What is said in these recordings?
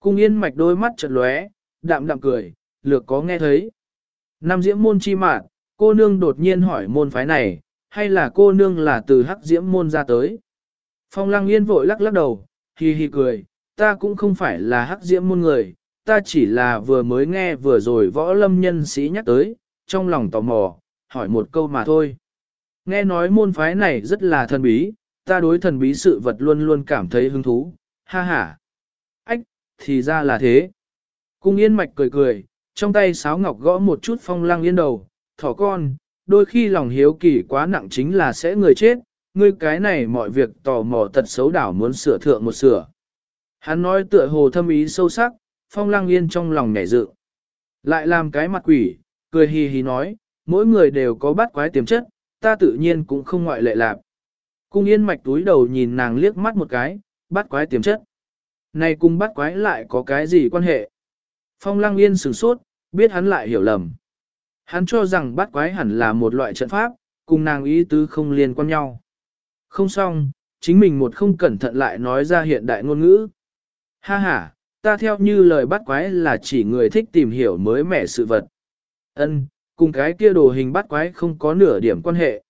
Cung yên mạch đôi mắt chợt lóe, đạm đạm cười, lược có nghe thấy. Nam diễm môn chi mạn, cô nương đột nhiên hỏi môn phái này, hay là cô nương là từ hắc diễm môn ra tới. Phong lăng yên vội lắc lắc đầu, hi hi cười, ta cũng không phải là hắc diễm môn người, ta chỉ là vừa mới nghe vừa rồi võ lâm nhân sĩ nhắc tới, trong lòng tò mò, hỏi một câu mà thôi. Nghe nói môn phái này rất là thần bí, ta đối thần bí sự vật luôn luôn cảm thấy hứng thú, ha ha. Thì ra là thế. Cung yên mạch cười cười, trong tay sáo ngọc gõ một chút phong lăng yên đầu, thỏ con, đôi khi lòng hiếu kỳ quá nặng chính là sẽ người chết, ngươi cái này mọi việc tò mò tật xấu đảo muốn sửa thượng một sửa. Hắn nói tựa hồ thâm ý sâu sắc, phong lăng yên trong lòng nhảy dự. Lại làm cái mặt quỷ, cười hì hì nói, mỗi người đều có bắt quái tiềm chất, ta tự nhiên cũng không ngoại lệ lạc. Cung yên mạch túi đầu nhìn nàng liếc mắt một cái, bắt quái tiềm chất. Này cung bắt quái lại có cái gì quan hệ? Phong lăng yên sửng sốt, biết hắn lại hiểu lầm. Hắn cho rằng bắt quái hẳn là một loại trận pháp, cùng nàng ý tứ không liên quan nhau. Không xong, chính mình một không cẩn thận lại nói ra hiện đại ngôn ngữ. Ha ha, ta theo như lời bắt quái là chỉ người thích tìm hiểu mới mẻ sự vật. Ân, cùng cái kia đồ hình bắt quái không có nửa điểm quan hệ.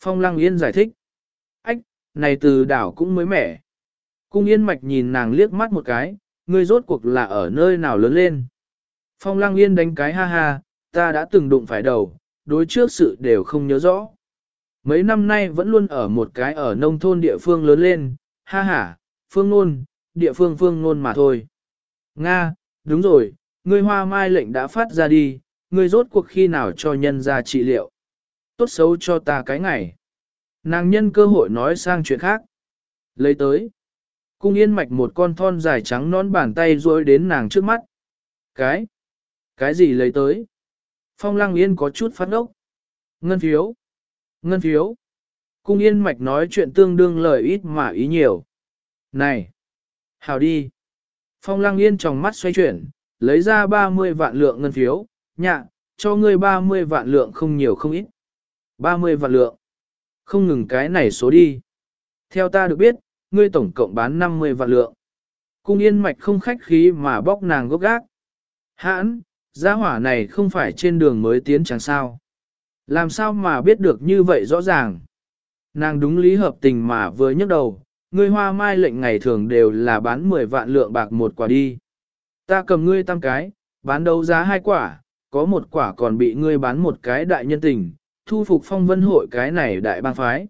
Phong Lăng Yên giải thích. Ách, này từ đảo cũng mới mẻ. Cung Yên Mạch nhìn nàng liếc mắt một cái, ngươi rốt cuộc là ở nơi nào lớn lên. Phong Lăng Yên đánh cái ha ha, ta đã từng đụng phải đầu, đối trước sự đều không nhớ rõ. Mấy năm nay vẫn luôn ở một cái ở nông thôn địa phương lớn lên, ha ha, phương nôn, địa phương phương nôn mà thôi. Nga, đúng rồi, ngươi hoa mai lệnh đã phát ra đi, ngươi rốt cuộc khi nào cho nhân ra trị liệu. Tốt xấu cho ta cái ngày. Nàng nhân cơ hội nói sang chuyện khác. Lấy tới. Cung yên mạch một con thon dài trắng nón bàn tay rối đến nàng trước mắt. Cái? Cái gì lấy tới? Phong lăng yên có chút phát ốc. Ngân phiếu. Ngân phiếu. Cung yên mạch nói chuyện tương đương lời ít mà ý nhiều. Này. Hào đi. Phong lăng yên trong mắt xoay chuyển, lấy ra 30 vạn lượng ngân phiếu, nhạ, cho ngươi 30 vạn lượng không nhiều không ít. 30 vạn lượng. Không ngừng cái này số đi. Theo ta được biết, ngươi tổng cộng bán 50 vạn lượng. Cung yên mạch không khách khí mà bóc nàng gốc gác. Hãn, gia hỏa này không phải trên đường mới tiến chẳng sao. Làm sao mà biết được như vậy rõ ràng. Nàng đúng lý hợp tình mà vừa nhấc đầu, ngươi hoa mai lệnh ngày thường đều là bán 10 vạn lượng bạc một quả đi. Ta cầm ngươi tam cái, bán đấu giá hai quả, có một quả còn bị ngươi bán một cái đại nhân tình, thu phục phong vân hội cái này đại bang phái.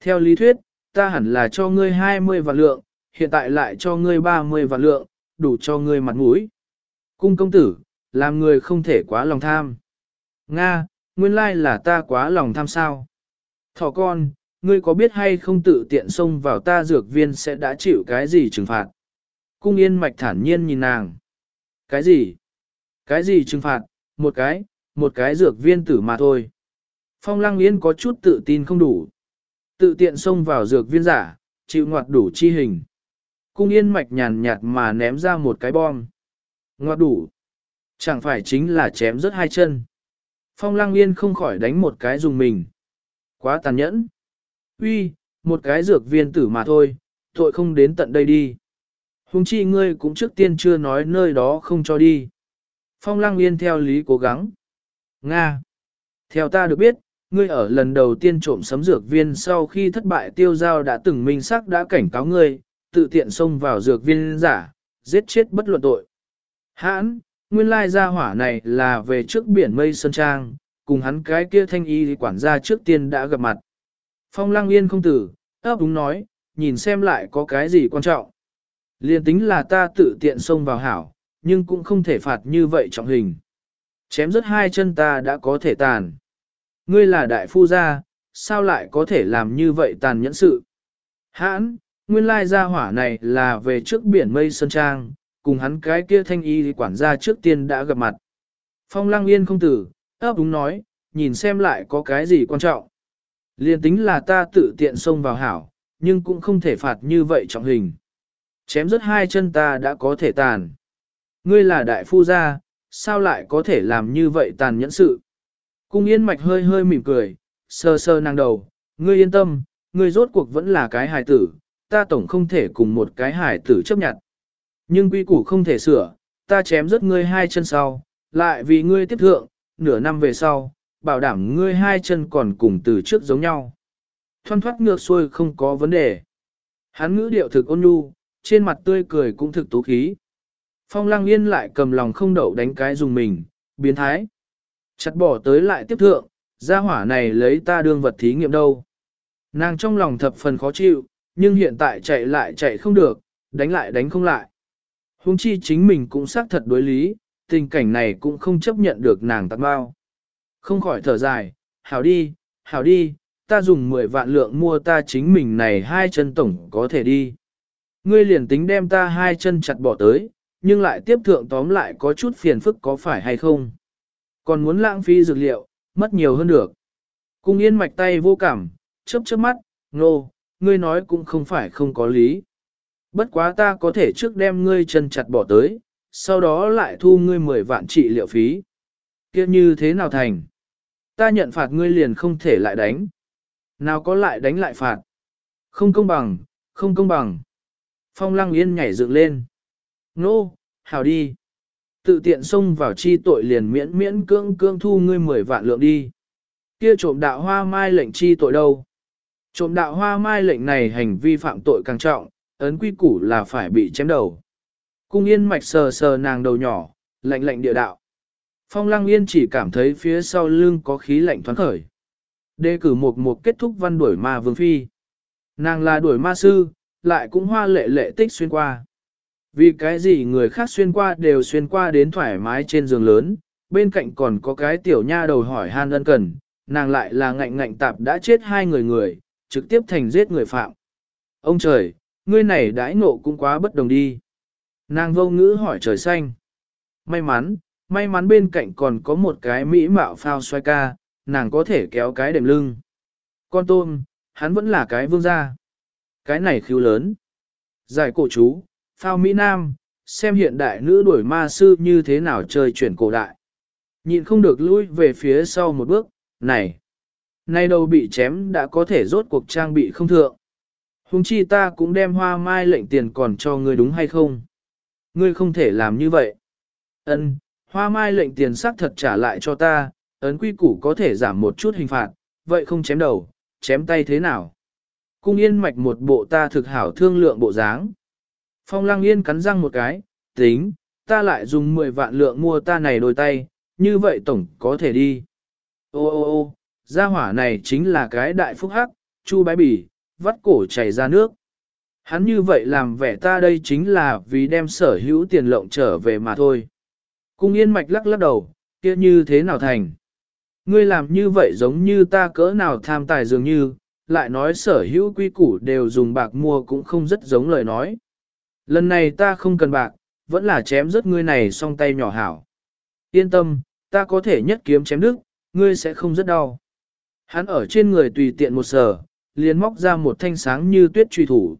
Theo lý thuyết, ta hẳn là cho ngươi 20 vạn lượng, hiện tại lại cho ngươi 30 vạn lượng, đủ cho ngươi mặt mũi. Cung công tử, làm người không thể quá lòng tham. Nga, nguyên lai là ta quá lòng tham sao. Thỏ con, ngươi có biết hay không tự tiện xông vào ta dược viên sẽ đã chịu cái gì trừng phạt? Cung yên mạch thản nhiên nhìn nàng. Cái gì? Cái gì trừng phạt? Một cái, một cái dược viên tử mà thôi. Phong lăng yên có chút tự tin không đủ. Tự tiện xông vào dược viên giả, chịu ngoặt đủ chi hình. Cung yên mạch nhàn nhạt mà ném ra một cái bom. Ngoặt đủ. Chẳng phải chính là chém rớt hai chân. Phong lăng yên không khỏi đánh một cái dùng mình. Quá tàn nhẫn. Uy, một cái dược viên tử mà thôi, tội không đến tận đây đi. Hùng chi ngươi cũng trước tiên chưa nói nơi đó không cho đi. Phong lăng yên theo lý cố gắng. Nga. Theo ta được biết, ngươi ở lần đầu tiên trộm sấm dược viên sau khi thất bại tiêu giao đã từng minh sắc đã cảnh cáo ngươi, tự tiện xông vào dược viên giả, giết chết bất luận tội. Hãn, nguyên lai gia hỏa này là về trước biển mây sơn trang, cùng hắn cái kia thanh y quản gia trước tiên đã gặp mặt. Phong lăng yên không tử, ấp đúng nói, nhìn xem lại có cái gì quan trọng. Liên tính là ta tự tiện xông vào hảo, nhưng cũng không thể phạt như vậy trọng hình. Chém rất hai chân ta đã có thể tàn. Ngươi là đại phu gia, sao lại có thể làm như vậy tàn nhẫn sự? Hãn, nguyên lai gia hỏa này là về trước biển mây sơn trang, cùng hắn cái kia thanh y quản gia trước tiên đã gặp mặt. Phong lăng yên không tử, ấp đúng nói, nhìn xem lại có cái gì quan trọng. Liên tính là ta tự tiện xông vào hảo, nhưng cũng không thể phạt như vậy trọng hình. Chém rất hai chân ta đã có thể tàn. Ngươi là đại phu gia, sao lại có thể làm như vậy tàn nhẫn sự? Cung yên mạch hơi hơi mỉm cười, sơ sơ nàng đầu, ngươi yên tâm, ngươi rốt cuộc vẫn là cái hài tử, ta tổng không thể cùng một cái hài tử chấp nhận. Nhưng quy củ không thể sửa, ta chém rớt ngươi hai chân sau, lại vì ngươi tiếp thượng, nửa năm về sau, bảo đảm ngươi hai chân còn cùng từ trước giống nhau. Thoăn thoát ngược xuôi không có vấn đề. Hắn ngữ điệu thực ôn nhu, trên mặt tươi cười cũng thực tú khí. Phong lăng yên lại cầm lòng không đậu đánh cái dùng mình, biến thái. Chặt bỏ tới lại tiếp thượng, gia hỏa này lấy ta đương vật thí nghiệm đâu. Nàng trong lòng thập phần khó chịu, nhưng hiện tại chạy lại chạy không được, đánh lại đánh không lại. Hùng chi chính mình cũng xác thật đối lý, tình cảnh này cũng không chấp nhận được nàng tặng bao. Không khỏi thở dài, hảo đi, hảo đi, ta dùng 10 vạn lượng mua ta chính mình này hai chân tổng có thể đi. Ngươi liền tính đem ta hai chân chặt bỏ tới, nhưng lại tiếp thượng tóm lại có chút phiền phức có phải hay không. Còn muốn lãng phí dược liệu, mất nhiều hơn được. Cung yên mạch tay vô cảm, chớp chớp mắt, nô, ngươi nói cũng không phải không có lý. Bất quá ta có thể trước đem ngươi chân chặt bỏ tới, sau đó lại thu ngươi 10 vạn trị liệu phí. kia như thế nào thành? Ta nhận phạt ngươi liền không thể lại đánh. Nào có lại đánh lại phạt. Không công bằng, không công bằng. Phong lăng yên nhảy dựng lên. Nô, hảo đi. Tự tiện xông vào chi tội liền miễn miễn cưỡng cưỡng thu ngươi 10 vạn lượng đi. Kia trộm đạo hoa mai lệnh chi tội đâu? Trộm đạo hoa mai lệnh này hành vi phạm tội càng trọng, ấn quy củ là phải bị chém đầu. Cung yên mạch sờ sờ nàng đầu nhỏ, lạnh lạnh địa đạo. Phong lăng yên chỉ cảm thấy phía sau lưng có khí lạnh thoáng khởi. Đề cử một một kết thúc văn đuổi ma vương phi. Nàng là đuổi ma sư, lại cũng hoa lệ lệ tích xuyên qua. Vì cái gì người khác xuyên qua đều xuyên qua đến thoải mái trên giường lớn, bên cạnh còn có cái tiểu nha đầu hỏi han ân cần, nàng lại là ngạnh ngạnh tạp đã chết hai người người, trực tiếp thành giết người phạm. Ông trời, ngươi này đãi ngộ cũng quá bất đồng đi. Nàng vô ngữ hỏi trời xanh. May mắn, may mắn bên cạnh còn có một cái mỹ mạo phao xoay ca, nàng có thể kéo cái đệm lưng. Con tôm, hắn vẫn là cái vương gia. Cái này khiêu lớn. Giải cổ chú, phao Mỹ Nam, xem hiện đại nữ đuổi ma sư như thế nào chơi chuyển cổ đại. Nhìn không được lui về phía sau một bước, này. Nay đâu bị chém đã có thể rốt cuộc trang bị không thượng. Hùng chi ta cũng đem hoa mai lệnh tiền còn cho ngươi đúng hay không? Ngươi không thể làm như vậy. Ân, hoa mai lệnh tiền xác thật trả lại cho ta, ấn quy củ có thể giảm một chút hình phạt, vậy không chém đầu, chém tay thế nào? Cung yên mạch một bộ ta thực hảo thương lượng bộ dáng. Phong lăng yên cắn răng một cái, tính, ta lại dùng 10 vạn lượng mua ta này đôi tay, như vậy tổng có thể đi. Ô ô ô, gia hỏa này chính là cái đại phúc hắc, chu bái bỉ, vắt cổ chảy ra nước. Hắn như vậy làm vẻ ta đây chính là vì đem sở hữu tiền lộng trở về mà thôi. Cung yên mạch lắc lắc đầu, kia như thế nào thành? Ngươi làm như vậy giống như ta cỡ nào tham tài dường như, lại nói sở hữu quy củ đều dùng bạc mua cũng không rất giống lời nói. Lần này ta không cần bạc, vẫn là chém rớt ngươi này song tay nhỏ hảo. Yên tâm, ta có thể nhất kiếm chém đứt, ngươi sẽ không rất đau. Hắn ở trên người tùy tiện một sở, liền móc ra một thanh sáng như tuyết truy thủ.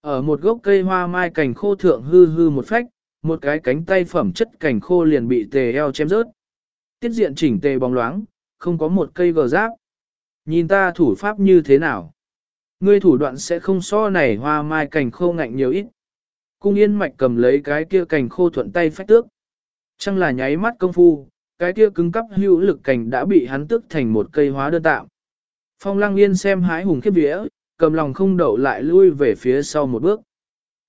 Ở một gốc cây hoa mai cành khô thượng hư hư một phách, một cái cánh tay phẩm chất cành khô liền bị tề eo chém rớt. Tiết diện chỉnh tề bóng loáng, không có một cây gờ giáp. Nhìn ta thủ pháp như thế nào? Ngươi thủ đoạn sẽ không so này hoa mai cành khô ngạnh nhiều ít. Cung yên mạch cầm lấy cái kia cành khô thuận tay phách tước. Chẳng là nháy mắt công phu, cái kia cứng cắp hữu lực cành đã bị hắn tước thành một cây hóa đơn tạm. Phong lăng yên xem hái hùng khiếp vía, cầm lòng không đậu lại lui về phía sau một bước.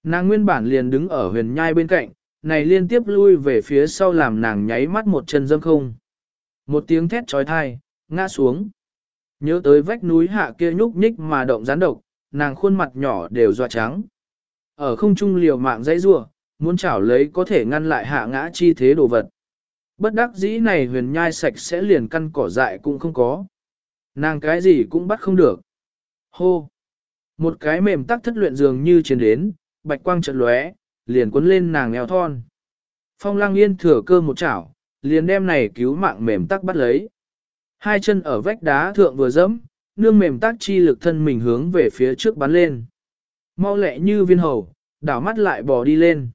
Nàng nguyên bản liền đứng ở huyền nhai bên cạnh, này liên tiếp lui về phía sau làm nàng nháy mắt một chân dâm không. Một tiếng thét trói thai, ngã xuống. Nhớ tới vách núi hạ kia nhúc nhích mà động gián độc, nàng khuôn mặt nhỏ đều doa trắng. Ở không trung liều mạng dãy rua, muốn chảo lấy có thể ngăn lại hạ ngã chi thế đồ vật. Bất đắc dĩ này huyền nhai sạch sẽ liền căn cỏ dại cũng không có. Nàng cái gì cũng bắt không được. Hô! Một cái mềm tắc thất luyện dường như chiến đến, bạch quang trận lóe, liền cuốn lên nàng eo thon. Phong lang yên thừa cơ một chảo, liền đem này cứu mạng mềm tắc bắt lấy. Hai chân ở vách đá thượng vừa dẫm, nương mềm tắc chi lực thân mình hướng về phía trước bắn lên. Mau lẹ như viên hầu, đảo mắt lại bò đi lên.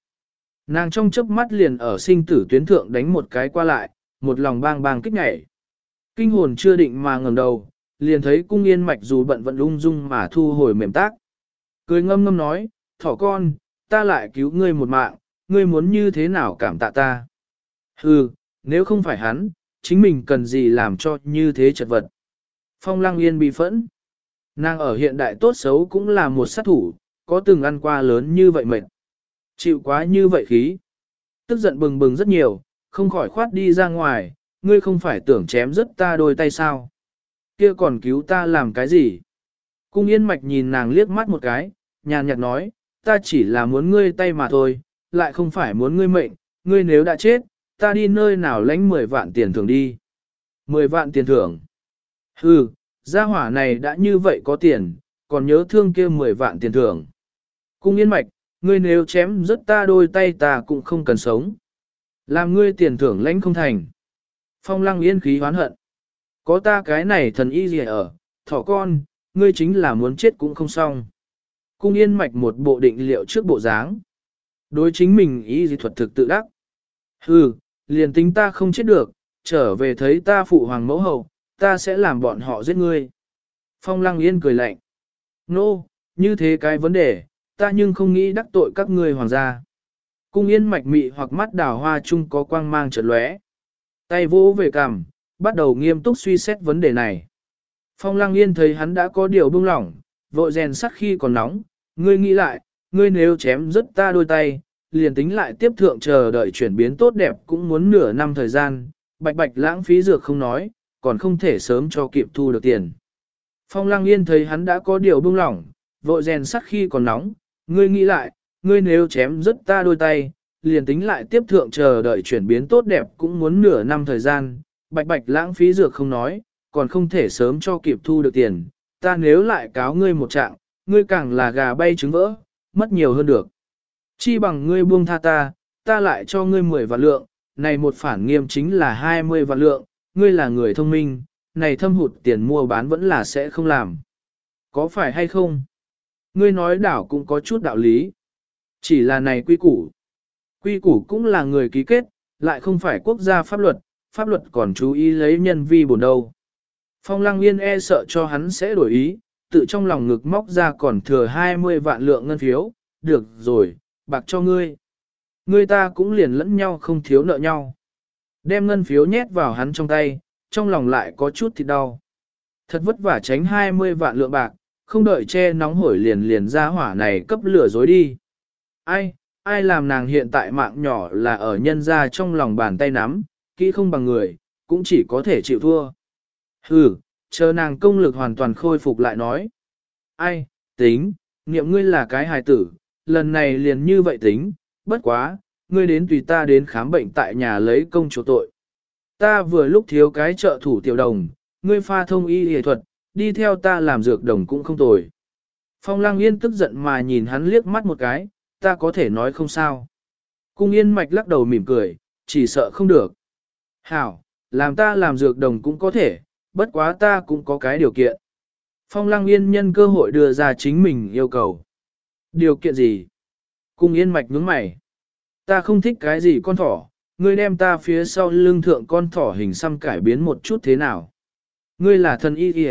Nàng trong chớp mắt liền ở sinh tử tuyến thượng đánh một cái qua lại, một lòng bang bang kích nhảy. Kinh hồn chưa định mà ngẩng đầu, liền thấy cung yên mạch dù bận vận ung dung mà thu hồi mềm tác. Cười ngâm ngâm nói, thỏ con, ta lại cứu ngươi một mạng, ngươi muốn như thế nào cảm tạ ta? Hừ, nếu không phải hắn, chính mình cần gì làm cho như thế chật vật. Phong lăng yên bị phẫn. Nàng ở hiện đại tốt xấu cũng là một sát thủ, có từng ăn qua lớn như vậy mệt. Chịu quá như vậy khí. Tức giận bừng bừng rất nhiều, không khỏi khoát đi ra ngoài, ngươi không phải tưởng chém rất ta đôi tay sao. Kia còn cứu ta làm cái gì? Cung yên mạch nhìn nàng liếc mắt một cái, nhàn nhạt nói, ta chỉ là muốn ngươi tay mà thôi, lại không phải muốn ngươi mệnh, ngươi nếu đã chết, ta đi nơi nào lãnh 10 vạn tiền thưởng đi. 10 vạn tiền thưởng. Hừ, gia hỏa này đã như vậy có tiền, còn nhớ thương kia 10 vạn tiền thưởng. Cung yên mạch, ngươi nếu chém rất ta đôi tay ta cũng không cần sống. Làm ngươi tiền thưởng lãnh không thành. Phong lăng yên khí hoán hận. Có ta cái này thần y gì ở, thỏ con, ngươi chính là muốn chết cũng không xong. Cung yên mạch một bộ định liệu trước bộ dáng. Đối chính mình y gì thuật thực tự đắc. Hừ, liền tính ta không chết được, trở về thấy ta phụ hoàng mẫu hậu, ta sẽ làm bọn họ giết ngươi. Phong lăng yên cười lạnh. Nô, no, như thế cái vấn đề, ta nhưng không nghĩ đắc tội các ngươi hoàng gia. Cung yên mạch mị hoặc mắt đào hoa chung có quang mang chợt lóe. Tay vỗ về cằm, bắt đầu nghiêm túc suy xét vấn đề này. Phong lăng yên thấy hắn đã có điều buông lỏng, vội rèn sắt khi còn nóng, ngươi nghĩ lại, ngươi nếu chém rất ta đôi tay, liền tính lại tiếp thượng chờ đợi chuyển biến tốt đẹp cũng muốn nửa năm thời gian, bạch bạch lãng phí dược không nói, còn không thể sớm cho kịp thu được tiền. Phong lăng yên thấy hắn đã có điều buông lỏng, vội rèn sắt khi còn nóng, ngươi nghĩ lại, ngươi nếu chém rất ta đôi tay, liền tính lại tiếp thượng chờ đợi chuyển biến tốt đẹp cũng muốn nửa năm thời gian, bạch bạch lãng phí dược không nói, còn không thể sớm cho kịp thu được tiền, ta nếu lại cáo ngươi một trạng, ngươi càng là gà bay trứng vỡ, mất nhiều hơn được. Chi bằng ngươi buông tha ta, ta lại cho ngươi 10 vạn lượng, này một phản nghiêm chính là 20 vạn lượng, ngươi là người thông minh, này thâm hụt tiền mua bán vẫn là sẽ không làm. Có phải hay không? Ngươi nói đảo cũng có chút đạo lý. Chỉ là này quy củ. Quy củ cũng là người ký kết, lại không phải quốc gia pháp luật, pháp luật còn chú ý lấy nhân vi bổn đâu. Phong lăng yên e sợ cho hắn sẽ đổi ý, tự trong lòng ngực móc ra còn thừa 20 vạn lượng ngân phiếu, được rồi, bạc cho ngươi. Ngươi ta cũng liền lẫn nhau không thiếu nợ nhau. Đem ngân phiếu nhét vào hắn trong tay, trong lòng lại có chút thịt đau. Thật vất vả tránh 20 vạn lượng bạc, không đợi che nóng hổi liền liền ra hỏa này cấp lửa dối đi. Ai, ai làm nàng hiện tại mạng nhỏ là ở nhân ra trong lòng bàn tay nắm, kỹ không bằng người, cũng chỉ có thể chịu thua. Hừ, chờ nàng công lực hoàn toàn khôi phục lại nói. Ai, tính, niệm ngươi là cái hài tử, lần này liền như vậy tính, bất quá, ngươi đến tùy ta đến khám bệnh tại nhà lấy công chỗ tội. Ta vừa lúc thiếu cái trợ thủ tiểu đồng, ngươi pha thông y y thuật, đi theo ta làm dược đồng cũng không tồi. Phong Lang Yên tức giận mà nhìn hắn liếc mắt một cái, ta có thể nói không sao. Cung Yên Mạch lắc đầu mỉm cười, chỉ sợ không được. Hảo, làm ta làm dược đồng cũng có thể, bất quá ta cũng có cái điều kiện. Phong Lang Yên nhân cơ hội đưa ra chính mình yêu cầu. Điều kiện gì? Cung Yên Mạch nhướng mày. Ta không thích cái gì con thỏ, ngươi đem ta phía sau lưng thượng con thỏ hình xăm cải biến một chút thế nào? Ngươi là thần y y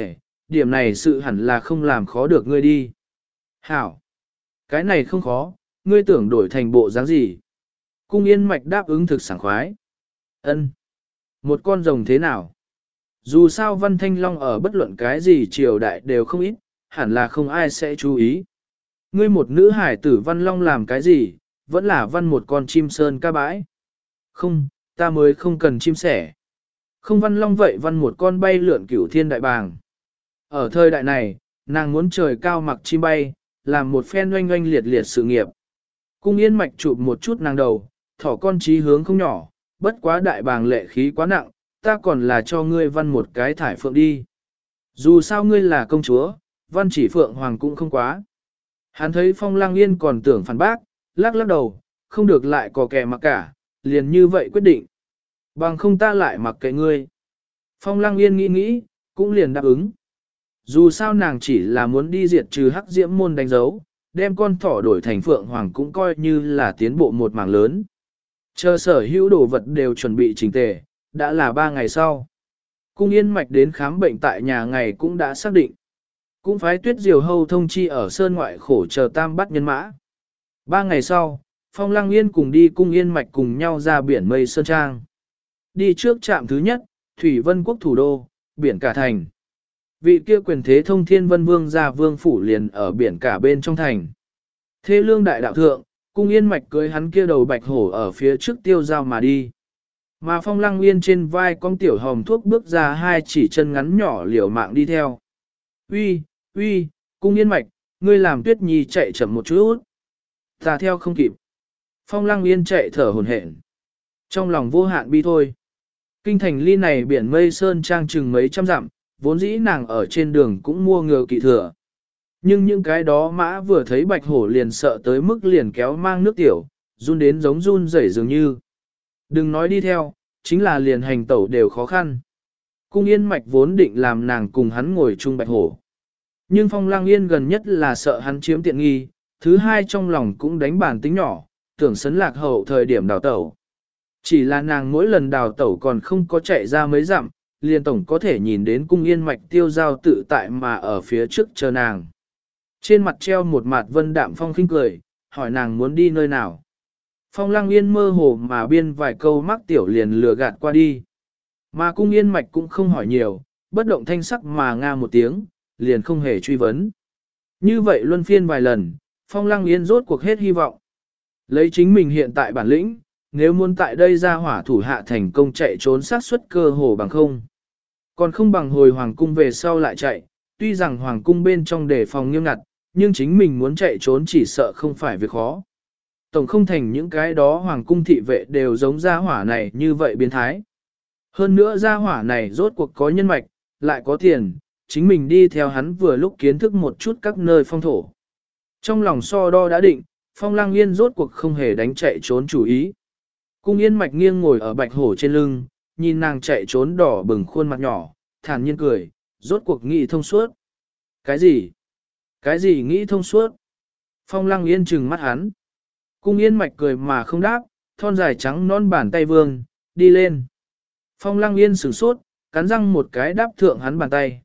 điểm này sự hẳn là không làm khó được ngươi đi. Hảo! Cái này không khó, ngươi tưởng đổi thành bộ dáng gì? Cung yên mạch đáp ứng thực sảng khoái. Ân, Một con rồng thế nào? Dù sao văn thanh long ở bất luận cái gì triều đại đều không ít, hẳn là không ai sẽ chú ý. Ngươi một nữ hải tử văn long làm cái gì, vẫn là văn một con chim sơn ca bãi. Không, ta mới không cần chim sẻ. Không văn long vậy văn một con bay lượn cửu thiên đại bàng. Ở thời đại này, nàng muốn trời cao mặc chim bay, làm một phen oanh oanh liệt liệt sự nghiệp. Cung yên mạch chụp một chút nàng đầu, thỏ con trí hướng không nhỏ, bất quá đại bàng lệ khí quá nặng, ta còn là cho ngươi văn một cái thải phượng đi. Dù sao ngươi là công chúa, văn chỉ phượng hoàng cũng không quá. Hắn thấy phong lang yên còn tưởng phản bác, lắc lắc đầu, không được lại có kẻ mặc cả, liền như vậy quyết định. Bằng không ta lại mặc kệ ngươi. Phong lang yên nghĩ nghĩ, cũng liền đáp ứng. Dù sao nàng chỉ là muốn đi diệt trừ hắc diễm môn đánh dấu, đem con thỏ đổi thành phượng hoàng cũng coi như là tiến bộ một mảng lớn. Chờ sở hữu đồ vật đều chuẩn bị chỉnh tề, đã là ba ngày sau. Cung yên mạch đến khám bệnh tại nhà ngày cũng đã xác định. Cũng phái tuyết diều hâu thông chi ở sơn ngoại khổ chờ tam bắt nhân mã. Ba ngày sau, Phong Lăng Yên cùng đi cung yên mạch cùng nhau ra biển Mây Sơn Trang. Đi trước trạm thứ nhất, Thủy Vân Quốc thủ đô, biển cả thành. Vị kia quyền thế thông thiên vân vương ra vương phủ liền ở biển cả bên trong thành. Thế lương đại đạo thượng, cung yên mạch cưới hắn kia đầu bạch hổ ở phía trước tiêu giao mà đi. Mà phong lăng yên trên vai con tiểu hồng thuốc bước ra hai chỉ chân ngắn nhỏ liều mạng đi theo. Uy, uy, cung yên mạch, ngươi làm tuyết nhi chạy chậm một chút. Ta theo không kịp. Phong lăng yên chạy thở hồn hển. Trong lòng vô hạn bi thôi. Kinh thành ly này biển mây sơn trang chừng mấy trăm dặm, vốn dĩ nàng ở trên đường cũng mua ngựa kỵ thừa. Nhưng những cái đó mã vừa thấy bạch hổ liền sợ tới mức liền kéo mang nước tiểu, run đến giống run rẩy dường như. Đừng nói đi theo, chính là liền hành tẩu đều khó khăn. Cung yên mạch vốn định làm nàng cùng hắn ngồi chung bạch hổ. Nhưng phong lang yên gần nhất là sợ hắn chiếm tiện nghi, thứ hai trong lòng cũng đánh bản tính nhỏ, tưởng sấn lạc hậu thời điểm đào tẩu. Chỉ là nàng mỗi lần đào tẩu còn không có chạy ra mấy dặm, liền tổng có thể nhìn đến cung yên mạch tiêu giao tự tại mà ở phía trước chờ nàng. Trên mặt treo một mặt vân đạm phong khinh cười, hỏi nàng muốn đi nơi nào. Phong lăng yên mơ hồ mà biên vài câu mắc tiểu liền lừa gạt qua đi. Mà cung yên mạch cũng không hỏi nhiều, bất động thanh sắc mà nga một tiếng, liền không hề truy vấn. Như vậy luân phiên vài lần, phong lăng yên rốt cuộc hết hy vọng. Lấy chính mình hiện tại bản lĩnh, nếu muốn tại đây ra hỏa thủ hạ thành công chạy trốn sát suất cơ hồ bằng không. Còn không bằng hồi hoàng cung về sau lại chạy, tuy rằng hoàng cung bên trong đề phòng nghiêm ngặt, nhưng chính mình muốn chạy trốn chỉ sợ không phải việc khó. Tổng không thành những cái đó hoàng cung thị vệ đều giống gia hỏa này như vậy biến thái. Hơn nữa gia hỏa này rốt cuộc có nhân mạch, lại có tiền, chính mình đi theo hắn vừa lúc kiến thức một chút các nơi phong thổ. Trong lòng so đo đã định, phong lang yên rốt cuộc không hề đánh chạy trốn chủ ý. Cung yên mạch nghiêng ngồi ở bạch hổ trên lưng, nhìn nàng chạy trốn đỏ bừng khuôn mặt nhỏ, thản nhiên cười, rốt cuộc nghĩ thông suốt. Cái gì? Cái gì nghĩ thông suốt? Phong lăng yên trừng mắt hắn. Cung yên mạch cười mà không đáp, thon dài trắng non bàn tay vương, đi lên. Phong lăng yên sửng sốt, cắn răng một cái đáp thượng hắn bàn tay.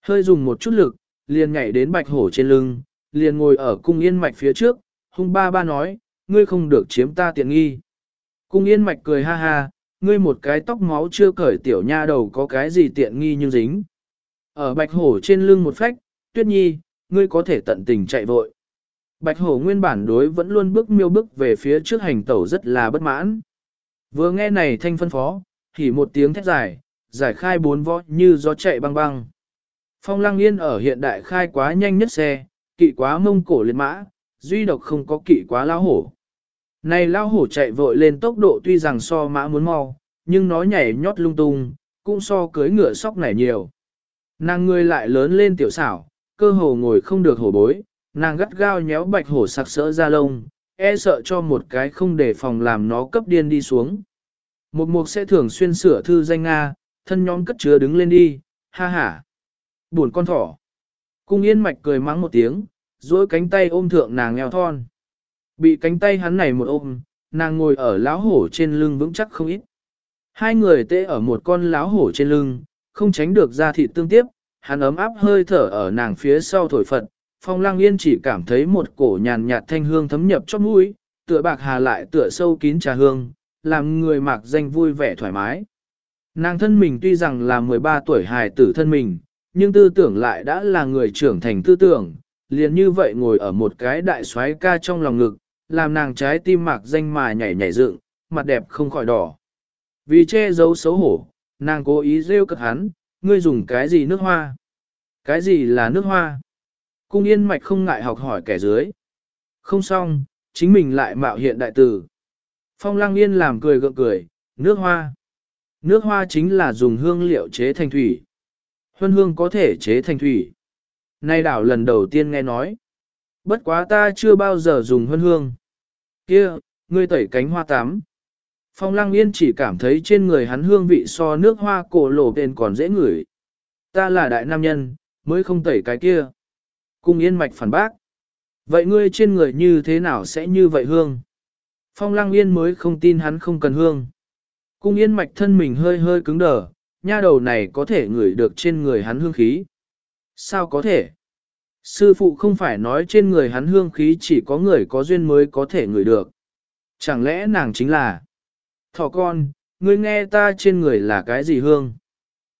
Hơi dùng một chút lực, liền nhảy đến bạch hổ trên lưng, liền ngồi ở cung yên mạch phía trước, hung ba ba nói, ngươi không được chiếm ta tiện nghi. Cung yên mạch cười ha ha, ngươi một cái tóc máu chưa cởi tiểu nha đầu có cái gì tiện nghi như dính. Ở bạch hổ trên lưng một phách, tuyết nhi, ngươi có thể tận tình chạy vội. Bạch hổ nguyên bản đối vẫn luôn bước miêu bước về phía trước hành tẩu rất là bất mãn. Vừa nghe này thanh phân phó, thì một tiếng thét dài, giải khai bốn võ như gió chạy băng băng. Phong lăng yên ở hiện đại khai quá nhanh nhất xe, kỵ quá mông cổ liệt mã, duy độc không có kỵ quá lao hổ. Này lao hổ chạy vội lên tốc độ tuy rằng so mã muốn mau, nhưng nó nhảy nhót lung tung, cũng so cưới ngựa sóc nảy nhiều. Nàng người lại lớn lên tiểu xảo, cơ hồ ngồi không được hổ bối, nàng gắt gao nhéo bạch hổ sặc sỡ ra lông, e sợ cho một cái không để phòng làm nó cấp điên đi xuống. Một mục sẽ thường xuyên sửa thư danh Nga, thân nhóm cất chứa đứng lên đi, ha ha. Buồn con thỏ. Cung yên mạch cười mắng một tiếng, duỗi cánh tay ôm thượng nàng eo thon. Bị cánh tay hắn này một ôm, nàng ngồi ở lão hổ trên lưng vững chắc không ít. Hai người tê ở một con lão hổ trên lưng, không tránh được ra thịt tương tiếp, hắn ấm áp hơi thở ở nàng phía sau thổi phật, phong lang yên chỉ cảm thấy một cổ nhàn nhạt thanh hương thấm nhập chót mũi, tựa bạc hà lại tựa sâu kín trà hương, làm người mạc danh vui vẻ thoải mái. Nàng thân mình tuy rằng là 13 tuổi hài tử thân mình, nhưng tư tưởng lại đã là người trưởng thành tư tưởng, liền như vậy ngồi ở một cái đại xoái ca trong lòng ngực, làm nàng trái tim mạc danh mà nhảy nhảy dựng, mặt đẹp không khỏi đỏ. Vì che giấu xấu hổ, nàng cố ý rêu cực hắn, ngươi dùng cái gì nước hoa? Cái gì là nước hoa? Cung yên mạch không ngại học hỏi kẻ dưới. Không xong, chính mình lại mạo hiện đại tử. Phong lăng yên làm cười gượng cười, nước hoa. Nước hoa chính là dùng hương liệu chế thành thủy. Huân hương có thể chế thành thủy. Nay đảo lần đầu tiên nghe nói. Bất quá ta chưa bao giờ dùng huân hương. Kia, ngươi tẩy cánh hoa tắm. Phong lăng yên chỉ cảm thấy trên người hắn hương vị so nước hoa cổ lổ tên còn dễ ngửi. Ta là đại nam nhân, mới không tẩy cái kia. Cung yên mạch phản bác. Vậy ngươi trên người như thế nào sẽ như vậy hương? Phong lăng yên mới không tin hắn không cần hương. Cung yên mạch thân mình hơi hơi cứng đờ, nha đầu này có thể ngửi được trên người hắn hương khí. Sao có thể? Sư phụ không phải nói trên người hắn hương khí chỉ có người có duyên mới có thể ngửi được. Chẳng lẽ nàng chính là... Thỏ con, ngươi nghe ta trên người là cái gì hương?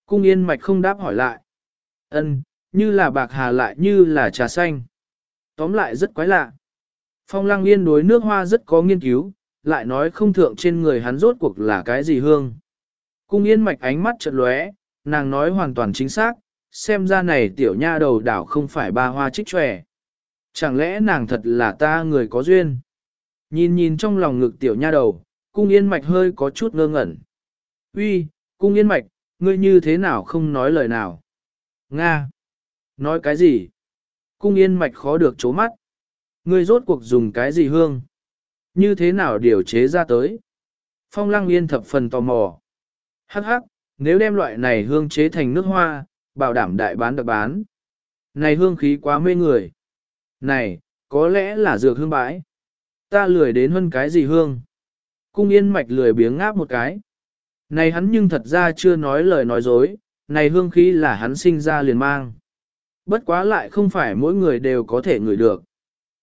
Cung yên mạch không đáp hỏi lại. Ân, như là bạc hà lại như là trà xanh. Tóm lại rất quái lạ. Phong lăng yên đối nước hoa rất có nghiên cứu, lại nói không thượng trên người hắn rốt cuộc là cái gì hương. Cung yên mạch ánh mắt chợt lóe, nàng nói hoàn toàn chính xác, xem ra này tiểu nha đầu đảo không phải ba hoa trích tròe. Chẳng lẽ nàng thật là ta người có duyên? Nhìn nhìn trong lòng ngực tiểu nha đầu, cung yên mạch hơi có chút ngơ ngẩn. Uy, cung yên mạch, ngươi như thế nào không nói lời nào? Nga! Nói cái gì? Cung yên mạch khó được chố mắt. Ngươi rốt cuộc dùng cái gì hương? Như thế nào điều chế ra tới? Phong lăng yên thập phần tò mò. Hắc hắc, nếu đem loại này hương chế thành nước hoa, bảo đảm đại bán đặc bán. Này hương khí quá mê người. Này, có lẽ là dược hương bãi. Ta lười đến hơn cái gì hương. Cung yên mạch lười biếng ngáp một cái. Này hắn nhưng thật ra chưa nói lời nói dối, này hương khí là hắn sinh ra liền mang. Bất quá lại không phải mỗi người đều có thể ngửi được.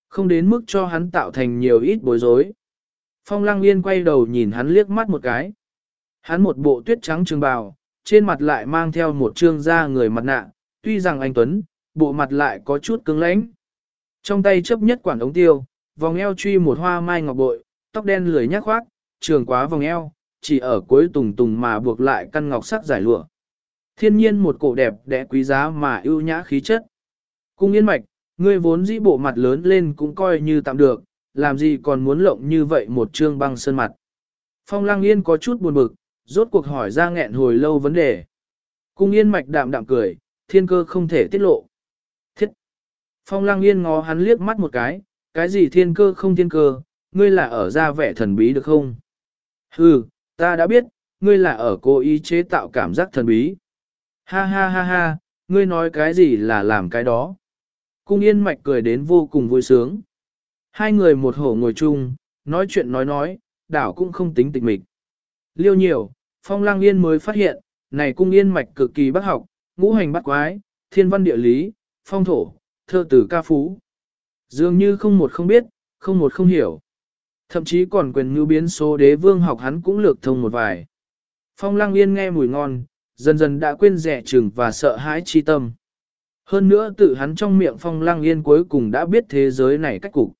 Không đến mức cho hắn tạo thành nhiều ít bối rối. Phong lăng yên quay đầu nhìn hắn liếc mắt một cái. Hắn một bộ tuyết trắng trường bào, trên mặt lại mang theo một trương da người mặt nạ, tuy rằng anh Tuấn, bộ mặt lại có chút cứng lãnh. Trong tay chấp nhất quản ống tiêu, vòng eo truy một hoa mai ngọc bội, tóc đen lười nhắc khoác, trường quá vòng eo, chỉ ở cuối tùng tùng mà buộc lại căn ngọc sắc giải lụa. Thiên nhiên một cổ đẹp đẽ quý giá mà ưu nhã khí chất. Cung yên mạch, ngươi vốn dĩ bộ mặt lớn lên cũng coi như tạm được, làm gì còn muốn lộng như vậy một trương băng sơn mặt. Phong lang yên có chút buồn bực, rốt cuộc hỏi ra nghẹn hồi lâu vấn đề. Cung yên mạch đạm đạm cười, thiên cơ không thể tiết lộ. Thiết! Phong lang yên ngó hắn liếc mắt một cái, cái gì thiên cơ không thiên cơ, ngươi là ở ra vẻ thần bí được không? Hừ, ta đã biết, ngươi là ở cố ý chế tạo cảm giác thần bí. Ha ha ha ha, ngươi nói cái gì là làm cái đó. Cung yên mạch cười đến vô cùng vui sướng. Hai người một hổ ngồi chung, nói chuyện nói nói, đảo cũng không tính tịch mịch. Liêu nhiều, phong lang yên mới phát hiện, này cung yên mạch cực kỳ bác học, ngũ hành bắt quái, thiên văn địa lý, phong thổ, thơ tử ca phú. Dường như không một không biết, không một không hiểu. Thậm chí còn quyền ngữ biến số đế vương học hắn cũng lược thông một vài. Phong Lang yên nghe mùi ngon, dần dần đã quên rẻ chừng và sợ hãi chi tâm. Hơn nữa tự hắn trong miệng phong Lang yên cuối cùng đã biết thế giới này cách cục.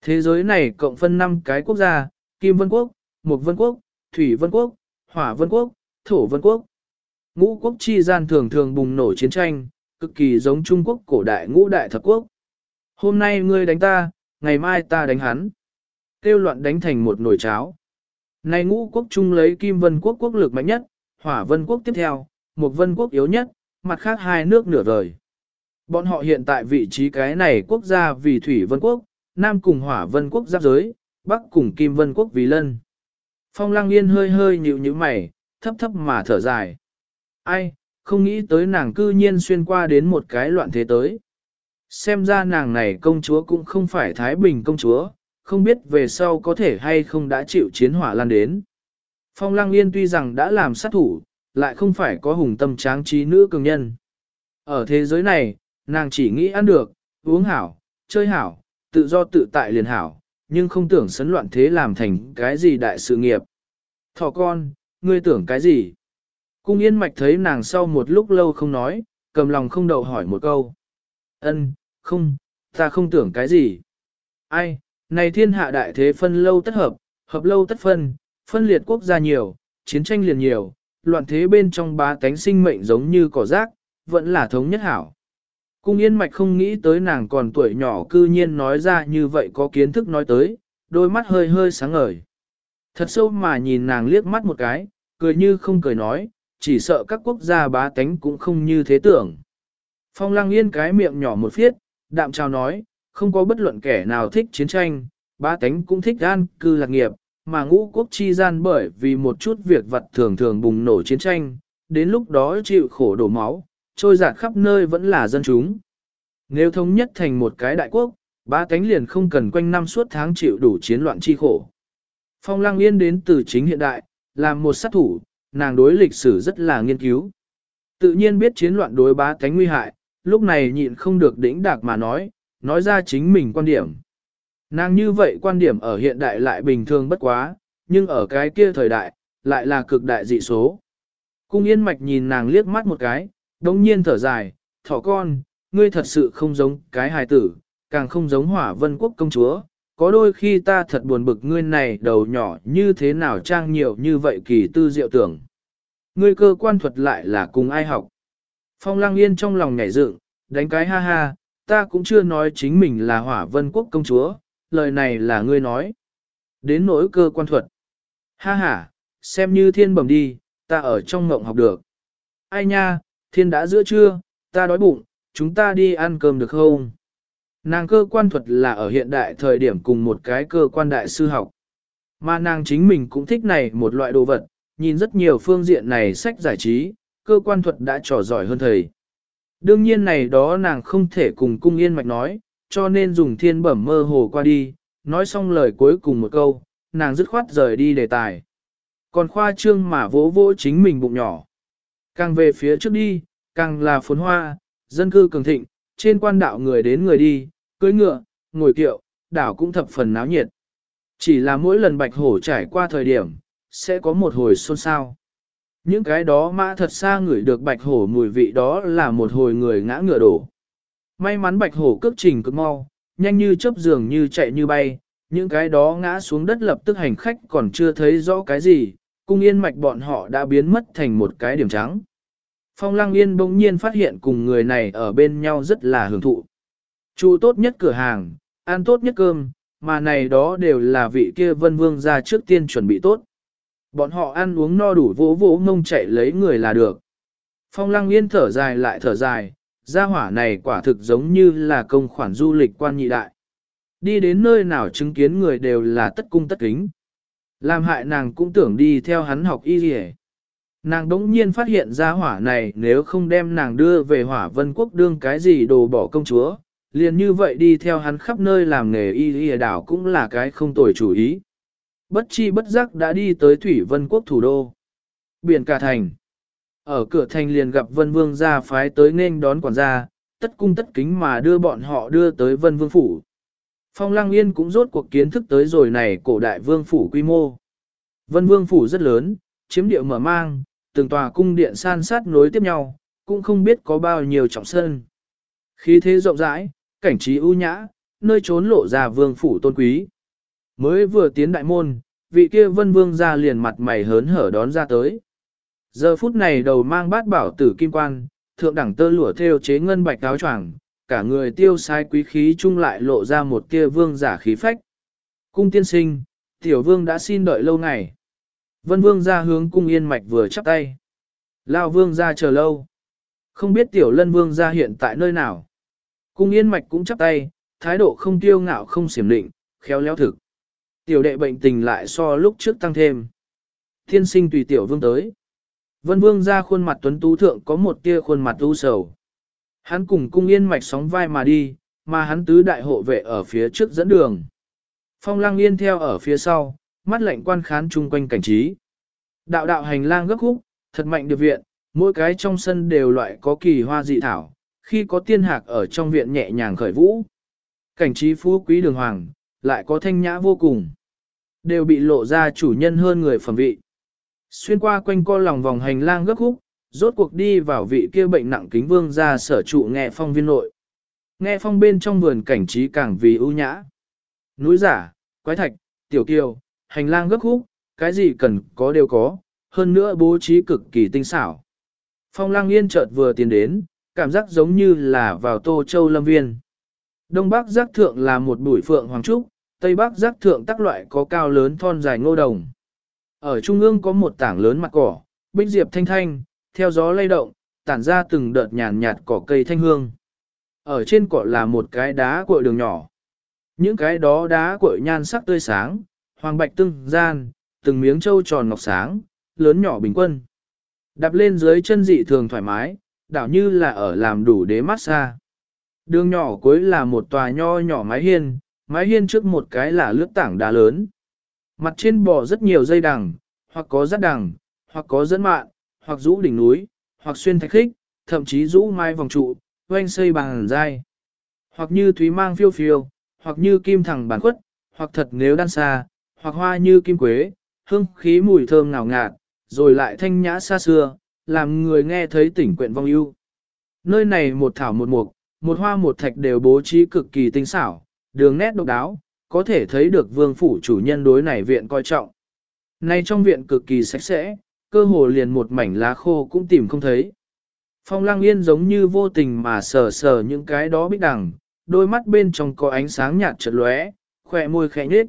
Thế giới này cộng phân 5 cái quốc gia, Kim Vân Quốc, Mục Vân Quốc, Thủy Vân Quốc, Hỏa Vân Quốc, Thổ Vân Quốc. Ngũ quốc chi gian thường thường bùng nổ chiến tranh, cực kỳ giống Trung Quốc cổ đại ngũ đại thập quốc. Hôm nay ngươi đánh ta, ngày mai ta đánh hắn. Tiêu loạn đánh thành một nồi cháo. Này ngũ quốc chung lấy Kim Vân Quốc quốc lực mạnh nhất, Hỏa Vân Quốc tiếp theo, Một Vân Quốc yếu nhất, mặt khác hai nước nửa vời. Bọn họ hiện tại vị trí cái này quốc gia vì Thủy Vân Quốc, Nam cùng Hỏa Vân Quốc giáp giới, Bắc cùng Kim Vân Quốc vì lân. Phong Lăng Yên hơi hơi nhịu như mày, thấp thấp mà thở dài. Ai, không nghĩ tới nàng cư nhiên xuyên qua đến một cái loạn thế tới. Xem ra nàng này công chúa cũng không phải Thái Bình công chúa, không biết về sau có thể hay không đã chịu chiến hỏa lan đến. Phong Lăng Yên tuy rằng đã làm sát thủ, lại không phải có hùng tâm tráng trí nữ cường nhân. Ở thế giới này, nàng chỉ nghĩ ăn được, uống hảo, chơi hảo, tự do tự tại liền hảo, nhưng không tưởng sấn loạn thế làm thành cái gì đại sự nghiệp. Thỏ con, ngươi tưởng cái gì? Cung yên mạch thấy nàng sau một lúc lâu không nói, cầm lòng không đậu hỏi một câu. Ân, không, ta không tưởng cái gì. Ai, này thiên hạ đại thế phân lâu tất hợp, hợp lâu tất phân, phân liệt quốc gia nhiều, chiến tranh liền nhiều, loạn thế bên trong ba cánh sinh mệnh giống như cỏ rác, vẫn là thống nhất hảo. Cung yên mạch không nghĩ tới nàng còn tuổi nhỏ cư nhiên nói ra như vậy có kiến thức nói tới, đôi mắt hơi hơi sáng ngời. Thật sâu mà nhìn nàng liếc mắt một cái, cười như không cười nói, chỉ sợ các quốc gia bá tánh cũng không như thế tưởng. Phong lăng yên cái miệng nhỏ một phiết, đạm trao nói, không có bất luận kẻ nào thích chiến tranh, bá tánh cũng thích an cư lạc nghiệp, mà ngũ quốc chi gian bởi vì một chút việc vật thường thường bùng nổ chiến tranh, đến lúc đó chịu khổ đổ máu, trôi dạt khắp nơi vẫn là dân chúng. Nếu thống nhất thành một cái đại quốc, ba cánh liền không cần quanh năm suốt tháng chịu đủ chiến loạn chi khổ. Phong Lăng Yên đến từ chính hiện đại, làm một sát thủ, nàng đối lịch sử rất là nghiên cứu. Tự nhiên biết chiến loạn đối bá cánh nguy hại, lúc này nhịn không được đỉnh đạc mà nói, nói ra chính mình quan điểm. Nàng như vậy quan điểm ở hiện đại lại bình thường bất quá, nhưng ở cái kia thời đại, lại là cực đại dị số. Cung yên mạch nhìn nàng liếc mắt một cái, đông nhiên thở dài, thỏ con, ngươi thật sự không giống cái hài tử, càng không giống hỏa vân quốc công chúa, có đôi khi ta thật buồn bực ngươi này đầu nhỏ như thế nào trang nhiều như vậy kỳ tư diệu tưởng. Ngươi cơ quan thuật lại là cùng ai học. Phong lăng yên trong lòng nhảy dựng, đánh cái ha ha, ta cũng chưa nói chính mình là hỏa vân quốc công chúa, lời này là ngươi nói. Đến nỗi cơ quan thuật. Ha ha, xem như thiên bẩm đi, ta ở trong ngộng học được. Ai nha, thiên đã giữa trưa, ta đói bụng, chúng ta đi ăn cơm được không? Nàng cơ quan thuật là ở hiện đại thời điểm cùng một cái cơ quan đại sư học. Mà nàng chính mình cũng thích này một loại đồ vật, nhìn rất nhiều phương diện này sách giải trí, cơ quan thuật đã trò giỏi hơn thầy. Đương nhiên này đó nàng không thể cùng cung yên mạch nói, cho nên dùng thiên bẩm mơ hồ qua đi, nói xong lời cuối cùng một câu, nàng dứt khoát rời đi đề tài. Còn khoa trương mà vỗ vỗ chính mình bụng nhỏ. Càng về phía trước đi, càng là phồn hoa, dân cư cường thịnh, trên quan đạo người đến người đi, cưỡi ngựa, ngồi kiệu, đảo cũng thập phần náo nhiệt. Chỉ là mỗi lần bạch hổ trải qua thời điểm, sẽ có một hồi xôn xao. Những cái đó mã thật xa ngửi được bạch hổ mùi vị đó là một hồi người ngã ngựa đổ. May mắn bạch hổ cước trình cực mau, nhanh như chớp giường như chạy như bay, những cái đó ngã xuống đất lập tức hành khách còn chưa thấy rõ cái gì, cung yên mạch bọn họ đã biến mất thành một cái điểm trắng. Phong lăng yên bỗng nhiên phát hiện cùng người này ở bên nhau rất là hưởng thụ. Chủ tốt nhất cửa hàng, ăn tốt nhất cơm, mà này đó đều là vị kia vân vương ra trước tiên chuẩn bị tốt. Bọn họ ăn uống no đủ vỗ vỗ ngông chạy lấy người là được. Phong lăng yên thở dài lại thở dài, gia hỏa này quả thực giống như là công khoản du lịch quan nhị đại. Đi đến nơi nào chứng kiến người đều là tất cung tất kính. Làm hại nàng cũng tưởng đi theo hắn học y gì Nàng đống nhiên phát hiện ra hỏa này nếu không đem nàng đưa về hỏa vân quốc đương cái gì đồ bỏ công chúa, liền như vậy đi theo hắn khắp nơi làm nghề y y đảo cũng là cái không tồi chủ ý. Bất chi bất giác đã đi tới Thủy Vân Quốc thủ đô. Biển cả thành. Ở cửa thành liền gặp Vân Vương ra phái tới nên đón quản gia, tất cung tất kính mà đưa bọn họ đưa tới Vân Vương Phủ. Phong Lăng Yên cũng rốt cuộc kiến thức tới rồi này cổ đại vương phủ quy mô. Vân Vương Phủ rất lớn, chiếm địa mở mang, từng tòa cung điện san sát nối tiếp nhau, cũng không biết có bao nhiêu trọng sơn. Khí thế rộng rãi, cảnh trí ưu nhã, nơi trốn lộ ra vương phủ tôn quý. Mới vừa tiến đại môn, vị kia vân vương ra liền mặt mày hớn hở đón ra tới. Giờ phút này đầu mang bát bảo tử kim quan, thượng đẳng tơ lụa theo chế ngân bạch áo choàng, cả người tiêu sai quý khí chung lại lộ ra một tia vương giả khí phách. Cung tiên sinh, tiểu vương đã xin đợi lâu ngày. Vân vương ra hướng cung yên mạch vừa chắp tay. Lao vương ra chờ lâu. Không biết tiểu lân vương ra hiện tại nơi nào. Cung yên mạch cũng chắp tay, thái độ không tiêu ngạo không xiểm định, khéo léo thực. Tiểu đệ bệnh tình lại so lúc trước tăng thêm. Thiên sinh tùy tiểu vương tới. Vân vương ra khuôn mặt tuấn tú thượng có một tia khuôn mặt u sầu. Hắn cùng cung yên mạch sóng vai mà đi, mà hắn tứ đại hộ vệ ở phía trước dẫn đường. Phong lang yên theo ở phía sau, mắt lạnh quan khán chung quanh cảnh trí. Đạo đạo hành lang gấp khúc, thật mạnh được viện, mỗi cái trong sân đều loại có kỳ hoa dị thảo, khi có tiên hạc ở trong viện nhẹ nhàng khởi vũ. Cảnh trí phú quý đường hoàng, lại có thanh nhã vô cùng. Đều bị lộ ra chủ nhân hơn người phẩm vị. Xuyên qua quanh co lòng vòng hành lang gấp khúc, rốt cuộc đi vào vị kia bệnh nặng kính vương ra sở trụ nghe phong viên nội. Nghe phong bên trong vườn cảnh trí càng vì ưu nhã. Núi giả, quái thạch, tiểu kiều, hành lang gấp khúc, cái gì cần có đều có, hơn nữa bố trí cực kỳ tinh xảo. Phong lang yên chợt vừa tiến đến, cảm giác giống như là vào tô châu lâm viên. Đông Bắc giác thượng là một bụi phượng hoàng trúc, Tây Bắc giác thượng tác loại có cao lớn thon dài ngô đồng. Ở trung ương có một tảng lớn mặt cỏ, bích diệp thanh thanh, theo gió lay động, tản ra từng đợt nhàn nhạt cỏ cây thanh hương. Ở trên cỏ là một cái đá cội đường nhỏ. Những cái đó đá cội nhan sắc tươi sáng, hoàng bạch tương gian, từng miếng trâu tròn ngọc sáng, lớn nhỏ bình quân. Đạp lên dưới chân dị thường thoải mái, đảo như là ở làm đủ đế massage. Đường nhỏ cuối là một tòa nho nhỏ mái hiên, mái hiên trước một cái là lướt tảng đá lớn. Mặt trên bò rất nhiều dây đằng, hoặc có rắt đằng, hoặc có dẫn mạn, hoặc rũ đỉnh núi, hoặc xuyên thạch khích, thậm chí rũ mai vòng trụ, oanh xây bằng dai. Hoặc như thúy mang phiêu phiêu, hoặc như kim thẳng bản khuất, hoặc thật nếu đan xa, hoặc hoa như kim quế, hương khí mùi thơm ngào ngạt, rồi lại thanh nhã xa xưa, làm người nghe thấy tỉnh quyện vong ưu. Nơi này một thảo một mục, một hoa một thạch đều bố trí cực kỳ tinh xảo, đường nét độc đáo, có thể thấy được vương phủ chủ nhân đối này viện coi trọng. Nay trong viện cực kỳ sạch sẽ, cơ hồ liền một mảnh lá khô cũng tìm không thấy. Phong lang yên giống như vô tình mà sờ sờ những cái đó bích đằng, đôi mắt bên trong có ánh sáng nhạt chợt lóe, khỏe môi khẽ nhếch.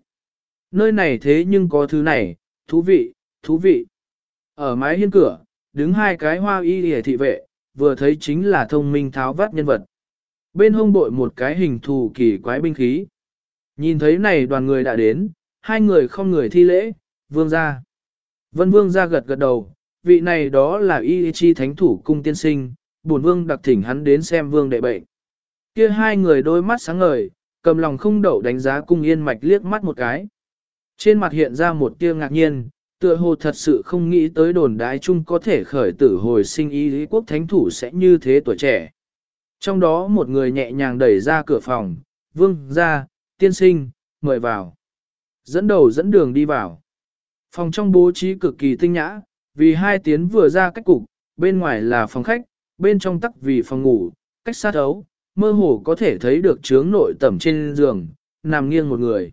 Nơi này thế nhưng có thứ này, thú vị, thú vị. Ở mái hiên cửa, đứng hai cái hoa y hề thị vệ, vừa thấy chính là thông minh tháo vát nhân vật. Bên hông bội một cái hình thù kỳ quái binh khí. Nhìn thấy này đoàn người đã đến, hai người không người thi lễ, vương ra. Vân vương ra gật gật đầu, vị này đó là y chi thánh thủ cung tiên sinh, bổn vương đặc thỉnh hắn đến xem vương đệ bệnh. Kia hai người đôi mắt sáng ngời, cầm lòng không đậu đánh giá cung yên mạch liếc mắt một cái. Trên mặt hiện ra một tia ngạc nhiên, tựa hồ thật sự không nghĩ tới đồn đái chung có thể khởi tử hồi sinh y lý quốc thánh thủ sẽ như thế tuổi trẻ. Trong đó một người nhẹ nhàng đẩy ra cửa phòng, vương ra, tiên sinh, mời vào. Dẫn đầu dẫn đường đi vào. Phòng trong bố trí cực kỳ tinh nhã, vì hai tiến vừa ra cách cục, bên ngoài là phòng khách, bên trong tắc vì phòng ngủ, cách sát ấu, mơ hồ có thể thấy được trướng nội tẩm trên giường, nằm nghiêng một người.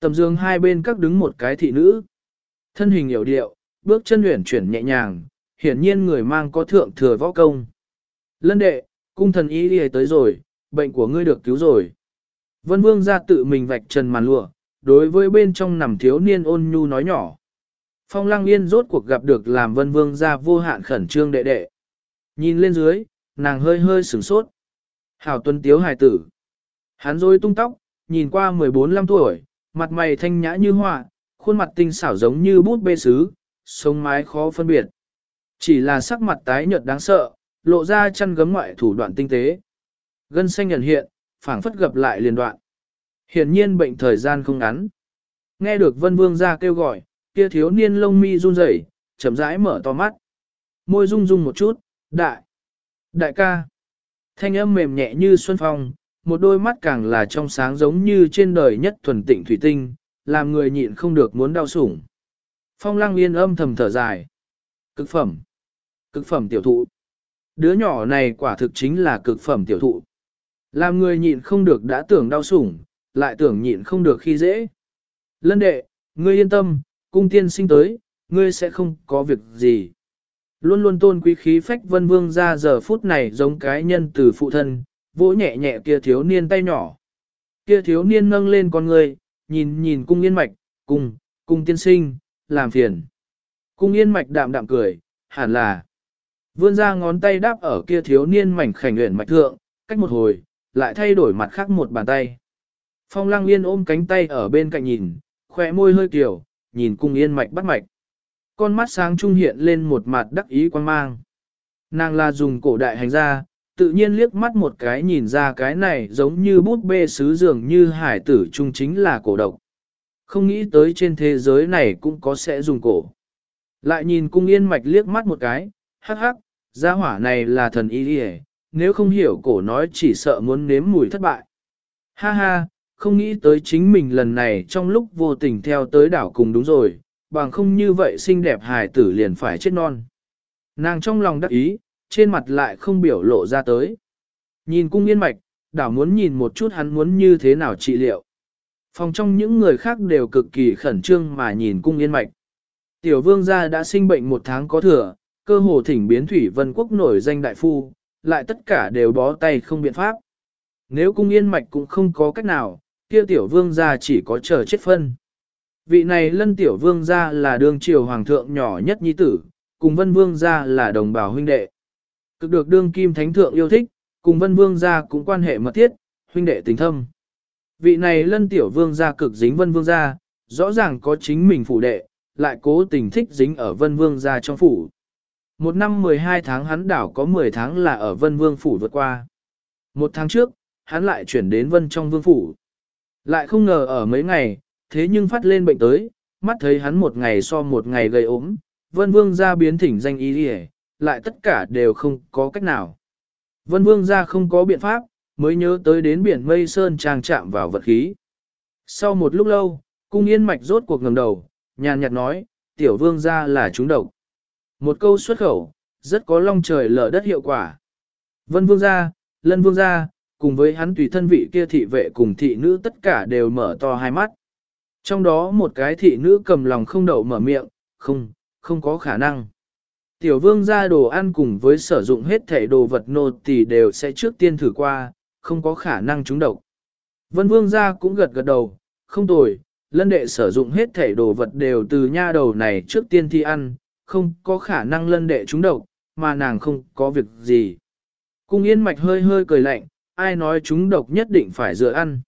Tầm giường hai bên các đứng một cái thị nữ. Thân hình hiểu điệu, bước chân luyện chuyển nhẹ nhàng, hiển nhiên người mang có thượng thừa võ công. Lân đệ, cung thần y đi tới rồi, bệnh của ngươi được cứu rồi. Vân vương ra tự mình vạch trần màn lụa, đối với bên trong nằm thiếu niên ôn nhu nói nhỏ. Phong lăng yên rốt cuộc gặp được làm vân vương ra vô hạn khẩn trương đệ đệ. Nhìn lên dưới, nàng hơi hơi sửng sốt. Hảo tuân tiếu hài tử. Hắn rồi tung tóc, nhìn qua 14-15 tuổi, mặt mày thanh nhã như họa, khuôn mặt tinh xảo giống như bút bê sứ, sống mái khó phân biệt. Chỉ là sắc mặt tái nhợt đáng sợ, lộ ra chân gấm ngoại thủ đoạn tinh tế. Gân xanh nhận hiện, phảng phất gặp lại liền đoạn. Hiển nhiên bệnh thời gian không ngắn. Nghe được Vân Vương ra kêu gọi, kia thiếu niên lông mi run rẩy, chậm rãi mở to mắt. Môi rung rung một chút, đại, đại ca. Thanh âm mềm nhẹ như xuân phong, một đôi mắt càng là trong sáng giống như trên đời nhất thuần tịnh thủy tinh, làm người nhịn không được muốn đau sủng. Phong lăng yên âm thầm thở dài. Cực phẩm. Cực phẩm tiểu thụ. Đứa nhỏ này quả thực chính là cực phẩm tiểu thụ. Làm người nhịn không được đã tưởng đau sủng, lại tưởng nhịn không được khi dễ. Lân đệ, ngươi yên tâm, cung tiên sinh tới, ngươi sẽ không có việc gì. Luôn luôn tôn quý khí phách vân vương ra giờ phút này giống cái nhân từ phụ thân, vỗ nhẹ nhẹ kia thiếu niên tay nhỏ. Kia thiếu niên nâng lên con người, nhìn nhìn cung yên mạch, cung, cung tiên sinh, làm phiền. Cung yên mạch đạm đạm cười, hẳn là. Vươn ra ngón tay đáp ở kia thiếu niên mảnh khảnh nguyện mạch thượng, cách một hồi, lại thay đổi mặt khác một bàn tay. Phong lăng yên ôm cánh tay ở bên cạnh nhìn, khỏe môi hơi kiểu, nhìn cung yên mạch bắt mạch. Con mắt sáng trung hiện lên một mặt đắc ý quan mang. Nàng là dùng cổ đại hành ra, tự nhiên liếc mắt một cái nhìn ra cái này giống như bút bê sứ dường như hải tử trung chính là cổ độc. Không nghĩ tới trên thế giới này cũng có sẽ dùng cổ. Lại nhìn cung yên mạch liếc mắt một cái, hắc hắc, gia hỏa này là thần y đi nếu không hiểu cổ nói chỉ sợ muốn nếm mùi thất bại. Ha ha, không nghĩ tới chính mình lần này trong lúc vô tình theo tới đảo cùng đúng rồi, bằng không như vậy xinh đẹp hài tử liền phải chết non. Nàng trong lòng đắc ý, trên mặt lại không biểu lộ ra tới. Nhìn cung yên mạch, đảo muốn nhìn một chút hắn muốn như thế nào trị liệu. Phòng trong những người khác đều cực kỳ khẩn trương mà nhìn cung yên mạch. Tiểu vương gia đã sinh bệnh một tháng có thừa, cơ hồ thỉnh biến thủy vân quốc nổi danh đại phu, lại tất cả đều bó tay không biện pháp. Nếu cung yên mạch cũng không có cách nào, kia tiểu vương gia chỉ có chờ chết phân. Vị này lân tiểu vương gia là đương triều hoàng thượng nhỏ nhất nhi tử, cùng vân vương gia là đồng bào huynh đệ. Cực được đương kim thánh thượng yêu thích, cùng vân vương gia cũng quan hệ mật thiết, huynh đệ tình thâm. Vị này lân tiểu vương gia cực dính vân vương gia, rõ ràng có chính mình phủ đệ, lại cố tình thích dính ở vân vương gia trong phủ. Một năm 12 tháng hắn đảo có 10 tháng là ở vân vương phủ vượt qua. Một tháng trước, hắn lại chuyển đến vân trong vương phủ. Lại không ngờ ở mấy ngày, thế nhưng phát lên bệnh tới, mắt thấy hắn một ngày so một ngày gây ốm, vân vương ra biến thỉnh danh ý đi lại tất cả đều không có cách nào. Vân vương ra không có biện pháp, mới nhớ tới đến biển mây sơn trang chạm vào vật khí. Sau một lúc lâu, cung yên mạch rốt cuộc ngẩng đầu, nhàn nhạt nói, tiểu vương ra là chúng độc. Một câu xuất khẩu, rất có long trời lở đất hiệu quả. Vân vương ra, lân vương ra, cùng với hắn tùy thân vị kia thị vệ cùng thị nữ tất cả đều mở to hai mắt. Trong đó một cái thị nữ cầm lòng không đậu mở miệng, không, không có khả năng. Tiểu vương ra đồ ăn cùng với sử dụng hết thể đồ vật nô thì đều sẽ trước tiên thử qua, không có khả năng trúng độc. Vân vương ra cũng gật gật đầu, không tồi, lân đệ sử dụng hết thể đồ vật đều từ nha đầu này trước tiên thi ăn, không có khả năng lân đệ trúng độc, mà nàng không có việc gì. Cung yên mạch hơi hơi cười lạnh, ai nói chúng độc nhất định phải dựa ăn.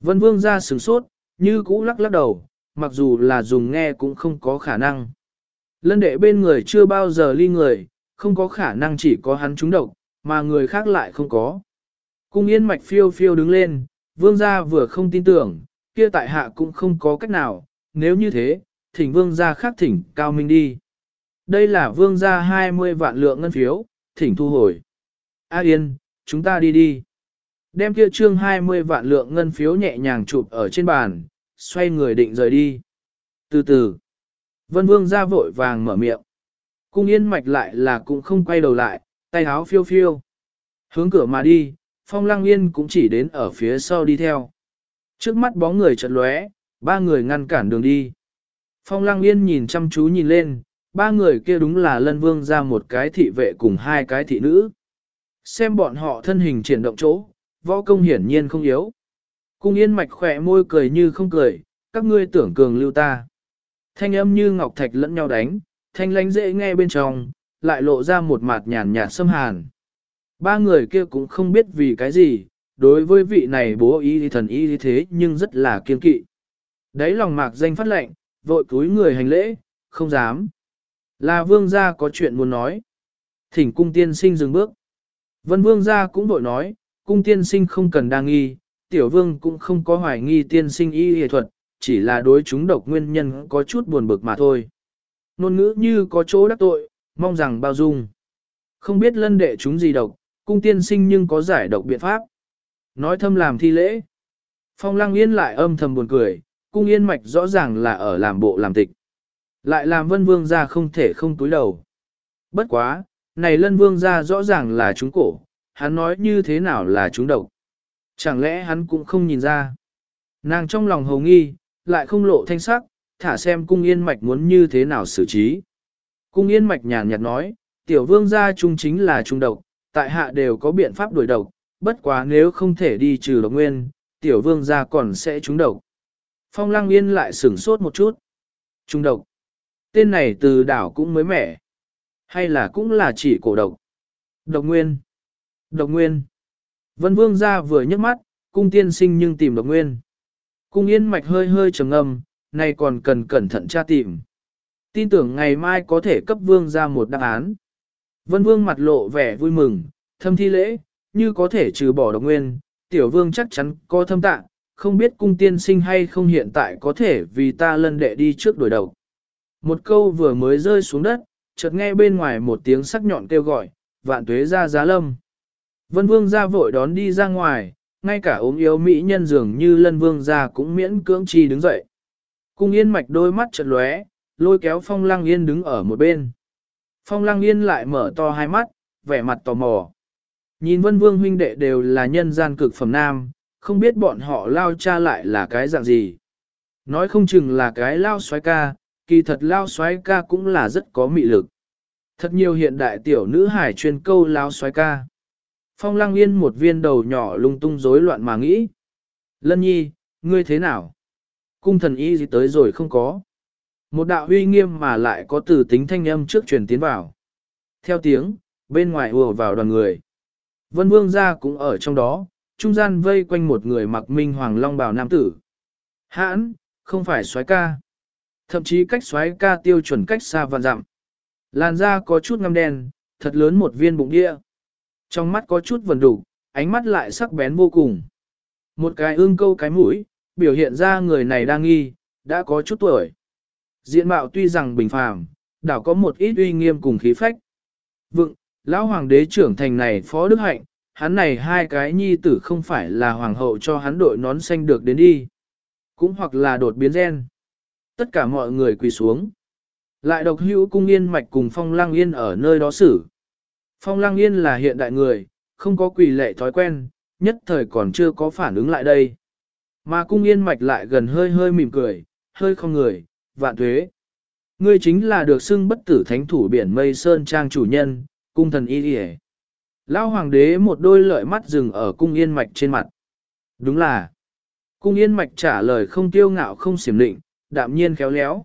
Vân vương ra sửng sốt, như cũ lắc lắc đầu, mặc dù là dùng nghe cũng không có khả năng. Lân đệ bên người chưa bao giờ ly người, không có khả năng chỉ có hắn trúng độc, mà người khác lại không có. Cung yên mạch phiêu phiêu đứng lên, vương gia vừa không tin tưởng, kia tại hạ cũng không có cách nào, nếu như thế, thỉnh vương gia khác thỉnh cao minh đi. Đây là vương gia 20 vạn lượng ngân phiếu, thỉnh thu hồi. A yên, chúng ta đi đi. Đem kia trương 20 vạn lượng ngân phiếu nhẹ nhàng chụp ở trên bàn, xoay người định rời đi. Từ từ, vân vương ra vội vàng mở miệng. Cung yên mạch lại là cũng không quay đầu lại, tay háo phiêu phiêu. Hướng cửa mà đi, phong lăng yên cũng chỉ đến ở phía sau đi theo. Trước mắt bóng người chật lóe, ba người ngăn cản đường đi. Phong lăng yên nhìn chăm chú nhìn lên, ba người kia đúng là lân vương ra một cái thị vệ cùng hai cái thị nữ. Xem bọn họ thân hình triển động chỗ, võ công hiển nhiên không yếu. Cung yên mạch khỏe môi cười như không cười, các ngươi tưởng cường lưu ta. Thanh âm như ngọc thạch lẫn nhau đánh, thanh lánh dễ nghe bên trong, lại lộ ra một mặt nhàn nhạt xâm hàn. Ba người kia cũng không biết vì cái gì, đối với vị này bố y thần y như thế nhưng rất là kiên kỵ. Đấy lòng mạc danh phát lệnh, vội cúi người hành lễ, không dám. Là vương gia có chuyện muốn nói. Thỉnh cung tiên sinh dừng bước. Vân vương gia cũng vội nói, cung tiên sinh không cần đa nghi, tiểu vương cũng không có hoài nghi tiên sinh y y thuật, chỉ là đối chúng độc nguyên nhân có chút buồn bực mà thôi. Nôn ngữ như có chỗ đắc tội, mong rằng bao dung. Không biết lân đệ chúng gì độc, cung tiên sinh nhưng có giải độc biện pháp. Nói thâm làm thi lễ. Phong lăng yên lại âm thầm buồn cười, cung yên mạch rõ ràng là ở làm bộ làm tịch. Lại làm vân vương ra không thể không túi đầu. Bất quá, này lân vương ra rõ ràng là chúng cổ, hắn nói như thế nào là chúng độc. Chẳng lẽ hắn cũng không nhìn ra. Nàng trong lòng hầu nghi, lại không lộ thanh sắc, thả xem cung yên mạch muốn như thế nào xử trí. Cung yên mạch nhàn nhạt nói, tiểu vương gia trung chính là trung độc, tại hạ đều có biện pháp đuổi độc, bất quá nếu không thể đi trừ độc nguyên, tiểu vương gia còn sẽ trúng độc. Phong lăng yên lại sửng sốt một chút. Trung độc. Tên này từ đảo cũng mới mẻ. Hay là cũng là chỉ cổ độc. Độc nguyên. Độc nguyên. Vân vương gia vừa nhấc mắt, cung tiên sinh nhưng tìm độc nguyên. Cung yên mạch hơi hơi trầm ngâm, nay còn cần cẩn thận tra tìm. Tin tưởng ngày mai có thể cấp vương ra một đáp án. Vân vương mặt lộ vẻ vui mừng, thâm thi lễ, như có thể trừ bỏ độc nguyên, tiểu vương chắc chắn có thâm tạ, không biết cung tiên sinh hay không hiện tại có thể vì ta lân đệ đi trước đổi đầu. Một câu vừa mới rơi xuống đất, chợt nghe bên ngoài một tiếng sắc nhọn kêu gọi, vạn tuế ra giá lâm. Vân vương ra vội đón đi ra ngoài, ngay cả ốm yếu mỹ nhân dường như lân vương ra cũng miễn cưỡng chi đứng dậy. Cung yên mạch đôi mắt chợt lóe, lôi kéo phong lăng yên đứng ở một bên. Phong lăng yên lại mở to hai mắt, vẻ mặt tò mò. Nhìn vân vương huynh đệ đều là nhân gian cực phẩm nam, không biết bọn họ lao cha lại là cái dạng gì. Nói không chừng là cái lao xoái ca, kỳ thật lao xoái ca cũng là rất có mị lực. Thật nhiều hiện đại tiểu nữ hải chuyên câu lao xoái ca. Phong lăng yên một viên đầu nhỏ lung tung rối loạn mà nghĩ. Lân nhi, ngươi thế nào? Cung thần y gì tới rồi không có. Một đạo uy nghiêm mà lại có từ tính thanh âm trước truyền tiến vào. Theo tiếng, bên ngoài ùa vào đoàn người. Vân vương gia cũng ở trong đó, trung gian vây quanh một người mặc minh hoàng long bào nam tử. Hãn, không phải soái ca. Thậm chí cách soái ca tiêu chuẩn cách xa vạn dặm. Làn da có chút ngăm đen, thật lớn một viên bụng địa. Trong mắt có chút vần đủ, ánh mắt lại sắc bén vô cùng. Một cái ương câu cái mũi, biểu hiện ra người này đang nghi, đã có chút tuổi. Diện mạo tuy rằng bình phàm, đảo có một ít uy nghiêm cùng khí phách. Vựng, lão hoàng đế trưởng thành này phó đức hạnh, hắn này hai cái nhi tử không phải là hoàng hậu cho hắn đội nón xanh được đến đi. Cũng hoặc là đột biến gen. Tất cả mọi người quỳ xuống. Lại độc hữu cung yên mạch cùng phong lang yên ở nơi đó xử. Phong lang yên là hiện đại người, không có quỳ lệ thói quen, nhất thời còn chưa có phản ứng lại đây. Mà cung yên mạch lại gần hơi hơi mỉm cười, hơi không người, vạn thuế. Ngươi chính là được xưng bất tử thánh thủ biển mây sơn trang chủ nhân, cung thần y đi Lão hoàng đế một đôi lợi mắt dừng ở cung yên mạch trên mặt. Đúng là. Cung yên mạch trả lời không tiêu ngạo không xiểm định, đạm nhiên khéo léo.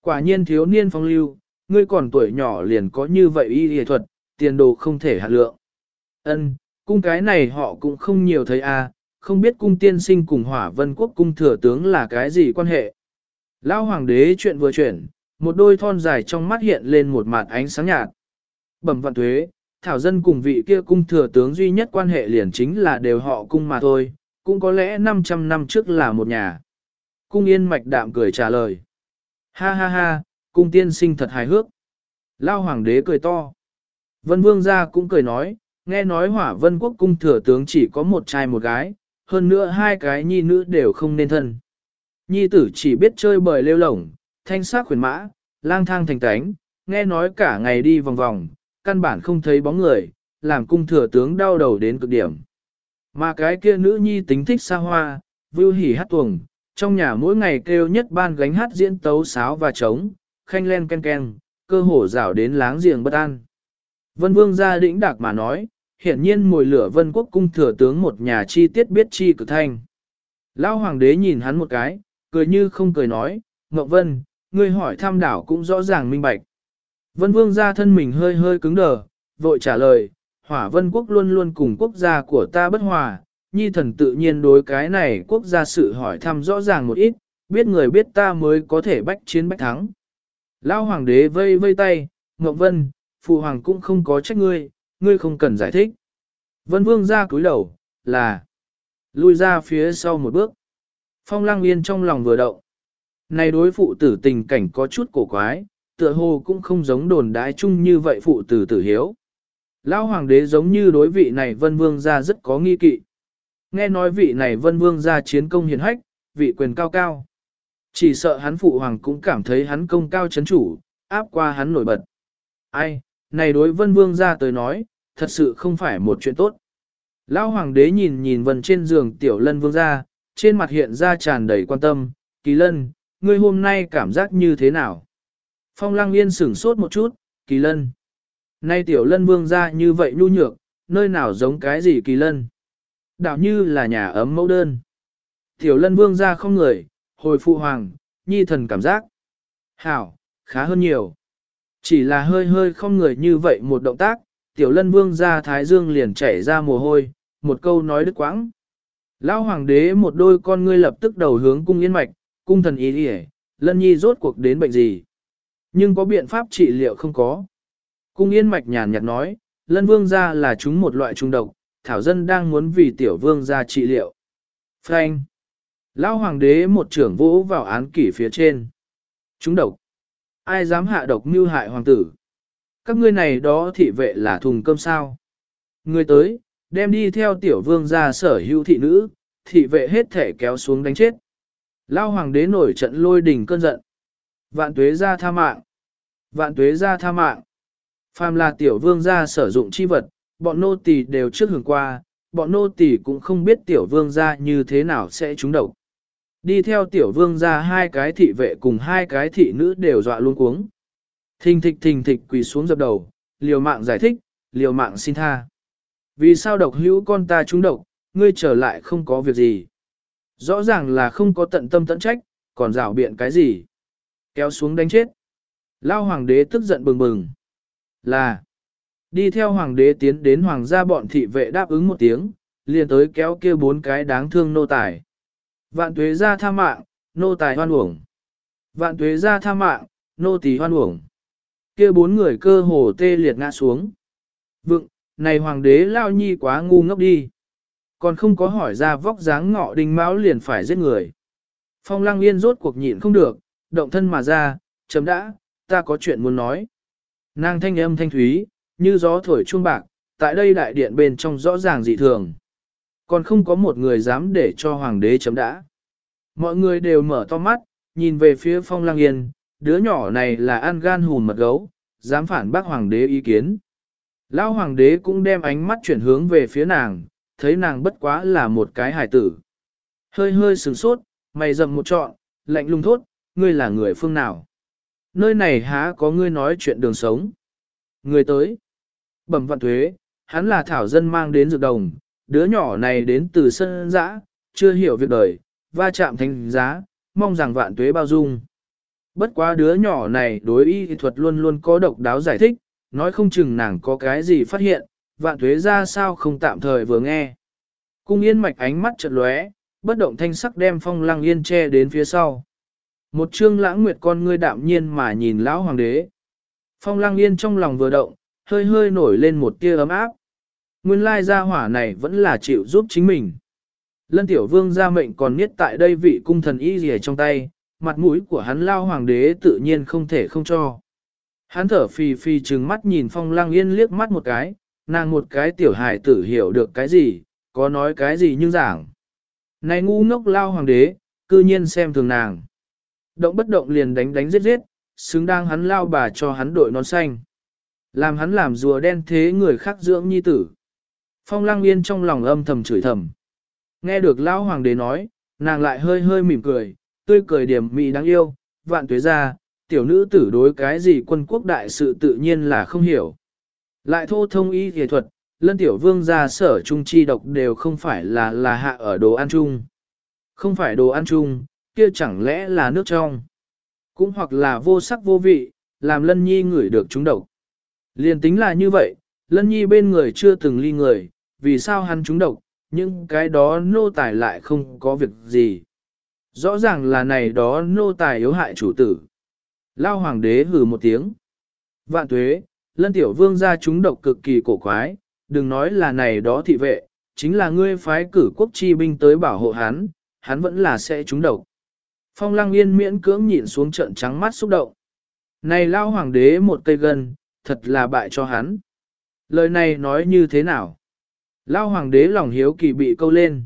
Quả nhiên thiếu niên phong lưu, ngươi còn tuổi nhỏ liền có như vậy y y thuật, tiền đồ không thể hạt lượng. Ân, cung cái này họ cũng không nhiều thấy a, không biết cung tiên sinh cùng hỏa vân quốc cung thừa tướng là cái gì quan hệ. Lão hoàng đế chuyện vừa chuyển, một đôi thon dài trong mắt hiện lên một mặt ánh sáng nhạt. Bẩm vạn thuế, thảo dân cùng vị kia cung thừa tướng duy nhất quan hệ liền chính là đều họ cung mà thôi, cũng có lẽ 500 năm trước là một nhà. Cung yên mạch đạm cười trả lời. Ha ha ha, cung tiên sinh thật hài hước. Lao hoàng đế cười to. Vân vương gia cũng cười nói, nghe nói hỏa vân quốc cung thừa tướng chỉ có một trai một gái, hơn nữa hai cái nhi nữ đều không nên thân. Nhi tử chỉ biết chơi bời lêu lổng, thanh sát khuyến mã, lang thang thành tánh, nghe nói cả ngày đi vòng vòng, căn bản không thấy bóng người, làm cung thừa tướng đau đầu đến cực điểm. Mà cái kia nữ nhi tính thích xa hoa, vưu hỉ hát tuồng, trong nhà mỗi ngày kêu nhất ban gánh hát diễn tấu sáo và trống, khanh len ken ken, cơ hồ rảo đến láng giềng bất an. Vân vương gia đĩnh đạc mà nói, hiển nhiên mùi lửa vân quốc cung thừa tướng một nhà chi tiết biết chi cực thanh. Lão hoàng đế nhìn hắn một cái, cười như không cười nói, Ngọc Vân, ngươi hỏi tham đảo cũng rõ ràng minh bạch. Vân vương gia thân mình hơi hơi cứng đờ, vội trả lời, hỏa vân quốc luôn luôn cùng quốc gia của ta bất hòa, nhi thần tự nhiên đối cái này quốc gia sự hỏi thăm rõ ràng một ít, biết người biết ta mới có thể bách chiến bách thắng. Lão hoàng đế vây vây tay, Ngọc Vân, phụ hoàng cũng không có trách ngươi, ngươi không cần giải thích. Vân vương ra cúi đầu, là lui ra phía sau một bước. Phong lang yên trong lòng vừa động. Này đối phụ tử tình cảnh có chút cổ quái, tựa hồ cũng không giống đồn đái chung như vậy phụ tử tử hiếu. Lão hoàng đế giống như đối vị này vân vương ra rất có nghi kỵ. Nghe nói vị này vân vương ra chiến công hiền hách, vị quyền cao cao. Chỉ sợ hắn phụ hoàng cũng cảm thấy hắn công cao chấn chủ, áp qua hắn nổi bật. Ai, này đối vân vương ra tới nói, thật sự không phải một chuyện tốt. Lão hoàng đế nhìn nhìn vân trên giường tiểu lân vương ra, trên mặt hiện ra tràn đầy quan tâm, kỳ lân, ngươi hôm nay cảm giác như thế nào? Phong lăng yên sửng sốt một chút, kỳ lân. Nay tiểu lân vương ra như vậy nhu nhược, nơi nào giống cái gì kỳ lân? Đạo như là nhà ấm mẫu đơn. Tiểu lân vương ra không người, hồi phụ hoàng, nhi thần cảm giác. Hảo, khá hơn nhiều. Chỉ là hơi hơi không người như vậy một động tác, tiểu lân vương ra thái dương liền chảy ra mồ hôi, một câu nói đứt quãng. Lão hoàng đế một đôi con ngươi lập tức đầu hướng cung yên mạch, cung thần ý đi lân nhi rốt cuộc đến bệnh gì. Nhưng có biện pháp trị liệu không có. Cung yên mạch nhàn nhạt nói, lân vương ra là chúng một loại trung độc, thảo dân đang muốn vì tiểu vương ra trị liệu. Frank. Lão hoàng đế một trưởng vỗ vào án kỷ phía trên. Chúng độc. Ai dám hạ độc mưu hại hoàng tử? Các ngươi này đó thị vệ là thùng cơm sao? Người tới, đem đi theo tiểu vương ra sở hữu thị nữ, thị vệ hết thể kéo xuống đánh chết. Lao hoàng đế nổi trận lôi đình cơn giận. Vạn tuế ra tha mạng. Vạn tuế ra tha mạng. Phàm là tiểu vương gia sử dụng chi vật, bọn nô tỳ đều trước hưởng qua, bọn nô tỳ cũng không biết tiểu vương gia như thế nào sẽ trúng độc. Đi theo tiểu vương ra hai cái thị vệ cùng hai cái thị nữ đều dọa luôn cuống. Thình thịch thình thịch quỳ xuống dập đầu, liều mạng giải thích, liều mạng xin tha. Vì sao độc hữu con ta trúng độc, ngươi trở lại không có việc gì. Rõ ràng là không có tận tâm tận trách, còn rảo biện cái gì. Kéo xuống đánh chết. Lao hoàng đế tức giận bừng bừng. Là. Đi theo hoàng đế tiến đến hoàng gia bọn thị vệ đáp ứng một tiếng, liền tới kéo kia bốn cái đáng thương nô tài. Vạn tuế ra tha mạng, nô tài hoan uổng. Vạn tuế ra tha mạng, nô tỳ hoan uổng. Kia bốn người cơ hồ tê liệt ngã xuống. Vựng, này hoàng đế lao nhi quá ngu ngốc đi. Còn không có hỏi ra vóc dáng ngọ đình máu liền phải giết người. Phong lăng yên rốt cuộc nhịn không được, động thân mà ra, chấm đã, ta có chuyện muốn nói. Nàng thanh âm thanh thúy, như gió thổi chuông bạc, tại đây đại điện bên trong rõ ràng dị thường. Còn không có một người dám để cho hoàng đế chấm đã. Mọi người đều mở to mắt, nhìn về phía phong lang yên, đứa nhỏ này là ăn gan hùn mật gấu, dám phản bác hoàng đế ý kiến. Lão hoàng đế cũng đem ánh mắt chuyển hướng về phía nàng, thấy nàng bất quá là một cái hải tử. Hơi hơi sửng sốt, mày rậm một trọn, lạnh lùng thốt, ngươi là người phương nào? Nơi này há có ngươi nói chuyện đường sống? Người tới. Bẩm vạn thuế, hắn là thảo dân mang đến dược đồng, đứa nhỏ này đến từ sân dã, chưa hiểu việc đời, va chạm thành giá, mong rằng vạn tuế bao dung. Bất quá đứa nhỏ này đối y thuật luôn luôn có độc đáo giải thích, nói không chừng nàng có cái gì phát hiện, vạn tuế ra sao không tạm thời vừa nghe. Cung yên mạch ánh mắt chợt lóe, bất động thanh sắc đem phong lăng yên che đến phía sau. Một trương lãng nguyệt con ngươi đạm nhiên mà nhìn lão hoàng đế. Phong lăng yên trong lòng vừa động, hơi hơi nổi lên một tia ấm áp. Nguyên lai gia hỏa này vẫn là chịu giúp chính mình. Lân tiểu vương gia mệnh còn niết tại đây vị cung thần y gì trong tay, mặt mũi của hắn lao hoàng đế tự nhiên không thể không cho. Hắn thở phì phì trừng mắt nhìn phong lang yên liếc mắt một cái, nàng một cái tiểu hài tử hiểu được cái gì, có nói cái gì nhưng giảng. Này ngu ngốc lao hoàng đế, cư nhiên xem thường nàng. Động bất động liền đánh đánh giết giết, xứng đáng hắn lao bà cho hắn đội nón xanh. Làm hắn làm rùa đen thế người khác dưỡng nhi tử. Phong lăng yên trong lòng âm thầm chửi thầm. Nghe được lão hoàng đế nói, nàng lại hơi hơi mỉm cười, tươi cười điểm mị đáng yêu, vạn tuế ra, tiểu nữ tử đối cái gì quân quốc đại sự tự nhiên là không hiểu. Lại thô thông y nghệ thuật, lân tiểu vương gia sở trung chi độc đều không phải là là hạ ở đồ ăn chung. Không phải đồ ăn chung, kia chẳng lẽ là nước trong. Cũng hoặc là vô sắc vô vị, làm lân nhi ngửi được chúng độc. Liên tính là như vậy, lân nhi bên người chưa từng ly người, vì sao hắn trúng độc, nhưng cái đó nô tài lại không có việc gì. Rõ ràng là này đó nô tài yếu hại chủ tử. Lao hoàng đế hừ một tiếng. Vạn tuế, lân tiểu vương ra chúng độc cực kỳ cổ quái, đừng nói là này đó thị vệ, chính là ngươi phái cử quốc chi binh tới bảo hộ hắn, hắn vẫn là sẽ trúng độc. Phong lăng yên miễn cưỡng nhịn xuống trận trắng mắt xúc động. Này lao hoàng đế một cây gân, thật là bại cho hắn. Lời này nói như thế nào? Lao hoàng đế lòng hiếu kỳ bị câu lên.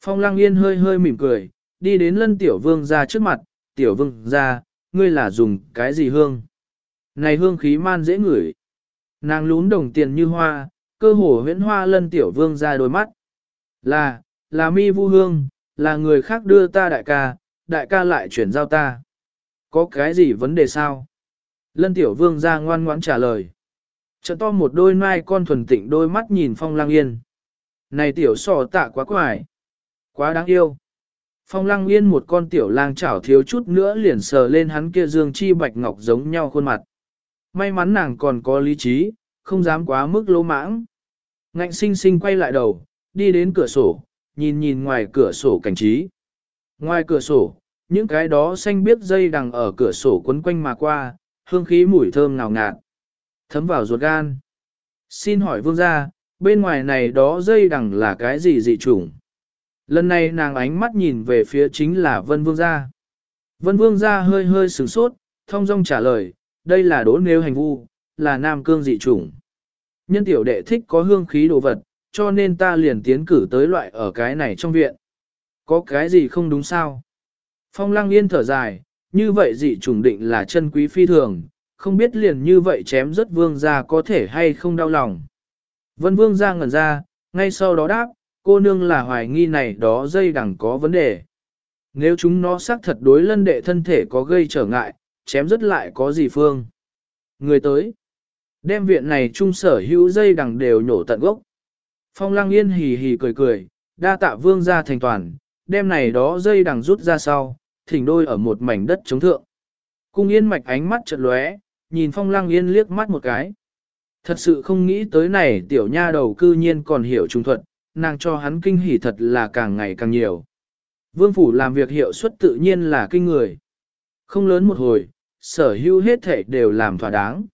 Phong lăng yên hơi hơi mỉm cười, đi đến lân tiểu vương ra trước mặt, tiểu vương ra, ngươi là dùng cái gì hương? Này hương khí man dễ ngửi. Nàng lún đồng tiền như hoa, cơ hồ huyễn hoa lân tiểu vương ra đôi mắt. Là, là mi vu hương, là người khác đưa ta đại ca, đại ca lại chuyển giao ta. Có cái gì vấn đề sao? Lân tiểu vương ra ngoan ngoãn trả lời. Trận to một đôi mai con thuần tịnh đôi mắt nhìn phong lăng yên. Này tiểu sò tạ quá quải. Quá đáng yêu. Phong lăng yên một con tiểu lang chảo thiếu chút nữa liền sờ lên hắn kia dương chi bạch ngọc giống nhau khuôn mặt. May mắn nàng còn có lý trí, không dám quá mức lỗ mãng. Ngạnh sinh sinh quay lại đầu, đi đến cửa sổ, nhìn nhìn ngoài cửa sổ cảnh trí. Ngoài cửa sổ, những cái đó xanh biết dây đằng ở cửa sổ quấn quanh mà qua, hương khí mùi thơm ngào ngạt. Thấm vào ruột gan. Xin hỏi vương gia, bên ngoài này đó dây đằng là cái gì dị chủng? Lần này nàng ánh mắt nhìn về phía chính là vân vương gia. Vân vương gia hơi hơi sửng sốt, thông dong trả lời, đây là đố nêu hành vu, là nam cương dị chủng. Nhân tiểu đệ thích có hương khí đồ vật, cho nên ta liền tiến cử tới loại ở cái này trong viện. Có cái gì không đúng sao? Phong lăng yên thở dài, như vậy dị chủng định là chân quý phi thường, không biết liền như vậy chém rất vương ra có thể hay không đau lòng. Vân vương ra ngẩn ra, ngay sau đó đáp, cô nương là hoài nghi này đó dây đằng có vấn đề. Nếu chúng nó xác thật đối lân đệ thân thể có gây trở ngại, chém rất lại có gì phương. Người tới, đem viện này trung sở hữu dây đằng đều nhổ tận gốc. Phong lăng yên hì hì cười cười, đa tạ vương ra thành toàn, đem này đó dây đằng rút ra sau, thỉnh đôi ở một mảnh đất chống thượng. Cung yên mạch ánh mắt chợt lóe, nhìn phong lăng yên liếc mắt một cái. Thật sự không nghĩ tới này tiểu nha đầu cư nhiên còn hiểu trung thuật, nàng cho hắn kinh hỉ thật là càng ngày càng nhiều. Vương phủ làm việc hiệu suất tự nhiên là kinh người. Không lớn một hồi, sở hữu hết thể đều làm thỏa đáng.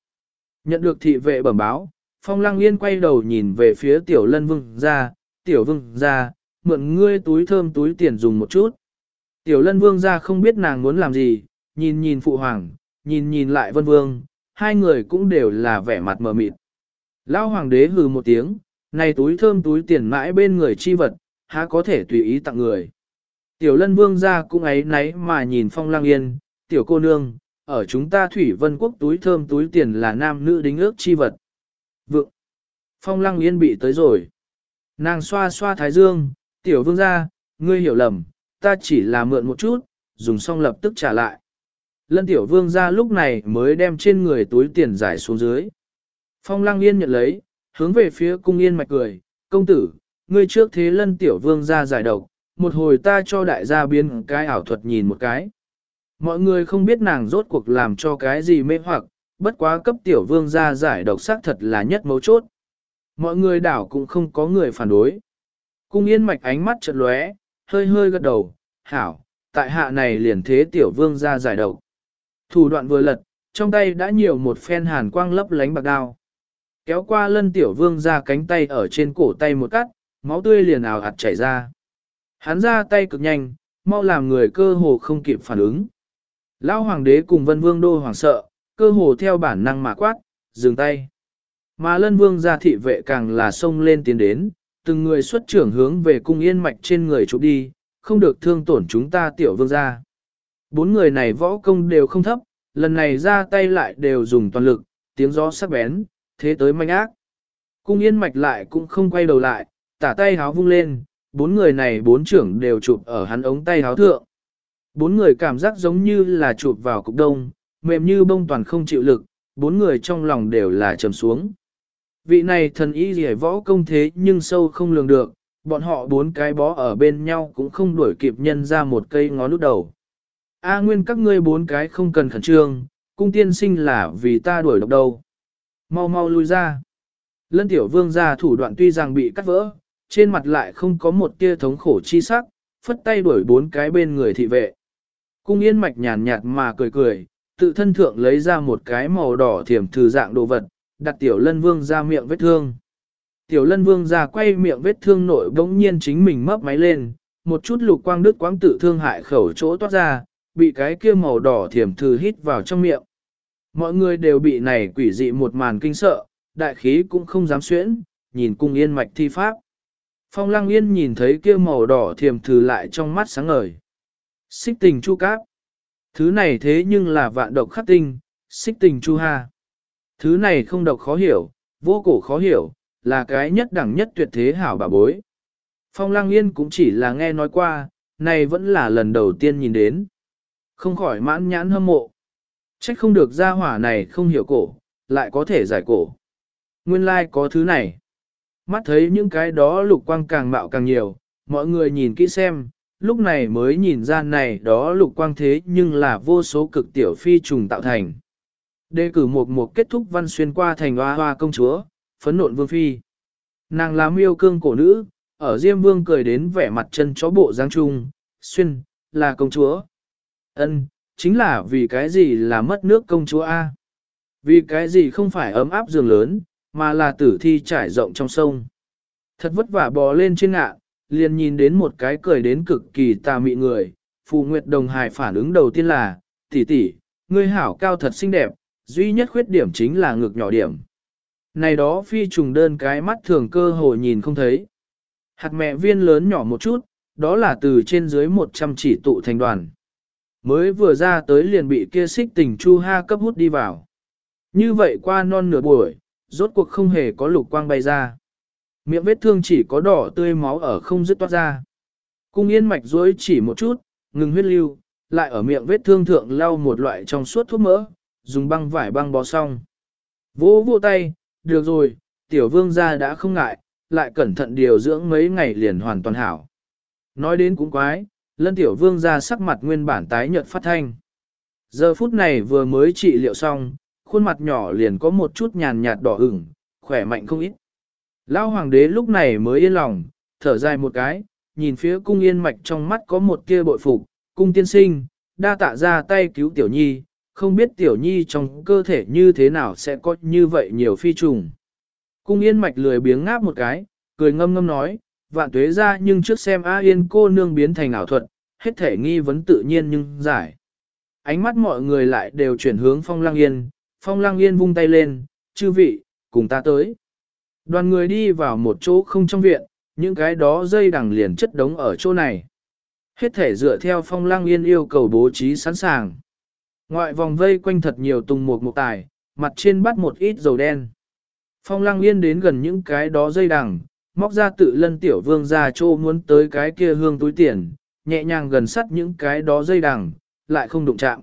Nhận được thị vệ bẩm báo, phong lăng yên quay đầu nhìn về phía tiểu lân vương ra, tiểu vương ra, mượn ngươi túi thơm túi tiền dùng một chút. Tiểu lân vương ra không biết nàng muốn làm gì, nhìn nhìn phụ hoàng, nhìn nhìn lại vân vương, hai người cũng đều là vẻ mặt mờ mịt. Lão hoàng đế hừ một tiếng, này túi thơm túi tiền mãi bên người chi vật, há có thể tùy ý tặng người. Tiểu lân vương ra cũng ấy nấy mà nhìn phong lang yên, tiểu cô nương, ở chúng ta thủy vân quốc túi thơm túi tiền là nam nữ đính ước chi vật. Vượng! Phong lang yên bị tới rồi. Nàng xoa xoa thái dương, tiểu vương ra, ngươi hiểu lầm, ta chỉ là mượn một chút, dùng xong lập tức trả lại. Lân tiểu vương ra lúc này mới đem trên người túi tiền giải xuống dưới. Phong lăng yên nhận lấy, hướng về phía cung yên mạch cười, công tử, ngươi trước thế lân tiểu vương ra giải độc, một hồi ta cho đại gia biến cái ảo thuật nhìn một cái. Mọi người không biết nàng rốt cuộc làm cho cái gì mê hoặc, bất quá cấp tiểu vương ra giải độc xác thật là nhất mấu chốt. Mọi người đảo cũng không có người phản đối. Cung yên mạch ánh mắt chợt lóe, hơi hơi gật đầu, hảo, tại hạ này liền thế tiểu vương ra giải độc. Thủ đoạn vừa lật, trong tay đã nhiều một phen hàn quang lấp lánh bạc đao. Kéo qua lân tiểu vương ra cánh tay ở trên cổ tay một cắt, máu tươi liền ào ạt chảy ra. Hắn ra tay cực nhanh, mau làm người cơ hồ không kịp phản ứng. Lão hoàng đế cùng vân vương đô hoàng sợ, cơ hồ theo bản năng mà quát, dừng tay. Mà lân vương ra thị vệ càng là xông lên tiến đến, từng người xuất trưởng hướng về cung yên mạch trên người chụp đi, không được thương tổn chúng ta tiểu vương ra. Bốn người này võ công đều không thấp, lần này ra tay lại đều dùng toàn lực, tiếng gió sắc bén, thế tới manh ác. Cung yên mạch lại cũng không quay đầu lại, tả tay háo vung lên, bốn người này bốn trưởng đều chụp ở hắn ống tay háo thượng. Bốn người cảm giác giống như là chụp vào cục đông, mềm như bông toàn không chịu lực, bốn người trong lòng đều là trầm xuống. Vị này thần y rỉa võ công thế nhưng sâu không lường được, bọn họ bốn cái bó ở bên nhau cũng không đuổi kịp nhân ra một cây ngón nút đầu. A nguyên các ngươi bốn cái không cần khẩn trương, cung tiên sinh là vì ta đuổi độc đâu. Mau mau lui ra. Lân tiểu vương ra thủ đoạn tuy rằng bị cắt vỡ, trên mặt lại không có một tia thống khổ chi sắc, phất tay đuổi bốn cái bên người thị vệ. Cung yên mạch nhàn nhạt mà cười cười, tự thân thượng lấy ra một cái màu đỏ thiểm thử dạng đồ vật, đặt tiểu lân vương ra miệng vết thương. Tiểu lân vương ra quay miệng vết thương nội bỗng nhiên chính mình mấp máy lên, một chút lục quang đứt quáng tự thương hại khẩu chỗ toát ra, bị cái kia màu đỏ thiểm thử hít vào trong miệng. Mọi người đều bị này quỷ dị một màn kinh sợ, đại khí cũng không dám xuyễn, nhìn cung yên mạch thi pháp. Phong lăng yên nhìn thấy kia màu đỏ thiểm thử lại trong mắt sáng ngời. Xích tình chu cáp. Thứ này thế nhưng là vạn độc khắc tinh, xích tình chu ha. Thứ này không độc khó hiểu, vô cổ khó hiểu, là cái nhất đẳng nhất tuyệt thế hảo bà bối. Phong Lăng Yên cũng chỉ là nghe nói qua, này vẫn là lần đầu tiên nhìn đến. Không khỏi mãn nhãn hâm mộ. Trách không được gia hỏa này không hiểu cổ, lại có thể giải cổ. Nguyên lai like có thứ này. Mắt thấy những cái đó lục quang càng mạo càng nhiều, mọi người nhìn kỹ xem, lúc này mới nhìn ra này đó lục quang thế nhưng là vô số cực tiểu phi trùng tạo thành. Đề cử một một kết thúc văn xuyên qua thành hoa hoa công chúa, phấn nộn vương phi. Nàng là miêu cương cổ nữ, ở Diêm Vương cười đến vẻ mặt chân chó bộ giang trung, xuyên, là công chúa ân chính là vì cái gì là mất nước công chúa A. Vì cái gì không phải ấm áp giường lớn, mà là tử thi trải rộng trong sông. Thật vất vả bò lên trên ngạ, liền nhìn đến một cái cười đến cực kỳ tà mị người. Phù Nguyệt Đồng Hải phản ứng đầu tiên là, tỷ tỷ, ngươi hảo cao thật xinh đẹp, duy nhất khuyết điểm chính là ngực nhỏ điểm. Này đó phi trùng đơn cái mắt thường cơ hồ nhìn không thấy. Hạt mẹ viên lớn nhỏ một chút, đó là từ trên dưới 100 chỉ tụ thành đoàn. Mới vừa ra tới liền bị kia xích tình chu ha cấp hút đi vào. Như vậy qua non nửa buổi, rốt cuộc không hề có lục quang bay ra. Miệng vết thương chỉ có đỏ tươi máu ở không dứt toát ra. Cung yên mạch rối chỉ một chút, ngừng huyết lưu, lại ở miệng vết thương thượng lau một loại trong suốt thuốc mỡ, dùng băng vải băng bó xong. Vỗ vỗ tay, được rồi, tiểu vương gia đã không ngại, lại cẩn thận điều dưỡng mấy ngày liền hoàn toàn hảo. Nói đến cũng quái, lân tiểu vương ra sắc mặt nguyên bản tái nhợt phát thanh. Giờ phút này vừa mới trị liệu xong, khuôn mặt nhỏ liền có một chút nhàn nhạt đỏ ửng, khỏe mạnh không ít. Lão hoàng đế lúc này mới yên lòng, thở dài một cái, nhìn phía cung yên mạch trong mắt có một kia bội phục, cung tiên sinh, đa tạ ra tay cứu tiểu nhi, không biết tiểu nhi trong cơ thể như thế nào sẽ có như vậy nhiều phi trùng. Cung yên mạch lười biếng ngáp một cái, cười ngâm ngâm nói, vạn tuế ra nhưng trước xem A yên cô nương biến thành ảo thuật, hết thể nghi vấn tự nhiên nhưng giải. Ánh mắt mọi người lại đều chuyển hướng phong lăng yên, phong lăng yên vung tay lên, chư vị, cùng ta tới. Đoàn người đi vào một chỗ không trong viện, những cái đó dây đằng liền chất đống ở chỗ này. Hết thể dựa theo phong lang yên yêu cầu bố trí sẵn sàng. Ngoại vòng vây quanh thật nhiều tùng một mục tài, mặt trên bắt một ít dầu đen. Phong lang yên đến gần những cái đó dây đằng, móc ra tự lân tiểu vương ra chỗ muốn tới cái kia hương túi tiền, nhẹ nhàng gần sắt những cái đó dây đằng, lại không đụng chạm.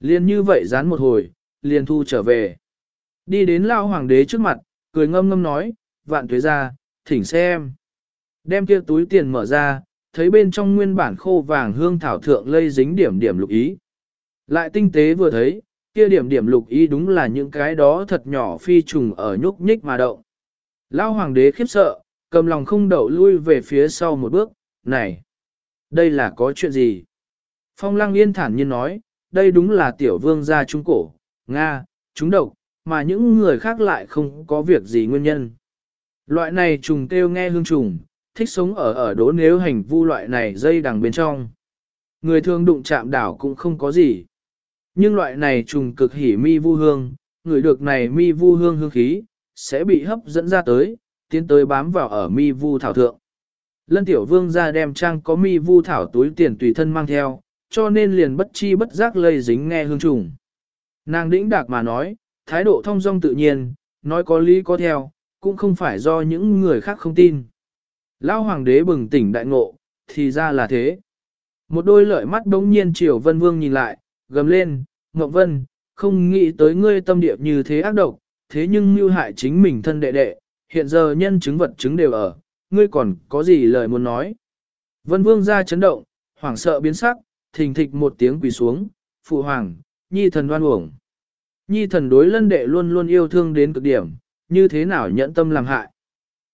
Liên như vậy dán một hồi, liền thu trở về. Đi đến lao hoàng đế trước mặt, cười ngâm ngâm nói, vạn tuế ra, thỉnh xem. Đem kia túi tiền mở ra, thấy bên trong nguyên bản khô vàng hương thảo thượng lây dính điểm điểm lục ý. Lại tinh tế vừa thấy, kia điểm điểm lục ý đúng là những cái đó thật nhỏ phi trùng ở nhúc nhích mà động. Lao hoàng đế khiếp sợ, cầm lòng không đậu lui về phía sau một bước, này, đây là có chuyện gì? Phong lăng yên thản nhiên nói, đây đúng là tiểu vương gia trung cổ, Nga, chúng độc, mà những người khác lại không có việc gì nguyên nhân. Loại này trùng kêu nghe hương trùng, thích sống ở ở đố nếu hành vu loại này dây đằng bên trong. Người thường đụng chạm đảo cũng không có gì. Nhưng loại này trùng cực hỉ mi vu hương, người được này mi vu hương hương khí, sẽ bị hấp dẫn ra tới, tiến tới bám vào ở mi vu thảo thượng. Lân tiểu vương ra đem trang có mi vu thảo túi tiền tùy thân mang theo, cho nên liền bất chi bất giác lây dính nghe hương trùng. Nàng đĩnh đạc mà nói, thái độ thông dong tự nhiên, nói có lý có theo, cũng không phải do những người khác không tin. Lão hoàng đế bừng tỉnh đại ngộ, thì ra là thế. Một đôi lợi mắt đống nhiên triều vân vương nhìn lại, gầm lên, Ngọc Vân, không nghĩ tới ngươi tâm địa như thế ác độc, thế nhưng mưu hại chính mình thân đệ đệ, hiện giờ nhân chứng vật chứng đều ở, ngươi còn có gì lời muốn nói. Vân vương ra chấn động, hoảng sợ biến sắc, thình thịch một tiếng quỳ xuống, phụ hoàng, nhi thần đoan uổng. Nhi thần đối lân đệ luôn luôn yêu thương đến cực điểm, như thế nào nhẫn tâm làm hại.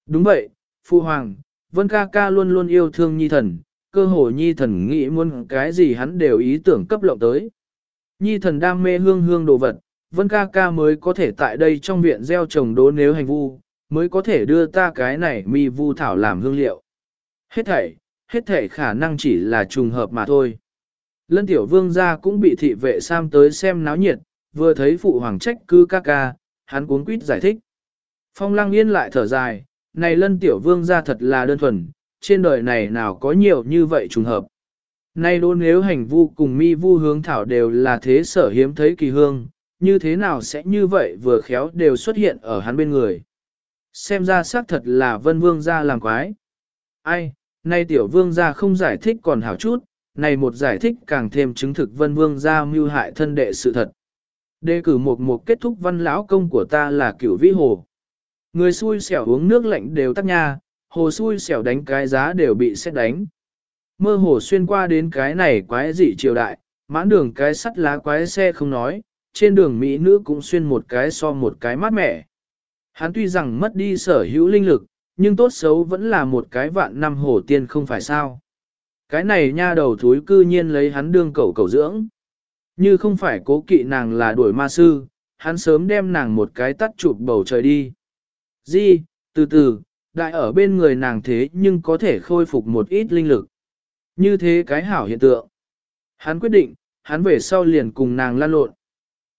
Đúng vậy, phụ hoàng, vân ca ca luôn luôn yêu thương nhi thần, cơ hồ nhi thần nghĩ muốn cái gì hắn đều ý tưởng cấp lộng tới. Nhi thần đam mê hương hương đồ vật, vân ca ca mới có thể tại đây trong viện gieo trồng đố nếu hành vu, mới có thể đưa ta cái này mi vu thảo làm hương liệu. Hết thảy, hết thảy khả năng chỉ là trùng hợp mà thôi. Lân tiểu vương gia cũng bị thị vệ Sam tới xem náo nhiệt, vừa thấy phụ hoàng trách cứ ca ca, hắn cuốn quýt giải thích. Phong lăng yên lại thở dài, này lân tiểu vương gia thật là đơn thuần, trên đời này nào có nhiều như vậy trùng hợp. Nay đôn nếu hành vu cùng mi vu hướng thảo đều là thế sở hiếm thấy kỳ hương, như thế nào sẽ như vậy vừa khéo đều xuất hiện ở hắn bên người. Xem ra xác thật là vân vương gia làm quái. Ai, nay tiểu vương gia không giải thích còn hảo chút, này một giải thích càng thêm chứng thực vân vương gia mưu hại thân đệ sự thật. Đề cử một một kết thúc văn lão công của ta là cửu vĩ hồ. Người xui xẻo uống nước lạnh đều tắt nha, hồ xui xẻo đánh cái giá đều bị xét đánh. Mơ hồ xuyên qua đến cái này quái dị triều đại, mãn đường cái sắt lá quái xe không nói, trên đường Mỹ nữ cũng xuyên một cái so một cái mát mẻ. Hắn tuy rằng mất đi sở hữu linh lực, nhưng tốt xấu vẫn là một cái vạn năm hổ tiên không phải sao. Cái này nha đầu thúi cư nhiên lấy hắn đương cầu cầu dưỡng. Như không phải cố kỵ nàng là đuổi ma sư, hắn sớm đem nàng một cái tắt chụp bầu trời đi. Di, từ từ, đại ở bên người nàng thế nhưng có thể khôi phục một ít linh lực. Như thế cái hảo hiện tượng. Hắn quyết định, hắn về sau liền cùng nàng lan lộn.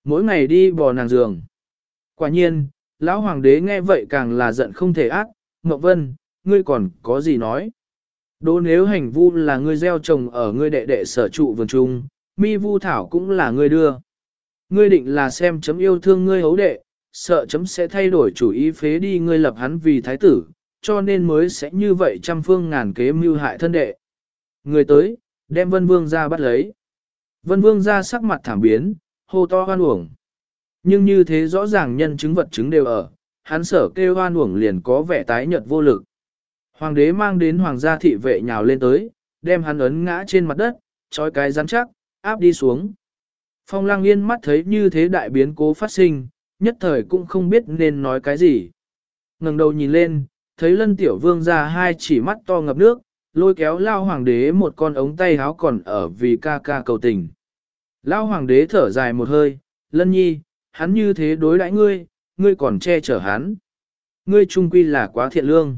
Mỗi ngày đi bò nàng giường. Quả nhiên, lão hoàng đế nghe vậy càng là giận không thể ác. Ngọc Vân, ngươi còn có gì nói? Đố nếu hành vu là ngươi gieo trồng ở ngươi đệ đệ sở trụ vườn trung, mi vu thảo cũng là ngươi đưa. Ngươi định là xem chấm yêu thương ngươi hấu đệ, sợ chấm sẽ thay đổi chủ ý phế đi ngươi lập hắn vì thái tử, cho nên mới sẽ như vậy trăm phương ngàn kế mưu hại thân đệ. Người tới, đem vân vương ra bắt lấy. Vân vương ra sắc mặt thảm biến, hô to hoan uổng. Nhưng như thế rõ ràng nhân chứng vật chứng đều ở, hắn sở kêu hoan uổng liền có vẻ tái nhợt vô lực. Hoàng đế mang đến hoàng gia thị vệ nhào lên tới, đem hắn ấn ngã trên mặt đất, trói cái rắn chắc, áp đi xuống. Phong lang yên mắt thấy như thế đại biến cố phát sinh, nhất thời cũng không biết nên nói cái gì. ngẩng đầu nhìn lên, thấy lân tiểu vương ra hai chỉ mắt to ngập nước, lôi kéo lao hoàng đế một con ống tay háo còn ở vì ca ca cầu tình. Lao hoàng đế thở dài một hơi, lân nhi, hắn như thế đối đãi ngươi, ngươi còn che chở hắn. Ngươi trung quy là quá thiện lương.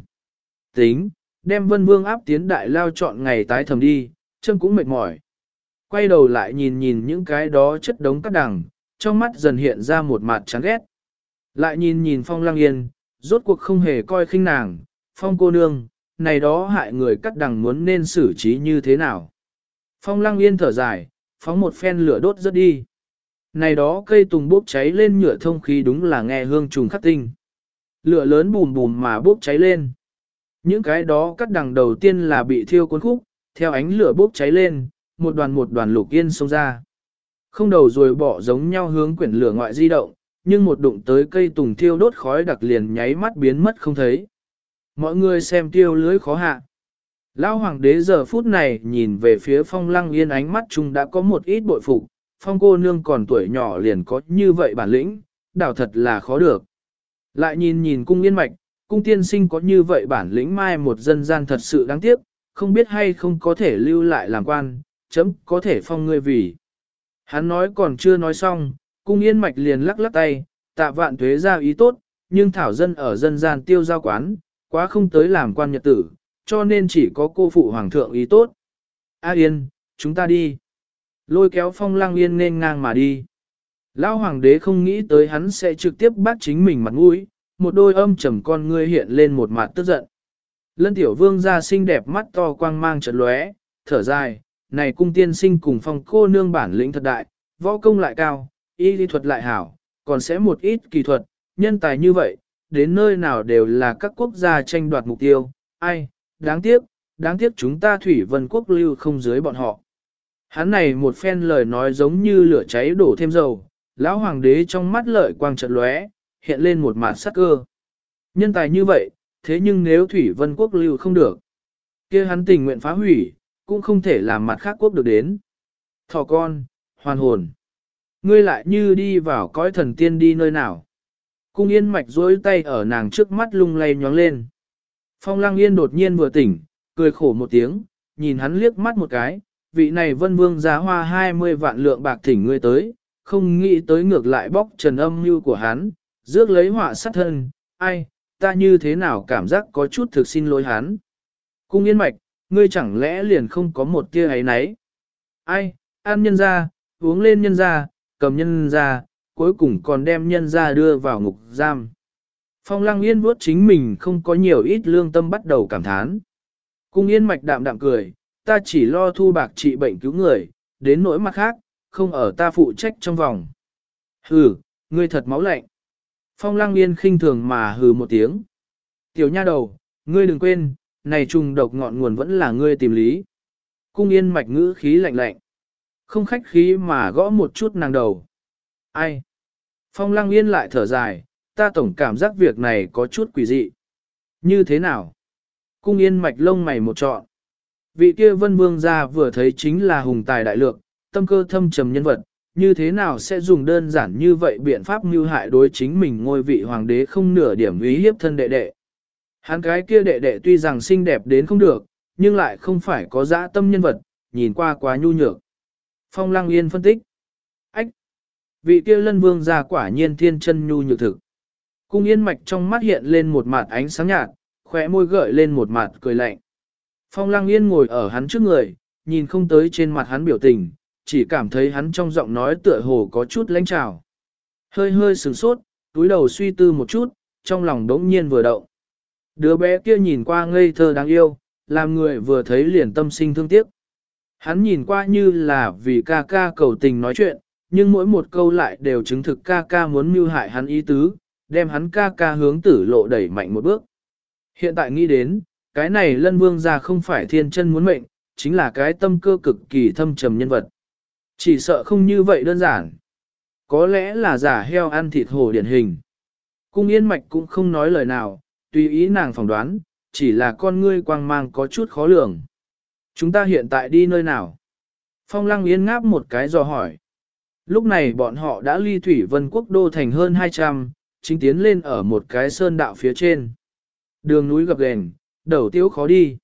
Tính, đem vân vương áp tiến đại lao chọn ngày tái thầm đi, chân cũng mệt mỏi. Quay đầu lại nhìn nhìn những cái đó chất đống cắt đằng, trong mắt dần hiện ra một mặt chán ghét. Lại nhìn nhìn phong lang yên, rốt cuộc không hề coi khinh nàng, phong cô nương, này đó hại người cắt đằng muốn nên xử trí như thế nào. Phong lăng yên thở dài, phóng một phen lửa đốt rất đi. Này đó cây tùng bốc cháy lên nhựa thông khí đúng là nghe hương trùng khắc tinh. Lửa lớn bùm bùm mà bốc cháy lên. Những cái đó cắt đằng đầu tiên là bị thiêu cuốn khúc, theo ánh lửa bốc cháy lên, một đoàn một đoàn lục yên xông ra. Không đầu rồi bỏ giống nhau hướng quyển lửa ngoại di động, nhưng một đụng tới cây tùng thiêu đốt khói đặc liền nháy mắt biến mất không thấy. Mọi người xem tiêu lưới khó hạ. Lão hoàng đế giờ phút này nhìn về phía phong lăng yên ánh mắt chung đã có một ít bội phục, phong cô nương còn tuổi nhỏ liền có như vậy bản lĩnh, đảo thật là khó được. Lại nhìn nhìn cung yên mạch, cung tiên sinh có như vậy bản lĩnh mai một dân gian thật sự đáng tiếc, không biết hay không có thể lưu lại làm quan, chấm có thể phong ngươi vì. Hắn nói còn chưa nói xong, cung yên mạch liền lắc lắc tay, tạ vạn thuế ra ý tốt, nhưng thảo dân ở dân gian tiêu giao quán, quá không tới làm quan nhật tử, cho nên chỉ có cô phụ hoàng thượng ý tốt. A yên, chúng ta đi. Lôi kéo phong lang yên nên ngang mà đi. Lão hoàng đế không nghĩ tới hắn sẽ trực tiếp bắt chính mình mặt mũi, một đôi âm trầm con ngươi hiện lên một mặt tức giận. Lân tiểu vương ra xinh đẹp mắt to quang mang chợt lóe, thở dài, này cung tiên sinh cùng phong cô nương bản lĩnh thật đại, võ công lại cao, y lý thuật lại hảo, còn sẽ một ít kỳ thuật, nhân tài như vậy, đến nơi nào đều là các quốc gia tranh đoạt mục tiêu, ai, đáng tiếc, đáng tiếc chúng ta thủy vân quốc lưu không dưới bọn họ. Hắn này một phen lời nói giống như lửa cháy đổ thêm dầu, lão hoàng đế trong mắt lợi quang trận lóe, hiện lên một mạt sắc cơ. Nhân tài như vậy, thế nhưng nếu thủy vân quốc lưu không được, kia hắn tình nguyện phá hủy, cũng không thể làm mặt khác quốc được đến. Thỏ con, hoàn hồn. Ngươi lại như đi vào cõi thần tiên đi nơi nào. Cung yên mạch duỗi tay ở nàng trước mắt lung lay nhóng lên. Phong lăng yên đột nhiên vừa tỉnh, cười khổ một tiếng, nhìn hắn liếc mắt một cái, vị này vân vương giá hoa 20 vạn lượng bạc thỉnh ngươi tới, không nghĩ tới ngược lại bóc trần âm mưu của hắn, rước lấy họa sát thân, ai, ta như thế nào cảm giác có chút thực xin lỗi hắn. Cung yên mạch, ngươi chẳng lẽ liền không có một tia ấy nấy? Ai, ăn nhân ra, uống lên nhân ra, cầm nhân ra, cuối cùng còn đem nhân ra đưa vào ngục giam. Phong lăng yên vuốt chính mình không có nhiều ít lương tâm bắt đầu cảm thán. Cung yên mạch đạm đạm cười, ta chỉ lo thu bạc trị bệnh cứu người, đến nỗi mặt khác, không ở ta phụ trách trong vòng. Hừ, ngươi thật máu lạnh. Phong lăng yên khinh thường mà hừ một tiếng. Tiểu nha đầu, ngươi đừng quên, này trùng độc ngọn nguồn vẫn là ngươi tìm lý. Cung yên mạch ngữ khí lạnh lạnh. Không khách khí mà gõ một chút nàng đầu. Ai? Phong lăng yên lại thở dài, ta tổng cảm giác việc này có chút quỷ dị. Như thế nào? Cung yên mạch lông mày một trọn. Vị kia vân vương gia vừa thấy chính là hùng tài đại lượng, tâm cơ thâm trầm nhân vật, như thế nào sẽ dùng đơn giản như vậy biện pháp mưu hại đối chính mình ngôi vị hoàng đế không nửa điểm ý hiếp thân đệ đệ. Hắn cái kia đệ đệ tuy rằng xinh đẹp đến không được, nhưng lại không phải có dã tâm nhân vật, nhìn qua quá nhu nhược. Phong Lăng Yên phân tích. Ách! Vị kia lân vương gia quả nhiên thiên chân nhu nhược thực. Cung yên mạch trong mắt hiện lên một mặt ánh sáng nhạt, khóe môi gợi lên một mặt cười lạnh. Phong Lăng Yên ngồi ở hắn trước người, nhìn không tới trên mặt hắn biểu tình, chỉ cảm thấy hắn trong giọng nói tựa hồ có chút lãnh trào. Hơi hơi sửng sốt, túi đầu suy tư một chút, trong lòng đống nhiên vừa động. Đứa bé kia nhìn qua ngây thơ đáng yêu, làm người vừa thấy liền tâm sinh thương tiếc. Hắn nhìn qua như là vì ca ca cầu tình nói chuyện, nhưng mỗi một câu lại đều chứng thực ca ca muốn mưu hại hắn ý tứ, đem hắn ca ca hướng tử lộ đẩy mạnh một bước. Hiện tại nghĩ đến, cái này lân vương ra không phải thiên chân muốn mệnh, chính là cái tâm cơ cực kỳ thâm trầm nhân vật. Chỉ sợ không như vậy đơn giản. Có lẽ là giả heo ăn thịt hổ điển hình. Cung yên mạch cũng không nói lời nào, tùy ý nàng phỏng đoán, chỉ là con ngươi quang mang có chút khó lường. Chúng ta hiện tại đi nơi nào? Phong lăng yên ngáp một cái dò hỏi. Lúc này bọn họ đã ly thủy vân quốc đô thành hơn 200, chính tiến lên ở một cái sơn đạo phía trên. Đường núi gập ghềnh, đầu tiếu khó đi.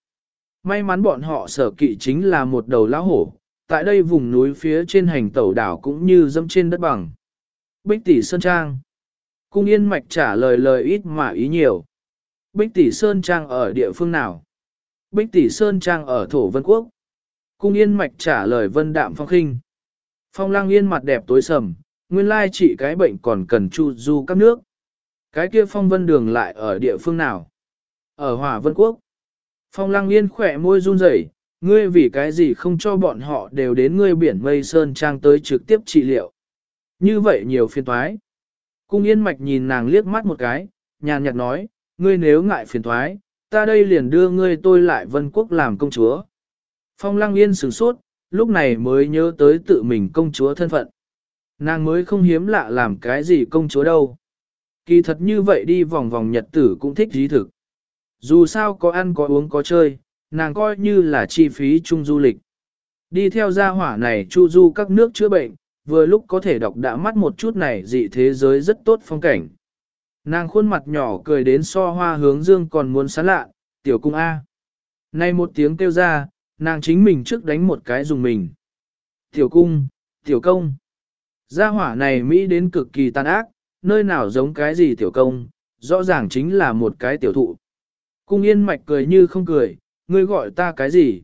May mắn bọn họ sở kỵ chính là một đầu lão hổ, tại đây vùng núi phía trên hành tẩu đảo cũng như dâm trên đất bằng. Bích tỷ Sơn Trang Cung Yên Mạch trả lời lời ít mà ý nhiều. Bích tỷ Sơn Trang ở địa phương nào? Bích tỷ Sơn Trang ở Thổ Vân Quốc. Cung Yên Mạch trả lời vân đạm phong khinh. Phong lang yên mặt đẹp tối sầm, nguyên lai trị cái bệnh còn cần chu du các nước. Cái kia phong vân đường lại ở địa phương nào? Ở Hòa Vân Quốc. Phong lăng yên khỏe môi run rẩy, ngươi vì cái gì không cho bọn họ đều đến ngươi biển mây sơn trang tới trực tiếp trị liệu. Như vậy nhiều phiền toái. Cung yên mạch nhìn nàng liếc mắt một cái, nhàn nhạt nói, ngươi nếu ngại phiền toái, ta đây liền đưa ngươi tôi lại vân quốc làm công chúa. Phong lăng yên sửng sốt, lúc này mới nhớ tới tự mình công chúa thân phận. Nàng mới không hiếm lạ làm cái gì công chúa đâu. Kỳ thật như vậy đi vòng vòng nhật tử cũng thích dí thực. Dù sao có ăn có uống có chơi, nàng coi như là chi phí chung du lịch. Đi theo gia hỏa này chu du các nước chữa bệnh, vừa lúc có thể đọc đã mắt một chút này dị thế giới rất tốt phong cảnh. Nàng khuôn mặt nhỏ cười đến so hoa hướng dương còn muốn sán lạ, tiểu cung A. Nay một tiếng kêu ra, nàng chính mình trước đánh một cái dùng mình. Tiểu cung, tiểu công. Gia hỏa này Mỹ đến cực kỳ tàn ác, nơi nào giống cái gì tiểu công, rõ ràng chính là một cái tiểu thụ. Cung yên mạch cười như không cười, ngươi gọi ta cái gì?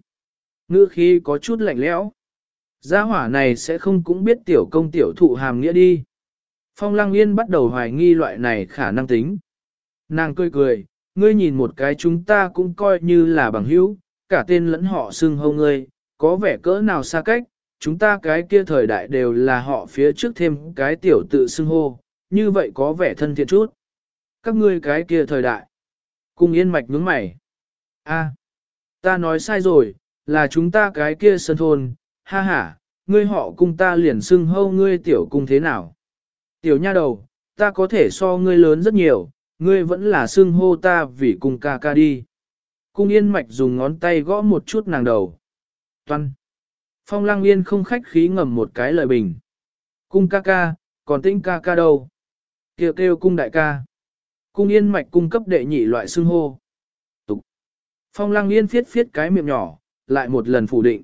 Ngữ khí có chút lạnh lẽo. Gia hỏa này sẽ không cũng biết tiểu công tiểu thụ hàm nghĩa đi. Phong lăng yên bắt đầu hoài nghi loại này khả năng tính. Nàng cười cười, ngươi nhìn một cái chúng ta cũng coi như là bằng hữu, cả tên lẫn họ xưng hâu ngươi, có vẻ cỡ nào xa cách, chúng ta cái kia thời đại đều là họ phía trước thêm cái tiểu tự xưng hô, như vậy có vẻ thân thiện chút. Các ngươi cái kia thời đại. Cung yên mạch nhướng mày. a ta nói sai rồi, là chúng ta cái kia sân thôn, ha ha, ngươi họ cung ta liền xưng hâu ngươi tiểu cung thế nào. Tiểu nha đầu, ta có thể so ngươi lớn rất nhiều, ngươi vẫn là xưng hô ta vì cung ca ca đi. Cung yên mạch dùng ngón tay gõ một chút nàng đầu. Toan. Phong lang yên không khách khí ngầm một cái lời bình. Cung ca ca, còn tĩnh ca ca đâu? Kêu kêu cung đại ca. Cung yên mạch cung cấp đệ nhị loại xưng hô. Tục. Phong lăng yên phiết phiết cái miệng nhỏ, lại một lần phủ định.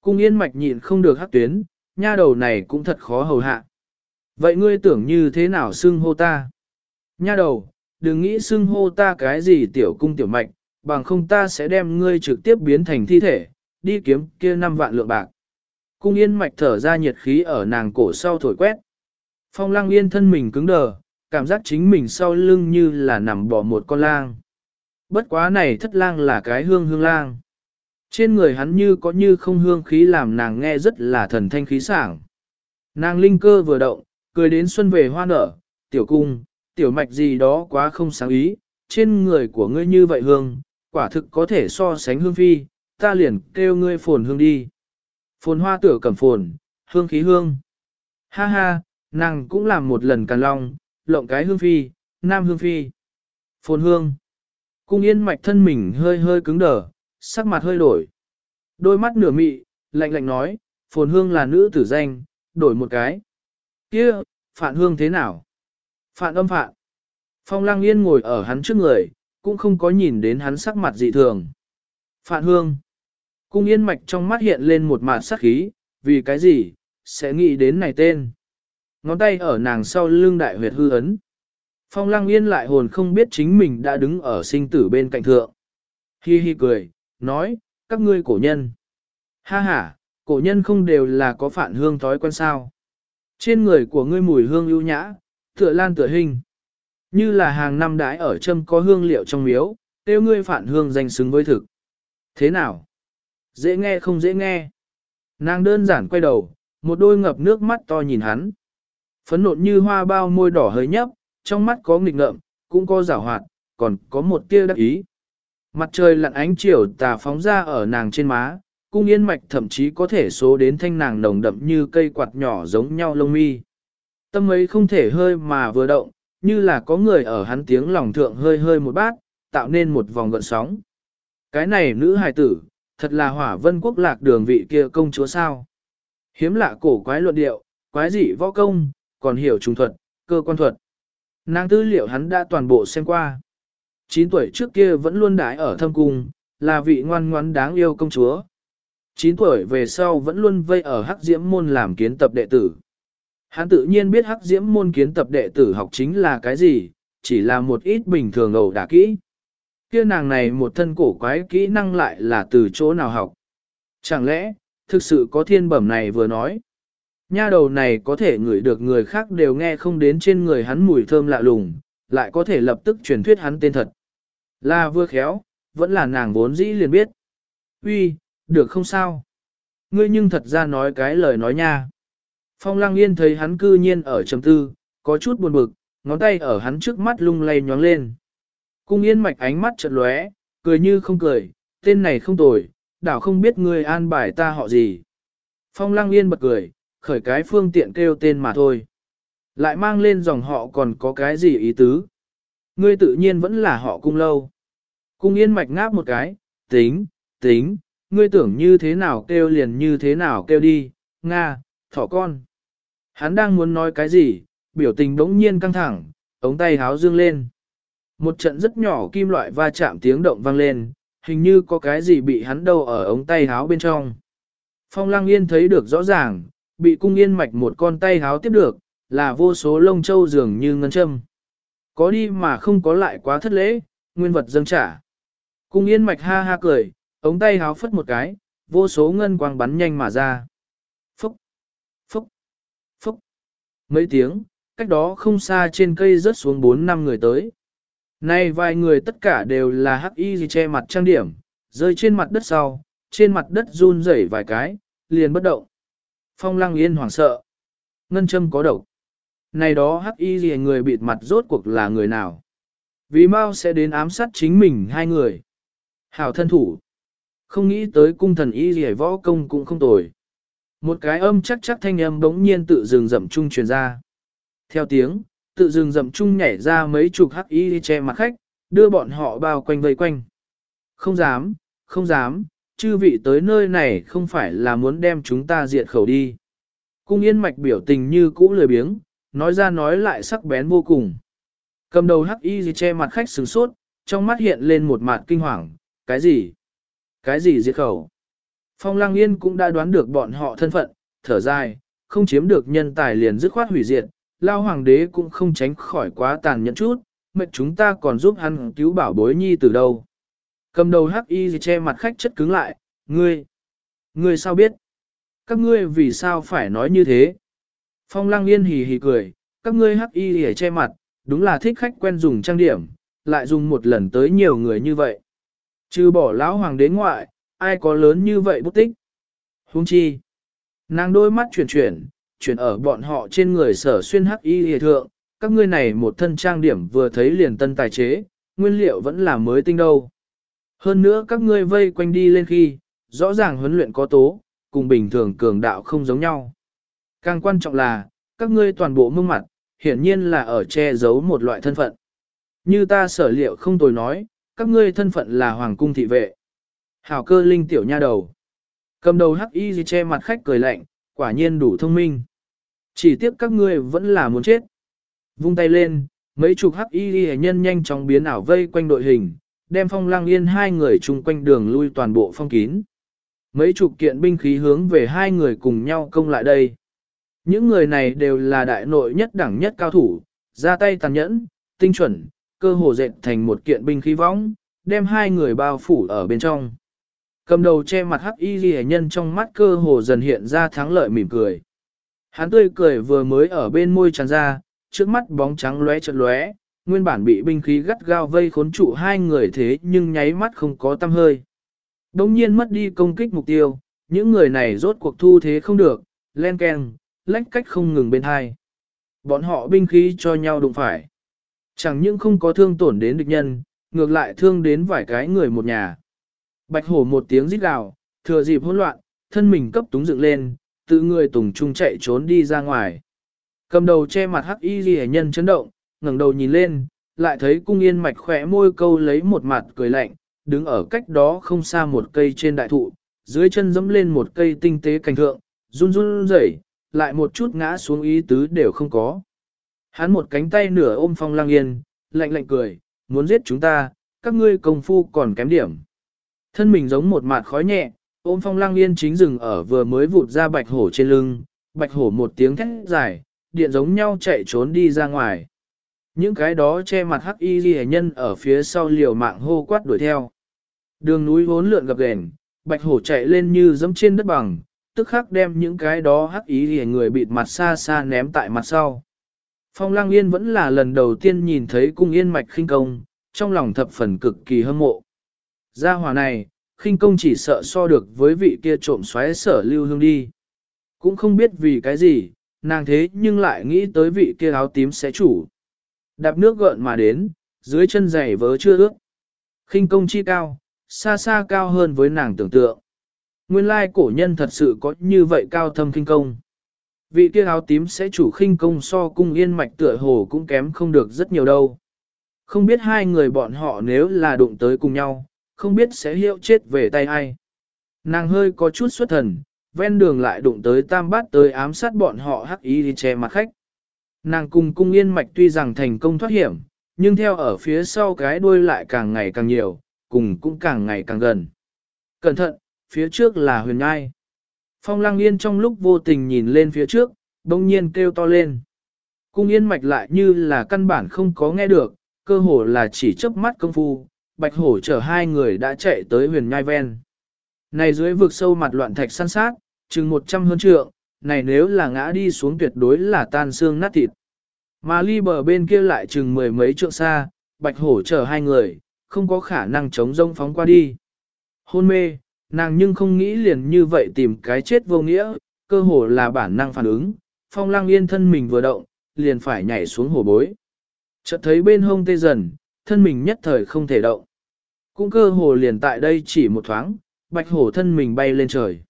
Cung yên mạch nhịn không được hắc tuyến, nha đầu này cũng thật khó hầu hạ. Vậy ngươi tưởng như thế nào xưng hô ta? Nha đầu, đừng nghĩ xưng hô ta cái gì tiểu cung tiểu mạch, bằng không ta sẽ đem ngươi trực tiếp biến thành thi thể, đi kiếm kia năm vạn lượng bạc. Cung yên mạch thở ra nhiệt khí ở nàng cổ sau thổi quét. Phong lăng yên thân mình cứng đờ, cảm giác chính mình sau lưng như là nằm bỏ một con lang. Bất quá này thất lang là cái hương hương lang. Trên người hắn như có như không hương khí làm nàng nghe rất là thần thanh khí sảng. Nàng linh cơ vừa động, cười đến xuân về hoa nở, tiểu cung, tiểu mạch gì đó quá không sáng ý, trên người của ngươi như vậy hương, quả thực có thể so sánh hương phi, ta liền kêu ngươi phồn hương đi. Phồn hoa tử cầm phồn, hương khí hương. Ha ha, nàng cũng làm một lần càn long, lộng cái hương phi, nam hương phi. Phồn hương. Cung yên mạch thân mình hơi hơi cứng đờ, sắc mặt hơi đổi. Đôi mắt nửa mị, lạnh lạnh nói, phồn hương là nữ tử danh, đổi một cái. kia phạn hương thế nào? Phạn âm phạn. Phong lang yên ngồi ở hắn trước người, cũng không có nhìn đến hắn sắc mặt dị thường. Phạn hương. Cung yên mạch trong mắt hiện lên một mạt sắc khí, vì cái gì, sẽ nghĩ đến này tên. Ngón tay ở nàng sau lưng đại huyệt hư ấn. Phong lăng yên lại hồn không biết chính mình đã đứng ở sinh tử bên cạnh thượng. Hi hi cười, nói, các ngươi cổ nhân. Ha ha, cổ nhân không đều là có phản hương thói quen sao. Trên người của ngươi mùi hương ưu nhã, tựa lan tựa hình. Như là hàng năm đái ở châm có hương liệu trong miếu, tiêu ngươi phản hương danh xứng với thực. Thế nào? Dễ nghe không dễ nghe? Nàng đơn giản quay đầu, một đôi ngập nước mắt to nhìn hắn. Phấn nộn như hoa bao môi đỏ hơi nhấp, trong mắt có nghịch ngợm, cũng có giảo hoạt, còn có một tia đắc ý. Mặt trời lặn ánh chiều tà phóng ra ở nàng trên má, cung yên mạch thậm chí có thể số đến thanh nàng nồng đậm như cây quạt nhỏ giống nhau lông mi. Tâm ấy không thể hơi mà vừa động, như là có người ở hắn tiếng lòng thượng hơi hơi một bát, tạo nên một vòng gợn sóng. Cái này nữ hài tử, thật là hỏa vân quốc lạc đường vị kia công chúa sao. Hiếm lạ cổ quái luận điệu, quái dị võ công, còn hiểu trùng thuật, cơ quan thuật. Nàng tư liệu hắn đã toàn bộ xem qua. 9 tuổi trước kia vẫn luôn đái ở thâm cung, là vị ngoan ngoãn đáng yêu công chúa. 9 tuổi về sau vẫn luôn vây ở hắc diễm môn làm kiến tập đệ tử. Hắn tự nhiên biết hắc diễm môn kiến tập đệ tử học chính là cái gì, chỉ là một ít bình thường ẩu đả kỹ. Kia nàng này một thân cổ quái kỹ năng lại là từ chỗ nào học. Chẳng lẽ, thực sự có thiên bẩm này vừa nói. Nha đầu này có thể ngửi được người khác đều nghe không đến trên người hắn mùi thơm lạ lùng, lại có thể lập tức truyền thuyết hắn tên thật. Là vừa khéo, vẫn là nàng vốn dĩ liền biết. Uy, được không sao? Ngươi nhưng thật ra nói cái lời nói nha. Phong Lăng Yên thấy hắn cư nhiên ở trầm tư, có chút buồn bực, ngón tay ở hắn trước mắt lung lay nhoáng lên. Cung Yên mạch ánh mắt chợt lóe, cười như không cười, tên này không tồi, đảo không biết ngươi an bài ta họ gì. Phong Lăng Yên bật cười, khởi cái phương tiện kêu tên mà thôi. Lại mang lên dòng họ còn có cái gì ý tứ. Ngươi tự nhiên vẫn là họ cung lâu. Cung Yên mạch ngáp một cái, tính, tính, ngươi tưởng như thế nào kêu liền như thế nào kêu đi, Nga, thỏ con. Hắn đang muốn nói cái gì, biểu tình đống nhiên căng thẳng, ống tay háo dương lên. Một trận rất nhỏ kim loại va chạm tiếng động vang lên, hình như có cái gì bị hắn đâu ở ống tay háo bên trong. Phong lăng yên thấy được rõ ràng, bị cung yên mạch một con tay háo tiếp được, là vô số lông châu dường như ngân châm. Có đi mà không có lại quá thất lễ, nguyên vật dâng trả. Cung yên mạch ha ha cười, ống tay háo phất một cái, vô số ngân quang bắn nhanh mà ra. Phúc, phúc, phúc. Mấy tiếng, cách đó không xa trên cây rớt xuống bốn năm người tới. Nay vài người tất cả đều là hắc y gì che mặt trang điểm, rơi trên mặt đất sau, trên mặt đất run rẩy vài cái, liền bất động. Phong lăng yên hoảng sợ. Ngân châm có độc. Này đó hắc y gì người bịt mặt rốt cuộc là người nào? Vì mau sẽ đến ám sát chính mình hai người. Hảo thân thủ. Không nghĩ tới cung thần y gì võ công cũng không tồi. Một cái âm chắc chắc thanh âm bỗng nhiên tự dừng dậm trung truyền ra. Theo tiếng, tự dừng dậm trung nhảy ra mấy chục hắc y che mặt khách, đưa bọn họ bao quanh vây quanh. Không dám, không dám, chư vị tới nơi này không phải là muốn đem chúng ta diệt khẩu đi. Cung yên mạch biểu tình như cũ lười biếng, nói ra nói lại sắc bén vô cùng. Cầm đầu hắc y che mặt khách sửng sốt, trong mắt hiện lên một mặt kinh hoàng, cái gì? Cái gì diệt khẩu? Phong Lăng Yên cũng đã đoán được bọn họ thân phận, thở dài, không chiếm được nhân tài liền dứt khoát hủy diệt, lao hoàng đế cũng không tránh khỏi quá tàn nhẫn chút, mệt chúng ta còn giúp hắn cứu bảo bối nhi từ đâu. Cầm đầu hắc y che mặt khách chất cứng lại, ngươi, ngươi sao biết? Các ngươi vì sao phải nói như thế? Phong lăng yên hì hì cười, các ngươi hắc y để che mặt, đúng là thích khách quen dùng trang điểm, lại dùng một lần tới nhiều người như vậy. Trừ bỏ lão hoàng đế ngoại, ai có lớn như vậy bút tích? Huống chi. Nàng đôi mắt chuyển chuyển, chuyển ở bọn họ trên người sở xuyên hắc y hề thượng, các ngươi này một thân trang điểm vừa thấy liền tân tài chế, nguyên liệu vẫn là mới tinh đâu. Hơn nữa các ngươi vây quanh đi lên khi, rõ ràng huấn luyện có tố, cùng bình thường cường đạo không giống nhau. Càng quan trọng là, các ngươi toàn bộ mương mặt, hiển nhiên là ở che giấu một loại thân phận. Như ta sở liệu không tồi nói, các ngươi thân phận là hoàng cung thị vệ. Hảo cơ linh tiểu nha đầu. Cầm đầu hắc y gì che mặt khách cười lạnh, quả nhiên đủ thông minh. Chỉ tiếc các ngươi vẫn là muốn chết. Vung tay lên, mấy chục hắc y ghi nhân nhanh chóng biến ảo vây quanh đội hình, đem phong lang yên hai người chung quanh đường lui toàn bộ phong kín. Mấy chục kiện binh khí hướng về hai người cùng nhau công lại đây. Những người này đều là đại nội nhất đẳng nhất cao thủ, ra tay tàn nhẫn, tinh chuẩn, cơ hồ dệt thành một kiện binh khí võng, đem hai người bao phủ ở bên trong. Cầm đầu che mặt hắc y ghi nhân trong mắt cơ hồ dần hiện ra thắng lợi mỉm cười. Hắn tươi cười vừa mới ở bên môi tràn ra, trước mắt bóng trắng lóe chợt lóe, nguyên bản bị binh khí gắt gao vây khốn trụ hai người thế nhưng nháy mắt không có tâm hơi. Đông nhiên mất đi công kích mục tiêu, những người này rốt cuộc thu thế không được, len keng, lách cách không ngừng bên hai. Bọn họ binh khí cho nhau đụng phải. Chẳng những không có thương tổn đến địch nhân, ngược lại thương đến vài cái người một nhà. Bạch hổ một tiếng rít gào, thừa dịp hỗn loạn, thân mình cấp túng dựng lên, tự người tùng trung chạy trốn đi ra ngoài. Cầm đầu che mặt hắc y ghi nhân chấn động, ngẩng đầu nhìn lên, lại thấy cung yên mạch khỏe môi câu lấy một mặt cười lạnh, đứng ở cách đó không xa một cây trên đại thụ, dưới chân dẫm lên một cây tinh tế cành thượng, run run rẩy, lại một chút ngã xuống ý tứ đều không có. Hắn một cánh tay nửa ôm phong lang yên, lạnh lạnh cười, muốn giết chúng ta, các ngươi công phu còn kém điểm. Thân mình giống một mạt khói nhẹ, ôm phong lang yên chính rừng ở vừa mới vụt ra bạch hổ trên lưng, bạch hổ một tiếng thét dài, điện giống nhau chạy trốn đi ra ngoài. Những cái đó che mặt hắc y ghi nhân ở phía sau liều mạng hô quát đuổi theo. Đường núi vốn lượn gập ghềnh, bạch hổ chạy lên như dẫm trên đất bằng, tức khắc đem những cái đó hắc y ghi người bịt mặt xa xa ném tại mặt sau. Phong Lang Yên vẫn là lần đầu tiên nhìn thấy cung yên mạch khinh công, trong lòng thập phần cực kỳ hâm mộ. Gia hỏa này, khinh công chỉ sợ so được với vị kia trộm xoáy sở lưu hương đi. Cũng không biết vì cái gì, nàng thế nhưng lại nghĩ tới vị kia áo tím sẽ chủ. Đạp nước gợn mà đến, dưới chân giày vớ chưa ướt. khinh công chi cao, xa xa cao hơn với nàng tưởng tượng. Nguyên lai cổ nhân thật sự có như vậy cao thâm khinh công. Vị kia áo tím sẽ chủ khinh công so cung yên mạch tựa hồ cũng kém không được rất nhiều đâu. Không biết hai người bọn họ nếu là đụng tới cùng nhau, không biết sẽ hiệu chết về tay ai. Nàng hơi có chút xuất thần, ven đường lại đụng tới tam bát tới ám sát bọn họ hắc ý đi che mặt khách. Nàng cùng cung yên mạch tuy rằng thành công thoát hiểm, nhưng theo ở phía sau cái đuôi lại càng ngày càng nhiều, cùng cũng càng ngày càng gần. Cẩn thận, phía trước là huyền ngai. Phong lăng yên trong lúc vô tình nhìn lên phía trước, đông nhiên kêu to lên. Cung yên mạch lại như là căn bản không có nghe được, cơ hồ là chỉ chớp mắt công phu, bạch hổ chở hai người đã chạy tới huyền nhai ven. Này dưới vực sâu mặt loạn thạch săn sát, chừng một trăm hơn trượng, này nếu là ngã đi xuống tuyệt đối là tan xương nát thịt. Mà ly bờ bên kia lại chừng mười mấy trượng xa, bạch hổ chở hai người, không có khả năng chống rông phóng qua đi. Hôn mê, nàng nhưng không nghĩ liền như vậy tìm cái chết vô nghĩa, cơ hồ là bản năng phản ứng, phong lăng yên thân mình vừa động, liền phải nhảy xuống hồ bối. Chợt thấy bên hông tê dần, thân mình nhất thời không thể động. Cũng cơ hồ liền tại đây chỉ một thoáng, bạch hổ thân mình bay lên trời.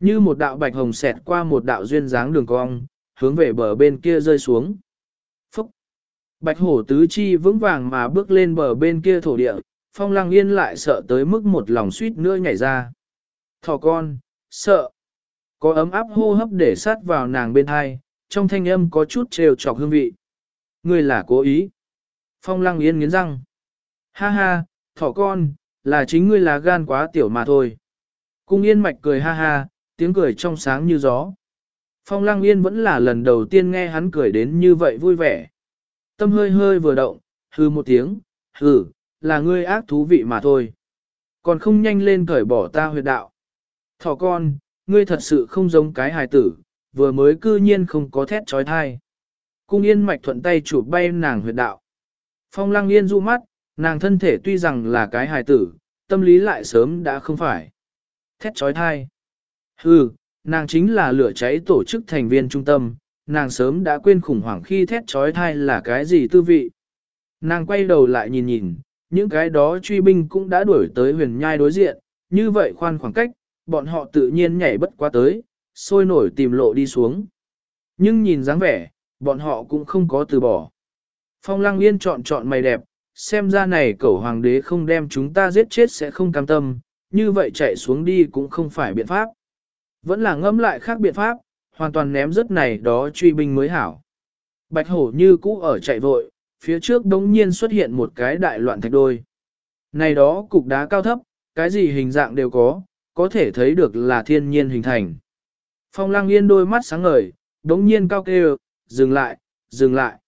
Như một đạo bạch hồng xẹt qua một đạo duyên dáng đường cong, hướng về bờ bên kia rơi xuống. Phúc! Bạch hổ tứ chi vững vàng mà bước lên bờ bên kia thổ địa, phong lăng yên lại sợ tới mức một lòng suýt nữa nhảy ra. Thỏ con, sợ. Có ấm áp hô hấp để sát vào nàng bên hai, trong thanh âm có chút trêu chọc hương vị. Ngươi là cố ý. Phong lăng yên nghiến răng. Ha ha, thỏ con, là chính ngươi là gan quá tiểu mà thôi. Cung yên mạch cười ha ha, tiếng cười trong sáng như gió. Phong lăng yên vẫn là lần đầu tiên nghe hắn cười đến như vậy vui vẻ. Tâm hơi hơi vừa động, hừ một tiếng, hừ, là ngươi ác thú vị mà thôi. Còn không nhanh lên cởi bỏ ta huyệt đạo. Thỏ con, ngươi thật sự không giống cái hài tử, vừa mới cư nhiên không có thét trói thai. Cung yên mạch thuận tay chụp bay nàng huyệt đạo. Phong lăng yên du mắt, nàng thân thể tuy rằng là cái hài tử, tâm lý lại sớm đã không phải. Thét trói thai. Hừ, nàng chính là lửa cháy tổ chức thành viên trung tâm, nàng sớm đã quên khủng hoảng khi thét trói thai là cái gì tư vị. Nàng quay đầu lại nhìn nhìn, những cái đó truy binh cũng đã đuổi tới huyền nhai đối diện, như vậy khoan khoảng cách, bọn họ tự nhiên nhảy bất quá tới, sôi nổi tìm lộ đi xuống. Nhưng nhìn dáng vẻ, bọn họ cũng không có từ bỏ. Phong lăng yên chọn chọn mày đẹp, xem ra này cẩu hoàng đế không đem chúng ta giết chết sẽ không cam tâm, như vậy chạy xuống đi cũng không phải biện pháp. Vẫn là ngâm lại khác biện pháp, hoàn toàn ném rớt này đó truy binh mới hảo. Bạch hổ như cũ ở chạy vội, phía trước đống nhiên xuất hiện một cái đại loạn thạch đôi. Này đó cục đá cao thấp, cái gì hình dạng đều có, có thể thấy được là thiên nhiên hình thành. Phong lang yên đôi mắt sáng ngời, đống nhiên cao kêu, dừng lại, dừng lại.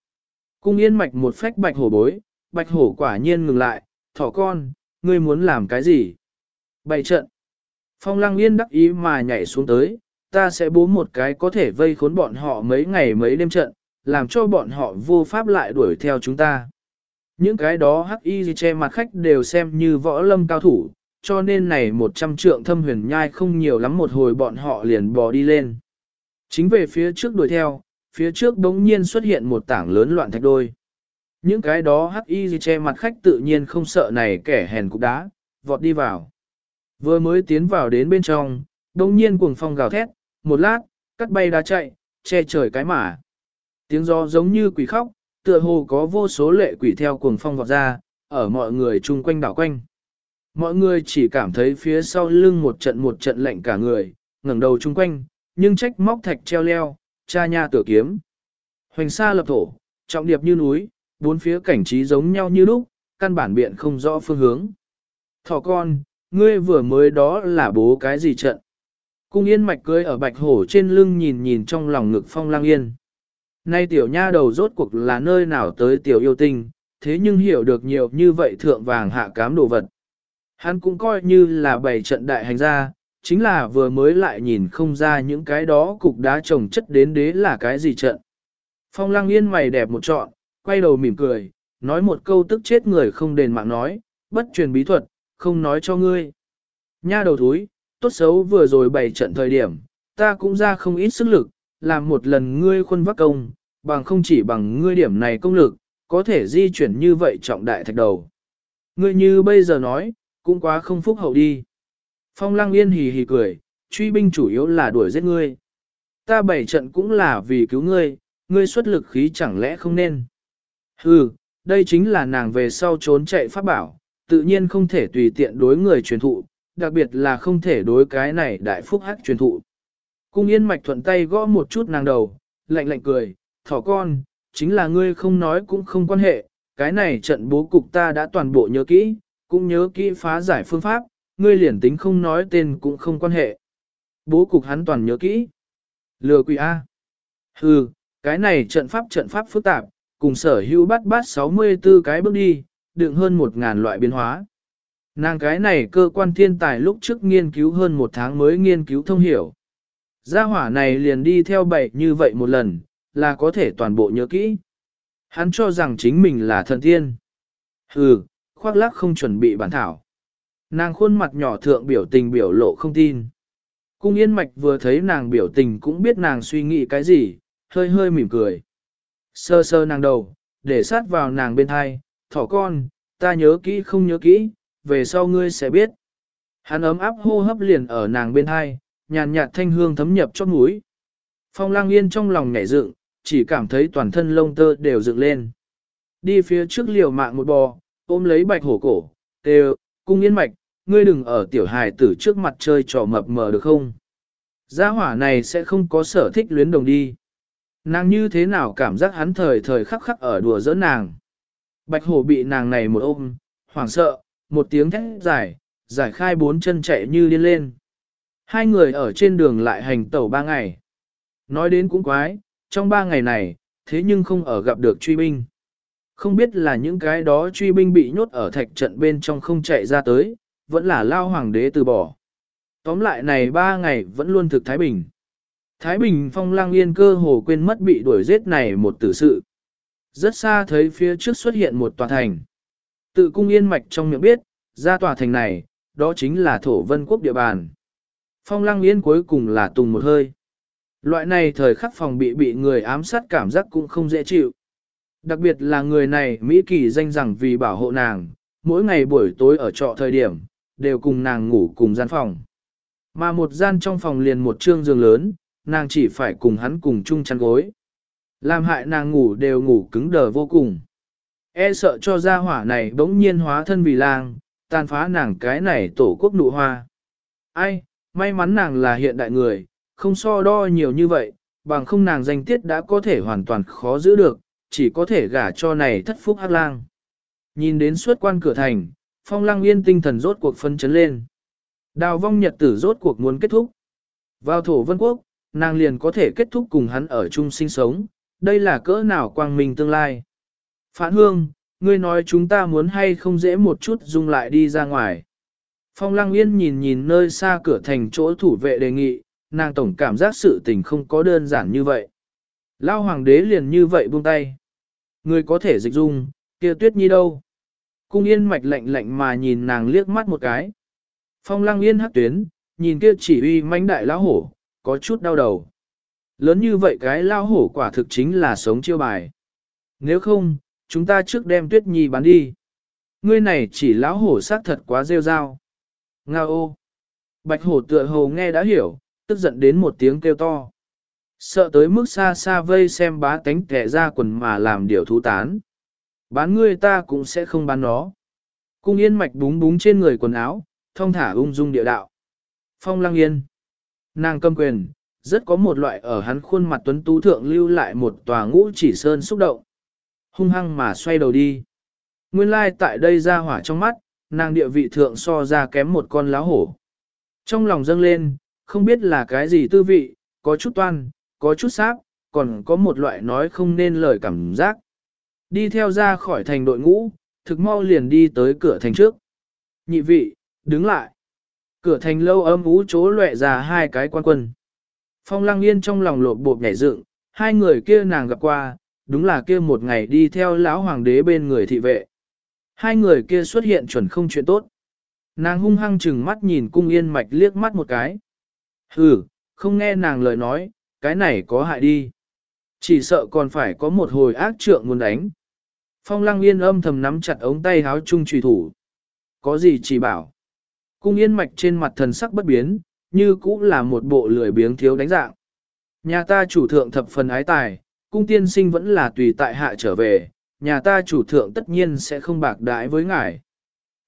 Cung yên mạch một phách bạch hổ bối, bạch hổ quả nhiên ngừng lại, thỏ con, ngươi muốn làm cái gì? Bày trận. Phong lăng yên đắc ý mà nhảy xuống tới, ta sẽ bố một cái có thể vây khốn bọn họ mấy ngày mấy đêm trận, làm cho bọn họ vô pháp lại đuổi theo chúng ta. Những cái đó hắc y che mặt khách đều xem như võ lâm cao thủ, cho nên này một trăm trượng thâm huyền nhai không nhiều lắm một hồi bọn họ liền bò đi lên. Chính về phía trước đuổi theo, phía trước đống nhiên xuất hiện một tảng lớn loạn thạch đôi. Những cái đó hắc y che mặt khách tự nhiên không sợ này kẻ hèn cục đá, vọt đi vào. Vừa mới tiến vào đến bên trong, đông nhiên cuồng phong gào thét, một lát, cắt bay đá chạy, che trời cái mả. Tiếng gió giống như quỷ khóc, tựa hồ có vô số lệ quỷ theo cuồng phong vọt ra, ở mọi người chung quanh đảo quanh. Mọi người chỉ cảm thấy phía sau lưng một trận một trận lạnh cả người, ngẩng đầu chung quanh, nhưng trách móc thạch treo leo, cha nha tử kiếm. Hoành xa lập thổ, trọng điệp như núi, bốn phía cảnh trí giống nhau như lúc, căn bản biện không rõ phương hướng. Thỏ con, ngươi vừa mới đó là bố cái gì trận? Cung yên mạch cưới ở bạch hổ trên lưng nhìn nhìn trong lòng ngực phong lang yên. Nay tiểu nha đầu rốt cuộc là nơi nào tới tiểu yêu tinh, thế nhưng hiểu được nhiều như vậy thượng vàng hạ cám đồ vật. Hắn cũng coi như là bày trận đại hành gia, chính là vừa mới lại nhìn không ra những cái đó cục đá trồng chất đến đế là cái gì trận. Phong lang yên mày đẹp một trọn, quay đầu mỉm cười, nói một câu tức chết người không đền mạng nói, bất truyền bí thuật, không nói cho ngươi. Nha đầu thúi, tốt xấu vừa rồi bày trận thời điểm, ta cũng ra không ít sức lực, làm một lần ngươi khuân vác công, bằng không chỉ bằng ngươi điểm này công lực, có thể di chuyển như vậy trọng đại thạch đầu. Ngươi như bây giờ nói, cũng quá không phúc hậu đi. Phong lăng yên hì hì cười, truy binh chủ yếu là đuổi giết ngươi. Ta bày trận cũng là vì cứu ngươi, ngươi xuất lực khí chẳng lẽ không nên. Hừ, đây chính là nàng về sau trốn chạy pháp bảo, tự nhiên không thể tùy tiện đối người truyền thụ, đặc biệt là không thể đối cái này đại phúc hắc truyền thụ. Cung yên mạch thuận tay gõ một chút nàng đầu, lạnh lạnh cười, thỏ con, chính là ngươi không nói cũng không quan hệ, cái này trận bố cục ta đã toàn bộ nhớ kỹ, cũng nhớ kỹ phá giải phương pháp, ngươi liền tính không nói tên cũng không quan hệ. Bố cục hắn toàn nhớ kỹ. Lừa quỷ A. Hừ, cái này trận pháp trận pháp phức tạp, cùng sở hữu bắt bắt 64 cái bước đi, đựng hơn một ngàn loại biến hóa. Nàng cái này cơ quan thiên tài lúc trước nghiên cứu hơn một tháng mới nghiên cứu thông hiểu. Gia hỏa này liền đi theo bậy như vậy một lần, là có thể toàn bộ nhớ kỹ. Hắn cho rằng chính mình là thần tiên. Hừ, khoác lác không chuẩn bị bản thảo. Nàng khuôn mặt nhỏ thượng biểu tình biểu lộ không tin. Cung yên mạch vừa thấy nàng biểu tình cũng biết nàng suy nghĩ cái gì, hơi hơi mỉm cười. Sơ sơ nàng đầu, để sát vào nàng bên thai, thỏ con, ta nhớ kỹ không nhớ kỹ, về sau ngươi sẽ biết. Hắn ấm áp hô hấp liền ở nàng bên hai, nhàn nhạt thanh hương thấm nhập chót mũi. Phong lang yên trong lòng nhảy dựng, chỉ cảm thấy toàn thân lông tơ đều dựng lên. Đi phía trước liều mạng một bò, ôm lấy bạch hổ cổ, tê cung yên mạch, ngươi đừng ở tiểu hài tử trước mặt chơi trò mập mờ được không? Gia hỏa này sẽ không có sở thích luyến đồng đi. Nàng như thế nào cảm giác hắn thời thời khắc khắc ở đùa giỡn nàng. Bạch hổ bị nàng này một ôm, hoảng sợ, một tiếng thét dài, giải khai bốn chân chạy như điên lên. Hai người ở trên đường lại hành tẩu ba ngày. Nói đến cũng quái, trong ba ngày này, thế nhưng không ở gặp được truy binh. Không biết là những cái đó truy binh bị nhốt ở thạch trận bên trong không chạy ra tới, vẫn là lao hoàng đế từ bỏ. Tóm lại này ba ngày vẫn luôn thực Thái Bình. Thái Bình phong lang yên cơ hồ quên mất bị đuổi giết này một tử sự. Rất xa thấy phía trước xuất hiện một tòa thành. Tự cung yên mạch trong miệng biết, ra tòa thành này, đó chính là thổ vân quốc địa bàn. Phong lang yên cuối cùng là tùng một hơi. Loại này thời khắc phòng bị bị người ám sát cảm giác cũng không dễ chịu. Đặc biệt là người này Mỹ kỳ danh rằng vì bảo hộ nàng, mỗi ngày buổi tối ở trọ thời điểm, đều cùng nàng ngủ cùng gian phòng. Mà một gian trong phòng liền một trương giường lớn, nàng chỉ phải cùng hắn cùng chung chăn gối. Làm hại nàng ngủ đều ngủ cứng đờ vô cùng. E sợ cho gia hỏa này bỗng nhiên hóa thân vì lang, tàn phá nàng cái này tổ quốc nụ hoa. Ai, may mắn nàng là hiện đại người, không so đo nhiều như vậy, bằng không nàng danh tiết đã có thể hoàn toàn khó giữ được, chỉ có thể gả cho này thất phúc hắc lang. Nhìn đến suốt quan cửa thành, phong lang yên tinh thần rốt cuộc phân chấn lên. Đào vong nhật tử rốt cuộc muốn kết thúc. Vào thổ vân quốc, nàng liền có thể kết thúc cùng hắn ở chung sinh sống, đây là cỡ nào quang minh tương lai. Phản hương, ngươi nói chúng ta muốn hay không dễ một chút dung lại đi ra ngoài. Phong Lăng Yên nhìn nhìn nơi xa cửa thành chỗ thủ vệ đề nghị, nàng tổng cảm giác sự tình không có đơn giản như vậy. Lao hoàng đế liền như vậy buông tay. Người có thể dịch dung, kia tuyết nhi đâu. Cung yên mạch lạnh lạnh mà nhìn nàng liếc mắt một cái. Phong lăng yên hắc tuyến, nhìn kia chỉ uy mãnh đại lão hổ, có chút đau đầu. Lớn như vậy cái lão hổ quả thực chính là sống chiêu bài. Nếu không, chúng ta trước đem tuyết nhi bán đi. Ngươi này chỉ lão hổ xác thật quá rêu rao. Nga ô. Bạch hổ tựa hồ nghe đã hiểu, tức giận đến một tiếng kêu to. Sợ tới mức xa xa vây xem bá tánh kẻ ra quần mà làm điều thú tán. Bán ngươi ta cũng sẽ không bán nó. Cung yên mạch búng búng trên người quần áo, thông thả ung dung địa đạo. Phong lăng yên. Nàng cầm quyền, rất có một loại ở hắn khuôn mặt tuấn tú thượng lưu lại một tòa ngũ chỉ sơn xúc động. Hung hăng mà xoay đầu đi. Nguyên lai tại đây ra hỏa trong mắt, nàng địa vị thượng so ra kém một con láo hổ. Trong lòng dâng lên, không biết là cái gì tư vị, có chút toan, có chút sáp, còn có một loại nói không nên lời cảm giác. Đi theo ra khỏi thành đội ngũ, thực mau liền đi tới cửa thành trước. Nhị vị, đứng lại. Cửa thành lâu âm ú chố lệ ra hai cái quan quân. Phong lăng yên trong lòng lột bộp nhảy dựng, hai người kia nàng gặp qua, đúng là kia một ngày đi theo lão hoàng đế bên người thị vệ. Hai người kia xuất hiện chuẩn không chuyện tốt. Nàng hung hăng chừng mắt nhìn cung yên mạch liếc mắt một cái. Hừ, không nghe nàng lời nói, cái này có hại đi. Chỉ sợ còn phải có một hồi ác trượng muốn đánh. Phong lăng yên âm thầm nắm chặt ống tay háo chung trùy thủ. Có gì chỉ bảo. Cung yên mạch trên mặt thần sắc bất biến, như cũng là một bộ lười biếng thiếu đánh dạng. Nhà ta chủ thượng thập phần ái tài, cung tiên sinh vẫn là tùy tại hạ trở về, nhà ta chủ thượng tất nhiên sẽ không bạc đãi với ngài.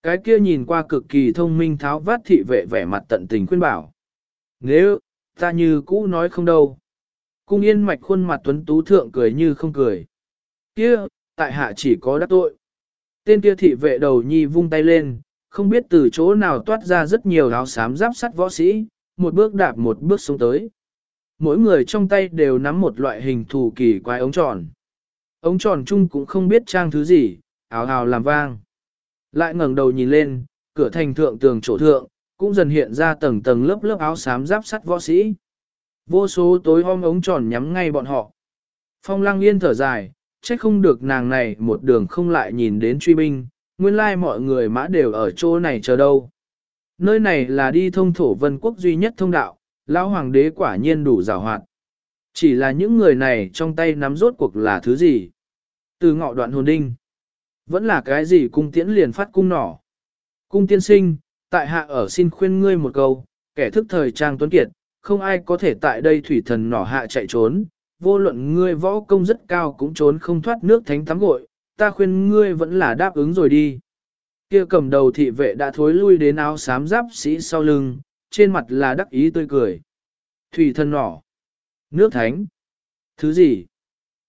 Cái kia nhìn qua cực kỳ thông minh tháo vát thị vệ vẻ mặt tận tình khuyên bảo. Nếu, ta như cũ nói không đâu. Cung yên mạch khuôn mặt tuấn tú thượng cười như không cười. Kia, tại hạ chỉ có đắc tội. Tên kia thị vệ đầu nhi vung tay lên, không biết từ chỗ nào toát ra rất nhiều áo xám giáp sắt võ sĩ, một bước đạp một bước xuống tới. Mỗi người trong tay đều nắm một loại hình thù kỳ quái ống tròn. Ống tròn chung cũng không biết trang thứ gì, ảo ào làm vang. Lại ngẩng đầu nhìn lên, cửa thành thượng tường chỗ thượng, cũng dần hiện ra tầng tầng lớp lớp áo xám giáp sắt võ sĩ. Vô số tối om ống tròn nhắm ngay bọn họ. Phong lăng yên thở dài, trách không được nàng này một đường không lại nhìn đến truy binh, nguyên lai mọi người mã đều ở chỗ này chờ đâu. Nơi này là đi thông thổ vân quốc duy nhất thông đạo, lão hoàng đế quả nhiên đủ rào hoạt. Chỉ là những người này trong tay nắm rốt cuộc là thứ gì? Từ ngọ đoạn hồn đinh. Vẫn là cái gì cung tiễn liền phát cung nỏ. Cung tiên sinh, tại hạ ở xin khuyên ngươi một câu, kẻ thức thời trang tuấn kiệt, không ai có thể tại đây thủy thần nỏ hạ chạy trốn, vô luận ngươi võ công rất cao cũng trốn không thoát nước thánh tắm gội, ta khuyên ngươi vẫn là đáp ứng rồi đi. Kia cầm đầu thị vệ đã thối lui đến áo xám giáp sĩ sau lưng, trên mặt là đắc ý tươi cười. Thủy thân nỏ. Nước thánh. Thứ gì?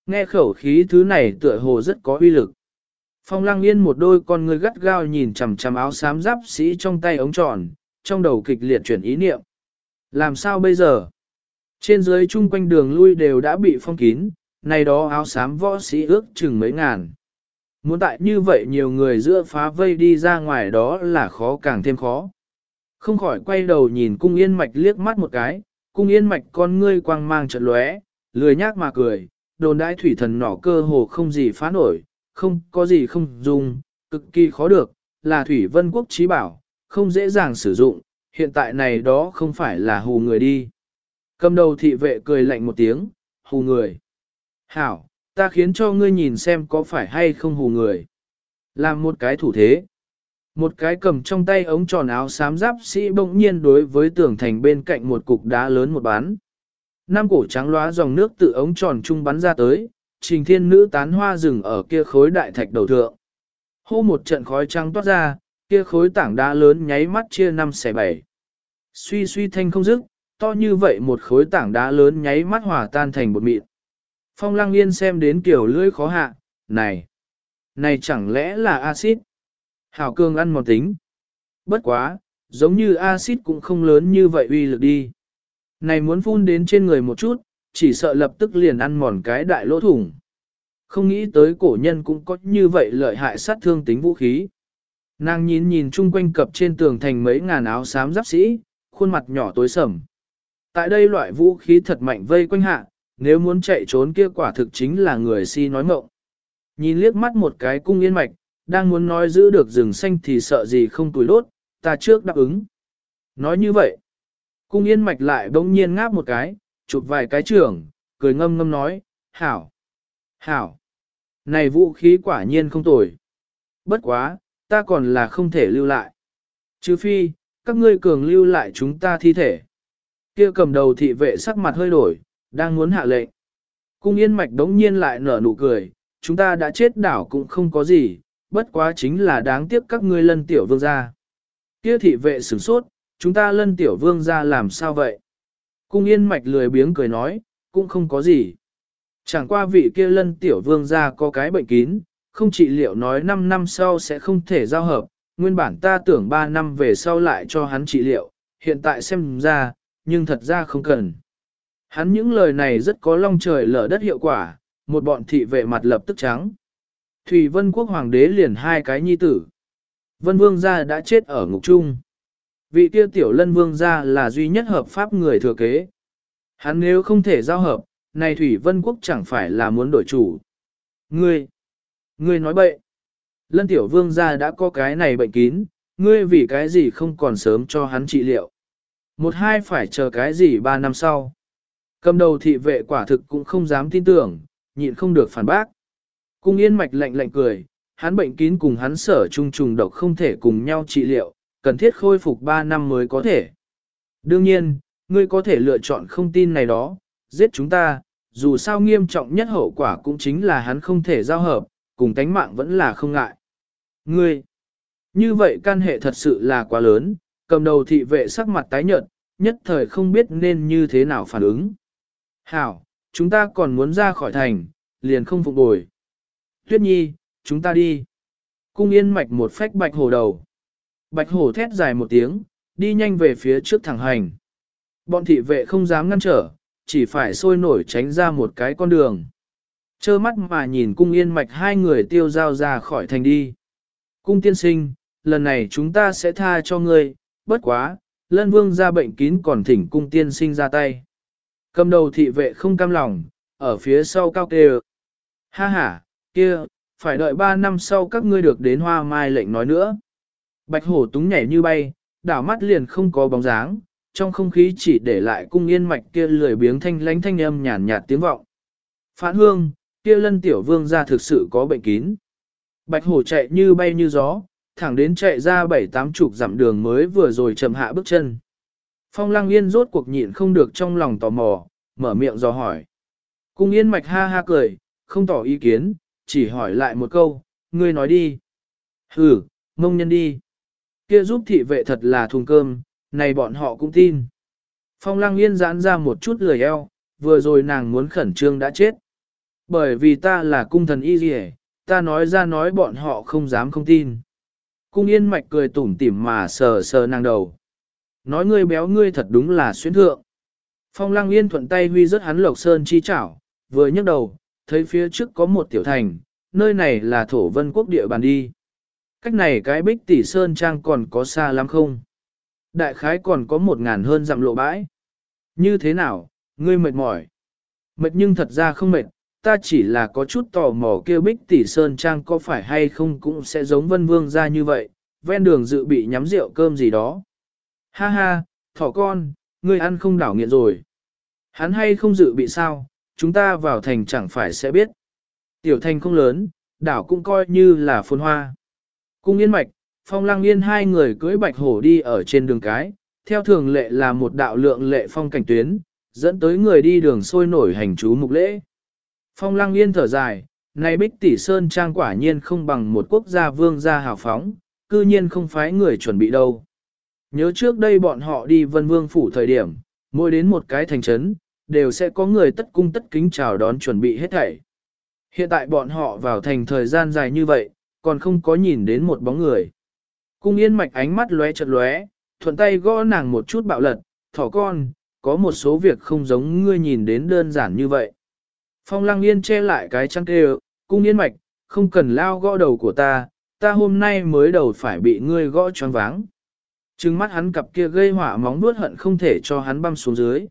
Nghe khẩu khí thứ này tựa hồ rất có uy lực. Phong lăng yên một đôi con người gắt gao nhìn chằm chằm áo xám giáp sĩ trong tay ống tròn, trong đầu kịch liệt chuyển ý niệm. Làm sao bây giờ? Trên dưới chung quanh đường lui đều đã bị phong kín, này đó áo xám võ sĩ ước chừng mấy ngàn. Muốn tại như vậy nhiều người giữa phá vây đi ra ngoài đó là khó càng thêm khó. Không khỏi quay đầu nhìn cung yên mạch liếc mắt một cái, cung yên mạch con ngươi quang mang trận lóe, lười nhác mà cười, đồn đãi thủy thần nỏ cơ hồ không gì phá nổi, không có gì không dùng, cực kỳ khó được, là thủy vân quốc trí bảo, không dễ dàng sử dụng, hiện tại này đó không phải là hù người đi. Cầm đầu thị vệ cười lạnh một tiếng, hù người. Hảo, ta khiến cho ngươi nhìn xem có phải hay không hù người. Làm một cái thủ thế. Một cái cầm trong tay ống tròn áo xám giáp sĩ bỗng nhiên đối với tường thành bên cạnh một cục đá lớn một bán. Năm cổ trắng lóa dòng nước từ ống tròn trung bắn ra tới, trình thiên nữ tán hoa rừng ở kia khối đại thạch đầu thượng. Hô một trận khói trắng toát ra, kia khối tảng đá lớn nháy mắt chia năm xẻ bảy. Suy suy thanh không dứt, to như vậy một khối tảng đá lớn nháy mắt hòa tan thành bột mịn. Phong lăng yên xem đến kiểu lưỡi khó hạ, này, này chẳng lẽ là axit? Hảo cương ăn một tính. Bất quá, giống như axit cũng không lớn như vậy uy lực đi. Này muốn phun đến trên người một chút, chỉ sợ lập tức liền ăn mòn cái đại lỗ thủng. Không nghĩ tới cổ nhân cũng có như vậy lợi hại sát thương tính vũ khí. Nàng nhìn nhìn chung quanh cập trên tường thành mấy ngàn áo xám giáp sĩ, khuôn mặt nhỏ tối sầm. Tại đây loại vũ khí thật mạnh vây quanh hạ, nếu muốn chạy trốn kia quả thực chính là người si nói mộng. Nhìn liếc mắt một cái cung yên mạch, đang muốn nói giữ được rừng xanh thì sợ gì không tuổi đốt, ta trước đáp ứng. Nói như vậy, cung yên mạch lại bỗng nhiên ngáp một cái, chụp vài cái trưởng, cười ngâm ngâm nói, hảo, hảo, này vũ khí quả nhiên không tồi. Bất quá, ta còn là không thể lưu lại. Chứ phi, các ngươi cường lưu lại chúng ta thi thể. Kia cầm đầu thị vệ sắc mặt hơi đổi, đang muốn hạ lệnh. Cung yên mạch đống nhiên lại nở nụ cười, chúng ta đã chết đảo cũng không có gì, bất quá chính là đáng tiếc các ngươi lân tiểu vương gia. Kia thị vệ sửng sốt, chúng ta lân tiểu vương gia làm sao vậy? Cung yên mạch lười biếng cười nói, cũng không có gì. Chẳng qua vị kia lân tiểu vương gia có cái bệnh kín, không trị liệu nói 5 năm sau sẽ không thể giao hợp, nguyên bản ta tưởng 3 năm về sau lại cho hắn trị liệu, hiện tại xem ra, nhưng thật ra không cần. Hắn những lời này rất có long trời lở đất hiệu quả, một bọn thị vệ mặt lập tức trắng. Thủy Vân Quốc Hoàng đế liền hai cái nhi tử. Vân Vương gia đã chết ở ngục trung. Vị kia tiểu lân vương gia là duy nhất hợp pháp người thừa kế. Hắn nếu không thể giao hợp, này Thủy Vân Quốc chẳng phải là muốn đổi chủ. ngươi, ngươi nói bậy. Lân tiểu vương gia đã có cái này bệnh kín, ngươi vì cái gì không còn sớm cho hắn trị liệu. Một hai phải chờ cái gì ba năm sau. Cầm đầu thị vệ quả thực cũng không dám tin tưởng, nhịn không được phản bác. Cung yên mạch lạnh lạnh cười, hắn bệnh kín cùng hắn sở chung trùng độc không thể cùng nhau trị liệu, cần thiết khôi phục 3 năm mới có thể. Đương nhiên, ngươi có thể lựa chọn không tin này đó, giết chúng ta, dù sao nghiêm trọng nhất hậu quả cũng chính là hắn không thể giao hợp, cùng tánh mạng vẫn là không ngại. Ngươi, như vậy can hệ thật sự là quá lớn, cầm đầu thị vệ sắc mặt tái nhợt, nhất thời không biết nên như thế nào phản ứng. Hảo, chúng ta còn muốn ra khỏi thành, liền không phục bồi. Tuyết nhi, chúng ta đi. Cung yên mạch một phách bạch hổ đầu. Bạch hổ thét dài một tiếng, đi nhanh về phía trước thẳng hành. Bọn thị vệ không dám ngăn trở, chỉ phải sôi nổi tránh ra một cái con đường. Chơ mắt mà nhìn cung yên mạch hai người tiêu giao ra khỏi thành đi. Cung tiên sinh, lần này chúng ta sẽ tha cho ngươi, bất quá, lân vương ra bệnh kín còn thỉnh cung tiên sinh ra tay. Cầm đầu thị vệ không cam lòng, ở phía sau cao kê Ha ha, kia, phải đợi ba năm sau các ngươi được đến hoa mai lệnh nói nữa. Bạch hổ túng nhảy như bay, đảo mắt liền không có bóng dáng, trong không khí chỉ để lại cung yên mạch kia lười biếng thanh lánh thanh âm nhàn nhạt tiếng vọng. Phản hương, kia lân tiểu vương ra thực sự có bệnh kín. Bạch hổ chạy như bay như gió, thẳng đến chạy ra bảy tám chục dặm đường mới vừa rồi chậm hạ bước chân. Phong lăng yên rốt cuộc nhịn không được trong lòng tò mò, mở miệng dò hỏi. Cung yên mạch ha ha cười, không tỏ ý kiến, chỉ hỏi lại một câu, ngươi nói đi. Hừ, mông nhân đi. Kia giúp thị vệ thật là thùng cơm, này bọn họ cũng tin. Phong lăng yên giãn ra một chút lười eo, vừa rồi nàng muốn khẩn trương đã chết. Bởi vì ta là cung thần y gì ta nói ra nói bọn họ không dám không tin. Cung yên mạch cười tủm tỉm mà sờ sờ nàng đầu. Nói ngươi béo ngươi thật đúng là xuyến thượng. Phong lăng yên thuận tay huy rất hắn lộc sơn chi chảo, vừa nhấc đầu, thấy phía trước có một tiểu thành, nơi này là thổ vân quốc địa bàn đi. Cách này cái bích tỷ sơn trang còn có xa lắm không? Đại khái còn có một ngàn hơn dặm lộ bãi. Như thế nào, ngươi mệt mỏi? Mệt nhưng thật ra không mệt, ta chỉ là có chút tò mò kêu bích tỷ sơn trang có phải hay không cũng sẽ giống vân vương ra như vậy, ven đường dự bị nhắm rượu cơm gì đó. Ha ha, thỏ con, ngươi ăn không đảo nghiện rồi. Hắn hay không dự bị sao, chúng ta vào thành chẳng phải sẽ biết. Tiểu thành không lớn, đảo cũng coi như là phồn hoa. Cung yên mạch, phong lăng yên hai người cưỡi bạch hổ đi ở trên đường cái, theo thường lệ là một đạo lượng lệ phong cảnh tuyến, dẫn tới người đi đường sôi nổi hành chú mục lễ. Phong lăng yên thở dài, này bích tỷ sơn trang quả nhiên không bằng một quốc gia vương gia hào phóng, cư nhiên không phái người chuẩn bị đâu. Nhớ trước đây bọn họ đi vân vương phủ thời điểm, mỗi đến một cái thành trấn, đều sẽ có người tất cung tất kính chào đón chuẩn bị hết thảy. Hiện tại bọn họ vào thành thời gian dài như vậy, còn không có nhìn đến một bóng người. Cung yên mạch ánh mắt lóe chật lóe, thuận tay gõ nàng một chút bạo lật, thỏ con, có một số việc không giống ngươi nhìn đến đơn giản như vậy. Phong lăng yên che lại cái trăng kêu, cung yên mạch, không cần lao gõ đầu của ta, ta hôm nay mới đầu phải bị ngươi gõ choáng váng. Trừng mắt hắn cặp kia gây hỏa móng nuốt hận không thể cho hắn băm xuống dưới.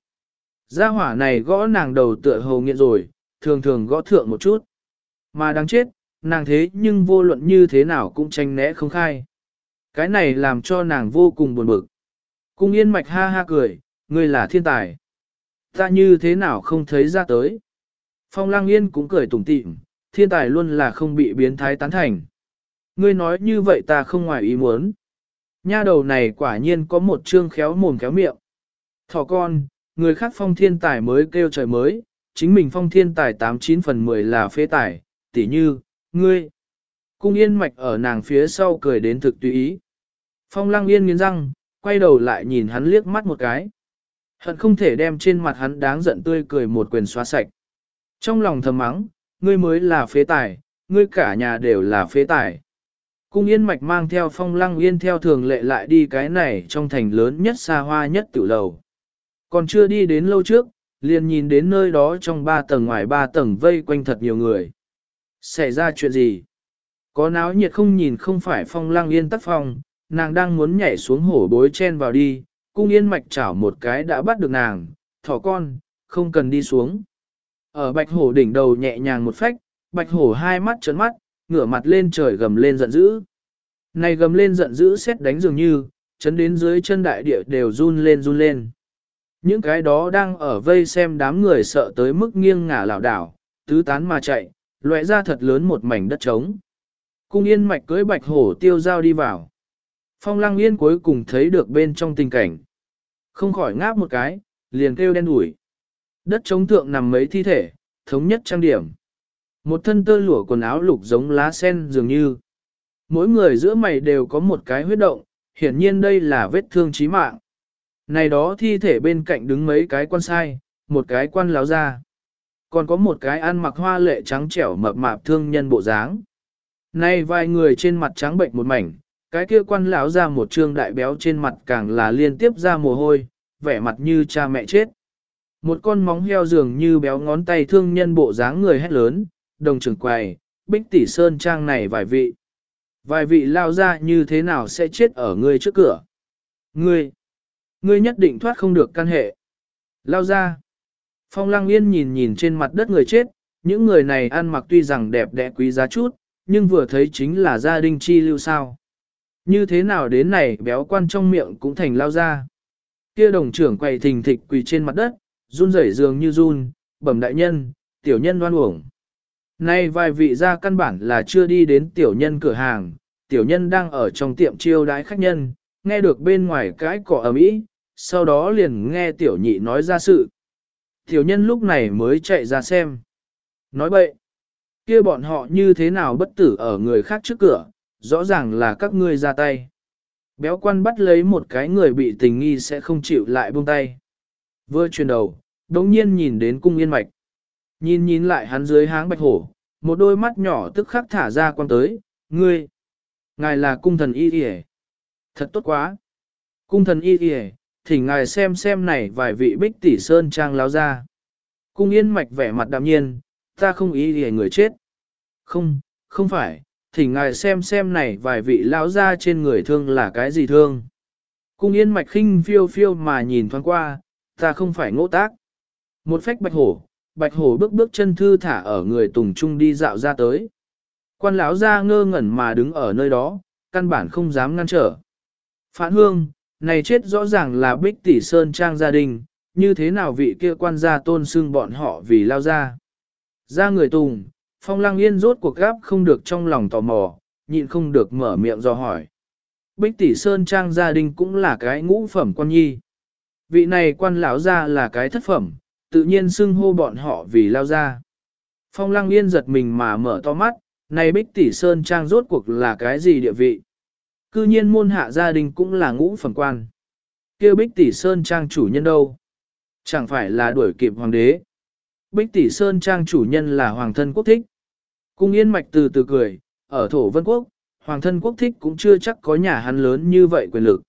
Gia hỏa này gõ nàng đầu tựa hồ nghiện rồi, thường thường gõ thượng một chút. Mà đáng chết, nàng thế nhưng vô luận như thế nào cũng tranh né không khai. Cái này làm cho nàng vô cùng buồn bực. Cung yên mạch ha ha cười, ngươi là thiên tài. Ta như thế nào không thấy ra tới. Phong lang yên cũng cười tủm tỉm, thiên tài luôn là không bị biến thái tán thành. Ngươi nói như vậy ta không ngoài ý muốn. Nha đầu này quả nhiên có một trương khéo mồm khéo miệng. Thỏ con, người khác phong thiên tài mới kêu trời mới, chính mình phong thiên tài 89 phần 10 là phế tài, tỉ như, ngươi. Cung yên mạch ở nàng phía sau cười đến thực tùy ý. Phong lăng yên nghiến răng, quay đầu lại nhìn hắn liếc mắt một cái. Hận không thể đem trên mặt hắn đáng giận tươi cười một quyền xóa sạch. Trong lòng thầm mắng, ngươi mới là phế tài, ngươi cả nhà đều là phế tài. Cung yên mạch mang theo phong lăng yên theo thường lệ lại đi cái này trong thành lớn nhất xa hoa nhất tử lầu. Còn chưa đi đến lâu trước, liền nhìn đến nơi đó trong ba tầng ngoài ba tầng vây quanh thật nhiều người. Xảy ra chuyện gì? Có náo nhiệt không nhìn không phải phong lăng yên tắt phong, nàng đang muốn nhảy xuống hổ bối chen vào đi, cung yên mạch chảo một cái đã bắt được nàng, thỏ con, không cần đi xuống. Ở bạch hổ đỉnh đầu nhẹ nhàng một phách, bạch hổ hai mắt trấn mắt, ngửa mặt lên trời gầm lên giận dữ. Này gầm lên giận dữ xét đánh dường như, chấn đến dưới chân đại địa đều run lên run lên. Những cái đó đang ở vây xem đám người sợ tới mức nghiêng ngả lảo đảo, tứ tán mà chạy, loại ra thật lớn một mảnh đất trống. Cung yên mạch cưới bạch hổ tiêu giao đi vào. Phong lăng yên cuối cùng thấy được bên trong tình cảnh. Không khỏi ngáp một cái, liền kêu đen đủi. Đất trống thượng nằm mấy thi thể, thống nhất trang điểm. Một thân tơ lụa quần áo lục giống lá sen dường như. Mỗi người giữa mày đều có một cái huyết động, hiển nhiên đây là vết thương chí mạng. Này đó thi thể bên cạnh đứng mấy cái quan sai, một cái quan láo ra. Còn có một cái ăn mặc hoa lệ trắng trẻo mập mạp thương nhân bộ dáng. Này vài người trên mặt trắng bệnh một mảnh, cái kia quan lão ra một trương đại béo trên mặt càng là liên tiếp ra mồ hôi, vẻ mặt như cha mẹ chết. Một con móng heo dường như béo ngón tay thương nhân bộ dáng người hét lớn, đồng trưởng quầy, bích tỷ sơn trang này vài vị. Vài vị lao ra như thế nào sẽ chết ở ngươi trước cửa? Ngươi, ngươi nhất định thoát không được căn hệ. Lao ra. Phong lăng yên nhìn nhìn trên mặt đất người chết, những người này ăn mặc tuy rằng đẹp đẽ quý giá chút, nhưng vừa thấy chính là gia đình chi lưu sao. Như thế nào đến này béo quan trong miệng cũng thành lao ra. Kia đồng trưởng quầy thình thịch quỳ trên mặt đất, run rẩy dường như run, bẩm đại nhân, tiểu nhân đoan uổng. Nay vài vị gia căn bản là chưa đi đến tiểu nhân cửa hàng, tiểu nhân đang ở trong tiệm chiêu đái khách nhân, nghe được bên ngoài cái cỏ ầm ĩ, sau đó liền nghe tiểu nhị nói ra sự. Tiểu nhân lúc này mới chạy ra xem. Nói bậy, kia bọn họ như thế nào bất tử ở người khác trước cửa, rõ ràng là các ngươi ra tay. Béo quan bắt lấy một cái người bị tình nghi sẽ không chịu lại buông tay. Vừa chuyển đầu, đống nhiên nhìn đến cung yên mạch. Nhìn nhìn lại hắn dưới háng bạch hổ, một đôi mắt nhỏ tức khắc thả ra quan tới, ngươi. Ngài là cung thần y y Thật tốt quá. Cung thần y y thỉnh ngài xem xem này vài vị bích tỷ sơn trang láo ra. Cung yên mạch vẻ mặt đạm nhiên, ta không y y người chết. Không, không phải, thỉnh ngài xem xem này vài vị lão ra trên người thương là cái gì thương. Cung yên mạch khinh phiêu phiêu mà nhìn thoáng qua, ta không phải ngỗ tác. Một phách bạch hổ, bạch hổ bước bước chân thư thả ở người tùng trung đi dạo ra tới. Quan lão ra ngơ ngẩn mà đứng ở nơi đó, căn bản không dám ngăn trở. Phản hương, này chết rõ ràng là bích tỷ sơn trang gia đình, như thế nào vị kia quan gia tôn xưng bọn họ vì lao ra. Ra người tùng, phong lăng yên rốt cuộc gáp không được trong lòng tò mò, nhịn không được mở miệng do hỏi. Bích tỷ sơn trang gia đình cũng là cái ngũ phẩm quan nhi. Vị này quan lão ra là cái thất phẩm, tự nhiên xưng hô bọn họ vì lao ra. Phong lăng yên giật mình mà mở to mắt, này bích tỷ sơn trang rốt cuộc là cái gì địa vị? Cư nhiên môn hạ gia đình cũng là ngũ phẩm quan. kêu bích tỷ sơn trang chủ nhân đâu? Chẳng phải là đuổi kịp hoàng đế. Bích tỷ sơn trang chủ nhân là hoàng thân quốc thích. Cung yên mạch từ từ cười, ở thổ vân quốc, hoàng thân quốc thích cũng chưa chắc có nhà hắn lớn như vậy quyền lực.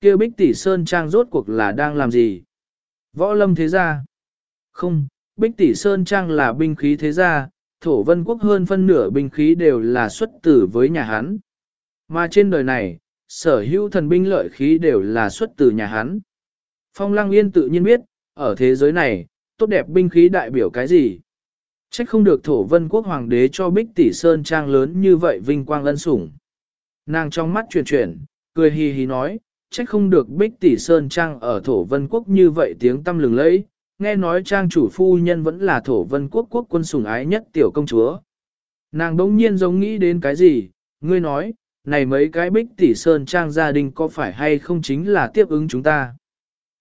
kêu bích tỷ sơn trang rốt cuộc là đang làm gì? Võ lâm thế gia. Không, bích tỷ sơn trang là binh khí thế gia, thổ vân quốc hơn phân nửa binh khí đều là xuất tử với nhà hắn. Mà trên đời này, sở hữu thần binh lợi khí đều là xuất từ nhà hắn. Phong Lăng Yên tự nhiên biết, ở thế giới này, tốt đẹp binh khí đại biểu cái gì? Trách không được thổ vân quốc hoàng đế cho bích tỷ sơn trang lớn như vậy vinh quang ân sủng. Nàng trong mắt chuyển chuyển, cười hì hì nói, trách không được bích tỷ sơn trang ở thổ vân quốc như vậy tiếng tâm lừng lẫy, nghe nói trang chủ phu nhân vẫn là thổ vân quốc quốc quân sủng ái nhất tiểu công chúa. Nàng đống nhiên giống nghĩ đến cái gì, ngươi nói, này mấy cái bích tỷ sơn trang gia đình có phải hay không chính là tiếp ứng chúng ta.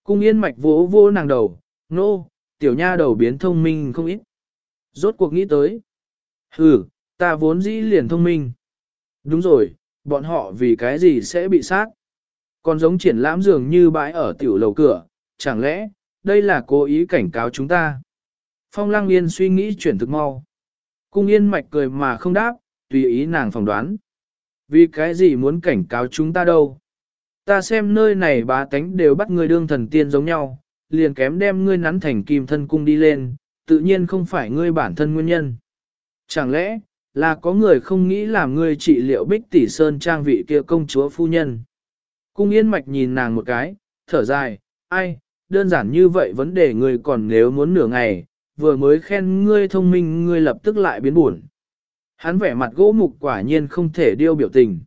Cung yên mạch vỗ vô nàng đầu, nô, no, tiểu nha đầu biến thông minh không ít. Rốt cuộc nghĩ tới. Ừ, ta vốn dĩ liền thông minh. Đúng rồi, bọn họ vì cái gì sẽ bị sát. Còn giống triển lãm dường như bãi ở tiểu lầu cửa, chẳng lẽ, đây là cố ý cảnh cáo chúng ta. Phong lăng yên suy nghĩ chuyển thực mau. Cung yên mạch cười mà không đáp, tùy ý nàng phỏng đoán. Vì cái gì muốn cảnh cáo chúng ta đâu? Ta xem nơi này bá tánh đều bắt người đương thần tiên giống nhau, liền kém đem ngươi nắn thành kim thân cung đi lên, tự nhiên không phải ngươi bản thân nguyên nhân. Chẳng lẽ, là có người không nghĩ làm ngươi trị liệu bích tỷ sơn trang vị kia công chúa phu nhân? Cung yên mạch nhìn nàng một cái, thở dài, ai, đơn giản như vậy vấn đề ngươi còn nếu muốn nửa ngày, vừa mới khen ngươi thông minh ngươi lập tức lại biến buồn. Hắn vẻ mặt gỗ mục quả nhiên không thể điêu biểu tình.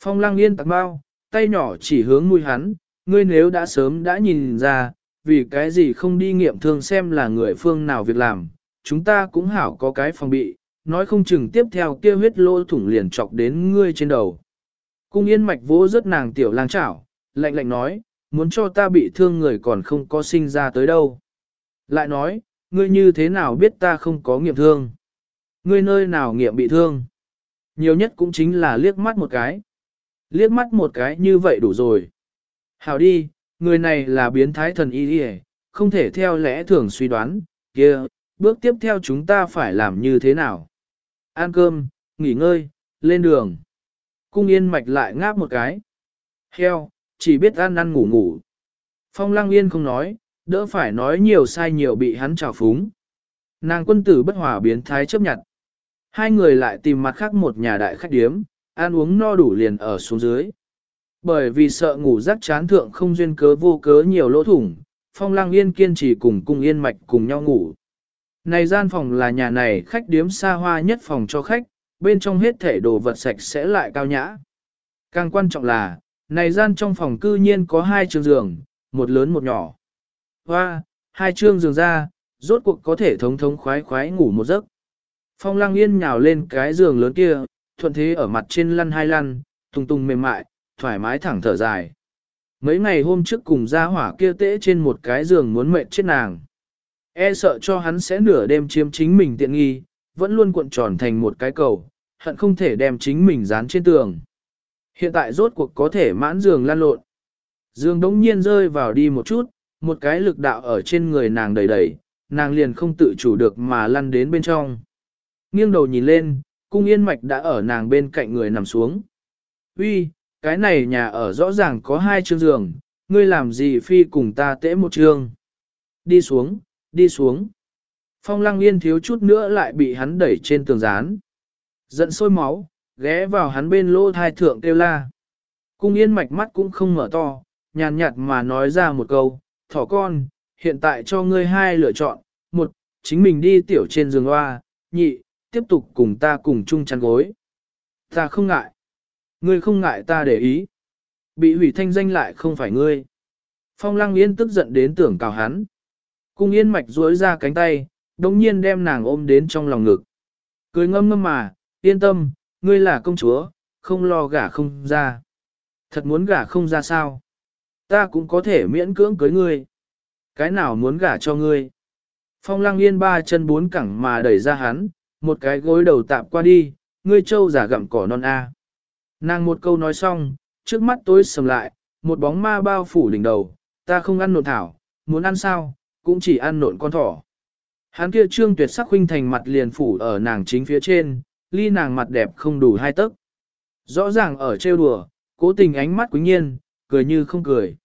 Phong lăng yên tặc bao, tay nhỏ chỉ hướng mũi hắn, ngươi nếu đã sớm đã nhìn ra, vì cái gì không đi nghiệm thương xem là người phương nào việc làm, chúng ta cũng hảo có cái phòng bị, nói không chừng tiếp theo kia huyết lô thủng liền chọc đến ngươi trên đầu. Cung yên mạch vỗ rất nàng tiểu lang chảo, lạnh lạnh nói, muốn cho ta bị thương người còn không có sinh ra tới đâu. Lại nói, ngươi như thế nào biết ta không có nghiệm thương? Ngươi nơi nào nghiệm bị thương? Nhiều nhất cũng chính là liếc mắt một cái. Liếc mắt một cái như vậy đủ rồi. hào đi, người này là biến thái thần y đi không thể theo lẽ thường suy đoán, kia, bước tiếp theo chúng ta phải làm như thế nào? Ăn cơm, nghỉ ngơi, lên đường. Cung yên mạch lại ngáp một cái. Heo, chỉ biết ăn ăn ngủ ngủ. Phong lăng yên không nói, đỡ phải nói nhiều sai nhiều bị hắn trào phúng. Nàng quân tử bất hòa biến thái chấp nhận. Hai người lại tìm mặt khác một nhà đại khách điếm, ăn uống no đủ liền ở xuống dưới. Bởi vì sợ ngủ rắc chán thượng không duyên cớ vô cớ nhiều lỗ thủng, Phong Lăng Yên kiên trì cùng cung yên mạch cùng nhau ngủ. Này gian phòng là nhà này khách điếm xa hoa nhất phòng cho khách, bên trong hết thể đồ vật sạch sẽ lại cao nhã. Càng quan trọng là, này gian trong phòng cư nhiên có hai trường giường, một lớn một nhỏ. Hoa, hai trường giường ra, rốt cuộc có thể thống thống khoái khoái ngủ một giấc. Phong lăng yên nhào lên cái giường lớn kia, thuận thế ở mặt trên lăn hai lăn, tung tung mềm mại, thoải mái thẳng thở dài. Mấy ngày hôm trước cùng ra hỏa kia tễ trên một cái giường muốn mệt chết nàng. E sợ cho hắn sẽ nửa đêm chiếm chính mình tiện nghi, vẫn luôn cuộn tròn thành một cái cầu, hận không thể đem chính mình dán trên tường. Hiện tại rốt cuộc có thể mãn giường lan lộn. Dương đống nhiên rơi vào đi một chút, một cái lực đạo ở trên người nàng đầy đầy, nàng liền không tự chủ được mà lăn đến bên trong. Nghiêng đầu nhìn lên, cung yên mạch đã ở nàng bên cạnh người nằm xuống. Uy, cái này nhà ở rõ ràng có hai chương giường, ngươi làm gì phi cùng ta tễ một chương. Đi xuống, đi xuống. Phong lăng yên thiếu chút nữa lại bị hắn đẩy trên tường rán. Giận sôi máu, ghé vào hắn bên lô thai thượng kêu la. Cung yên mạch mắt cũng không mở to, nhàn nhạt mà nói ra một câu, thỏ con, hiện tại cho ngươi hai lựa chọn, một, chính mình đi tiểu trên giường hoa, nhị, tiếp tục cùng ta cùng chung chăn gối. Ta không ngại. Ngươi không ngại ta để ý. Bị hủy thanh danh lại không phải ngươi. Phong lăng yên tức giận đến tưởng cào hắn. Cung yên mạch duỗi ra cánh tay, đồng nhiên đem nàng ôm đến trong lòng ngực. Cười ngâm ngâm mà, yên tâm, ngươi là công chúa, không lo gả không ra. Thật muốn gả không ra sao? Ta cũng có thể miễn cưỡng cưới ngươi. Cái nào muốn gả cho ngươi? Phong lăng yên ba chân bốn cẳng mà đẩy ra hắn, một cái gối đầu tạm qua đi, ngươi trâu giả gặm cỏ non A. Nàng một câu nói xong, trước mắt tối sầm lại, một bóng ma bao phủ đỉnh đầu, ta không ăn nộn thảo, muốn ăn sao, cũng chỉ ăn nộn con thỏ. Hắn kia trương tuyệt sắc huynh thành mặt liền phủ ở nàng chính phía trên, ly nàng mặt đẹp không đủ hai tấc. Rõ ràng ở trêu đùa, cố tình ánh mắt quý nhiên, cười như không cười.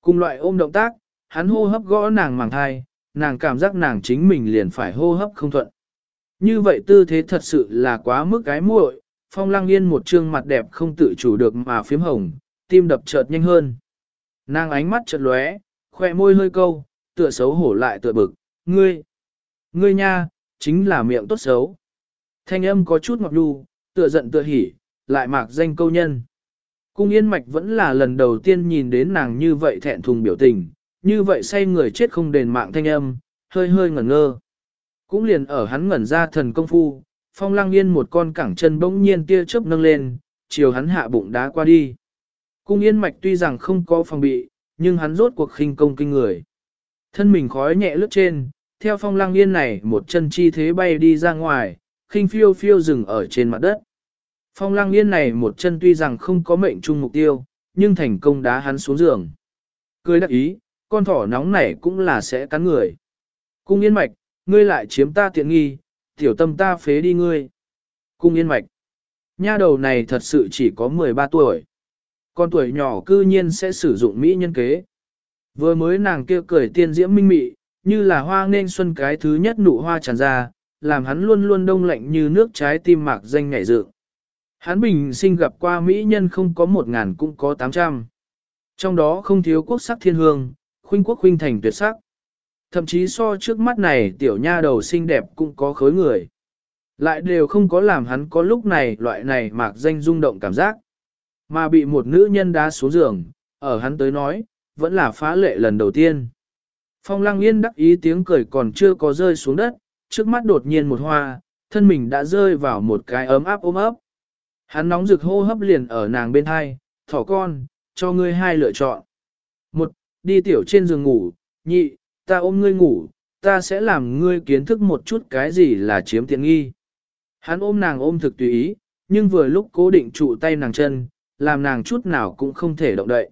Cùng loại ôm động tác, hắn hô hấp gõ nàng màng thai, nàng cảm giác nàng chính mình liền phải hô hấp không thuận. Như vậy tư thế thật sự là quá mức cái muội, phong lăng yên một trương mặt đẹp không tự chủ được mà phím hồng, tim đập chợt nhanh hơn. Nàng ánh mắt chợt lóe, khoe môi hơi câu, tựa xấu hổ lại tựa bực, ngươi, ngươi nha, chính là miệng tốt xấu. Thanh âm có chút ngọt đu, tựa giận tựa hỉ, lại mạc danh câu nhân. Cung yên mạch vẫn là lần đầu tiên nhìn đến nàng như vậy thẹn thùng biểu tình, như vậy say người chết không đền mạng thanh âm, hơi hơi ngẩn ngơ. Cũng liền ở hắn ngẩn ra thần công phu, phong lăng yên một con cẳng chân bỗng nhiên tia chớp nâng lên, chiều hắn hạ bụng đá qua đi. Cung yên mạch tuy rằng không có phòng bị, nhưng hắn rốt cuộc khinh công kinh người. Thân mình khói nhẹ lướt trên, theo phong lăng yên này một chân chi thế bay đi ra ngoài, khinh phiêu phiêu dừng ở trên mặt đất. Phong lăng yên này một chân tuy rằng không có mệnh chung mục tiêu, nhưng thành công đá hắn xuống giường. Cười đắc ý, con thỏ nóng này cũng là sẽ cắn người. Cung yên mạch, ngươi lại chiếm ta tiện nghi, tiểu tâm ta phế đi ngươi. Cung yên mạch, nha đầu này thật sự chỉ có 13 tuổi. Con tuổi nhỏ cư nhiên sẽ sử dụng mỹ nhân kế. Vừa mới nàng kia cười tiên diễm minh mị, như là hoa nên xuân cái thứ nhất nụ hoa tràn ra, làm hắn luôn luôn đông lạnh như nước trái tim mạc danh ngảy dự. Hắn bình sinh gặp qua mỹ nhân không có một ngàn cũng có tám trăm. Trong đó không thiếu quốc sắc thiên hương, khuynh quốc khuynh thành tuyệt sắc. thậm chí so trước mắt này tiểu nha đầu xinh đẹp cũng có khối người. Lại đều không có làm hắn có lúc này loại này mạc danh rung động cảm giác. Mà bị một nữ nhân đá xuống giường, ở hắn tới nói, vẫn là phá lệ lần đầu tiên. Phong lăng yên đắc ý tiếng cười còn chưa có rơi xuống đất, trước mắt đột nhiên một hoa, thân mình đã rơi vào một cái ấm áp ôm ấp. Hắn nóng rực hô hấp liền ở nàng bên hai, thỏ con, cho ngươi hai lựa chọn. Một, đi tiểu trên giường ngủ, nhị, ta ôm ngươi ngủ, ta sẽ làm ngươi kiến thức một chút cái gì là chiếm tiện nghi. Hắn ôm nàng ôm thực tùy ý, nhưng vừa lúc cố định trụ tay nàng chân, làm nàng chút nào cũng không thể động đậy.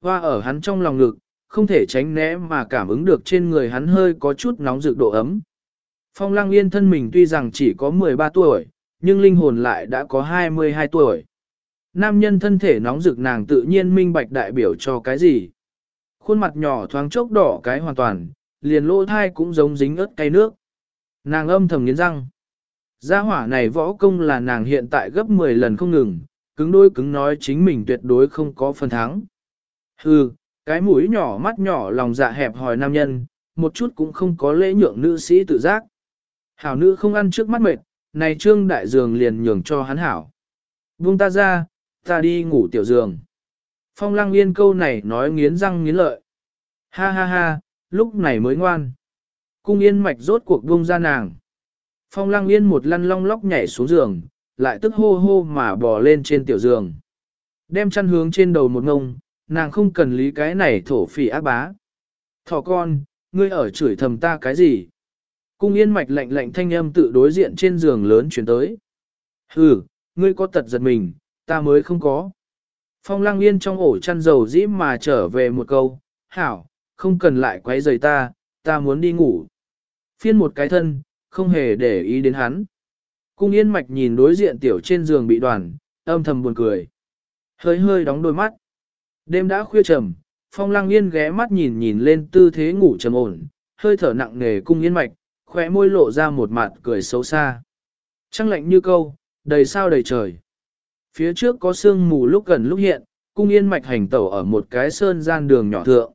Hoa ở hắn trong lòng ngực, không thể tránh né mà cảm ứng được trên người hắn hơi có chút nóng rực độ ấm. Phong lăng yên thân mình tuy rằng chỉ có 13 tuổi, nhưng linh hồn lại đã có 22 tuổi. Nam nhân thân thể nóng rực nàng tự nhiên minh bạch đại biểu cho cái gì. Khuôn mặt nhỏ thoáng chốc đỏ cái hoàn toàn, liền lỗ thai cũng giống dính ớt cay nước. Nàng âm thầm nghiến răng. Gia hỏa này võ công là nàng hiện tại gấp 10 lần không ngừng, cứng đôi cứng nói chính mình tuyệt đối không có phần thắng. Hừ, cái mũi nhỏ mắt nhỏ lòng dạ hẹp hỏi nam nhân, một chút cũng không có lễ nhượng nữ sĩ tự giác. Hảo nữ không ăn trước mắt mệt, này trương đại dường liền nhường cho hắn hảo. Buông ta ra, ta đi ngủ tiểu giường. Phong lăng yên câu này nói nghiến răng nghiến lợi. Ha ha ha, lúc này mới ngoan. Cung yên mạch rốt cuộc buông ra nàng. Phong lăng yên một lăn long lóc nhảy xuống giường, lại tức hô hô mà bò lên trên tiểu giường. Đem chăn hướng trên đầu một ngông, nàng không cần lý cái này thổ phỉ ác bá. Thỏ con, ngươi ở chửi thầm ta cái gì? Cung yên mạch lạnh lạnh thanh âm tự đối diện trên giường lớn chuyển tới. Hừ, ngươi có tật giật mình, ta mới không có. Phong lăng yên trong ổ chăn dầu dĩ mà trở về một câu, hảo, không cần lại quấy rầy ta, ta muốn đi ngủ. Phiên một cái thân, không hề để ý đến hắn. Cung yên mạch nhìn đối diện tiểu trên giường bị đoàn, âm thầm buồn cười. Hơi hơi đóng đôi mắt. Đêm đã khuya trầm, phong lăng yên ghé mắt nhìn nhìn lên tư thế ngủ trầm ổn, hơi thở nặng nề cung yên mạch, khóe môi lộ ra một mặt cười xấu xa. Trăng lạnh như câu, đầy sao đầy trời. Phía trước có sương mù lúc gần lúc hiện, cung yên mạch hành tẩu ở một cái sơn gian đường nhỏ thượng.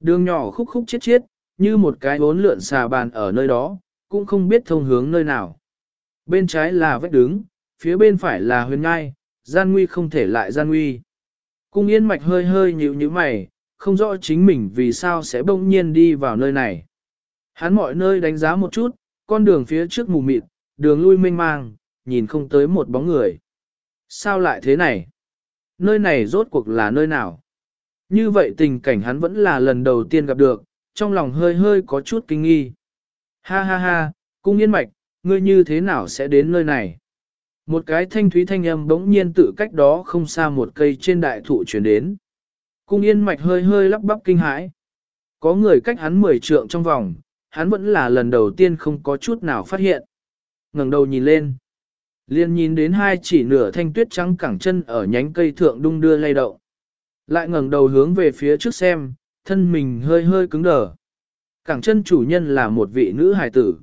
Đường nhỏ khúc khúc chết chết, như một cái bốn lượn xà bàn ở nơi đó, cũng không biết thông hướng nơi nào. Bên trái là vách đứng, phía bên phải là huyền ngai, gian nguy không thể lại gian nguy. Cung yên mạch hơi hơi nhíu như mày, không rõ chính mình vì sao sẽ bỗng nhiên đi vào nơi này. Hắn mọi nơi đánh giá một chút, con đường phía trước mù mịt, đường lui mênh mang, nhìn không tới một bóng người. Sao lại thế này? Nơi này rốt cuộc là nơi nào? Như vậy tình cảnh hắn vẫn là lần đầu tiên gặp được, trong lòng hơi hơi có chút kinh nghi. Ha ha ha, cung yên mạch, ngươi như thế nào sẽ đến nơi này? Một cái thanh thúy thanh âm bỗng nhiên tự cách đó không xa một cây trên đại thụ chuyển đến. Cung yên mạch hơi hơi lắp bắp kinh hãi. Có người cách hắn mười trượng trong vòng, hắn vẫn là lần đầu tiên không có chút nào phát hiện. ngẩng đầu nhìn lên. liền nhìn đến hai chỉ nửa thanh tuyết trắng cẳng chân ở nhánh cây thượng đung đưa lay động. Lại ngẩng đầu hướng về phía trước xem, thân mình hơi hơi cứng đờ. Cẳng chân chủ nhân là một vị nữ hài tử.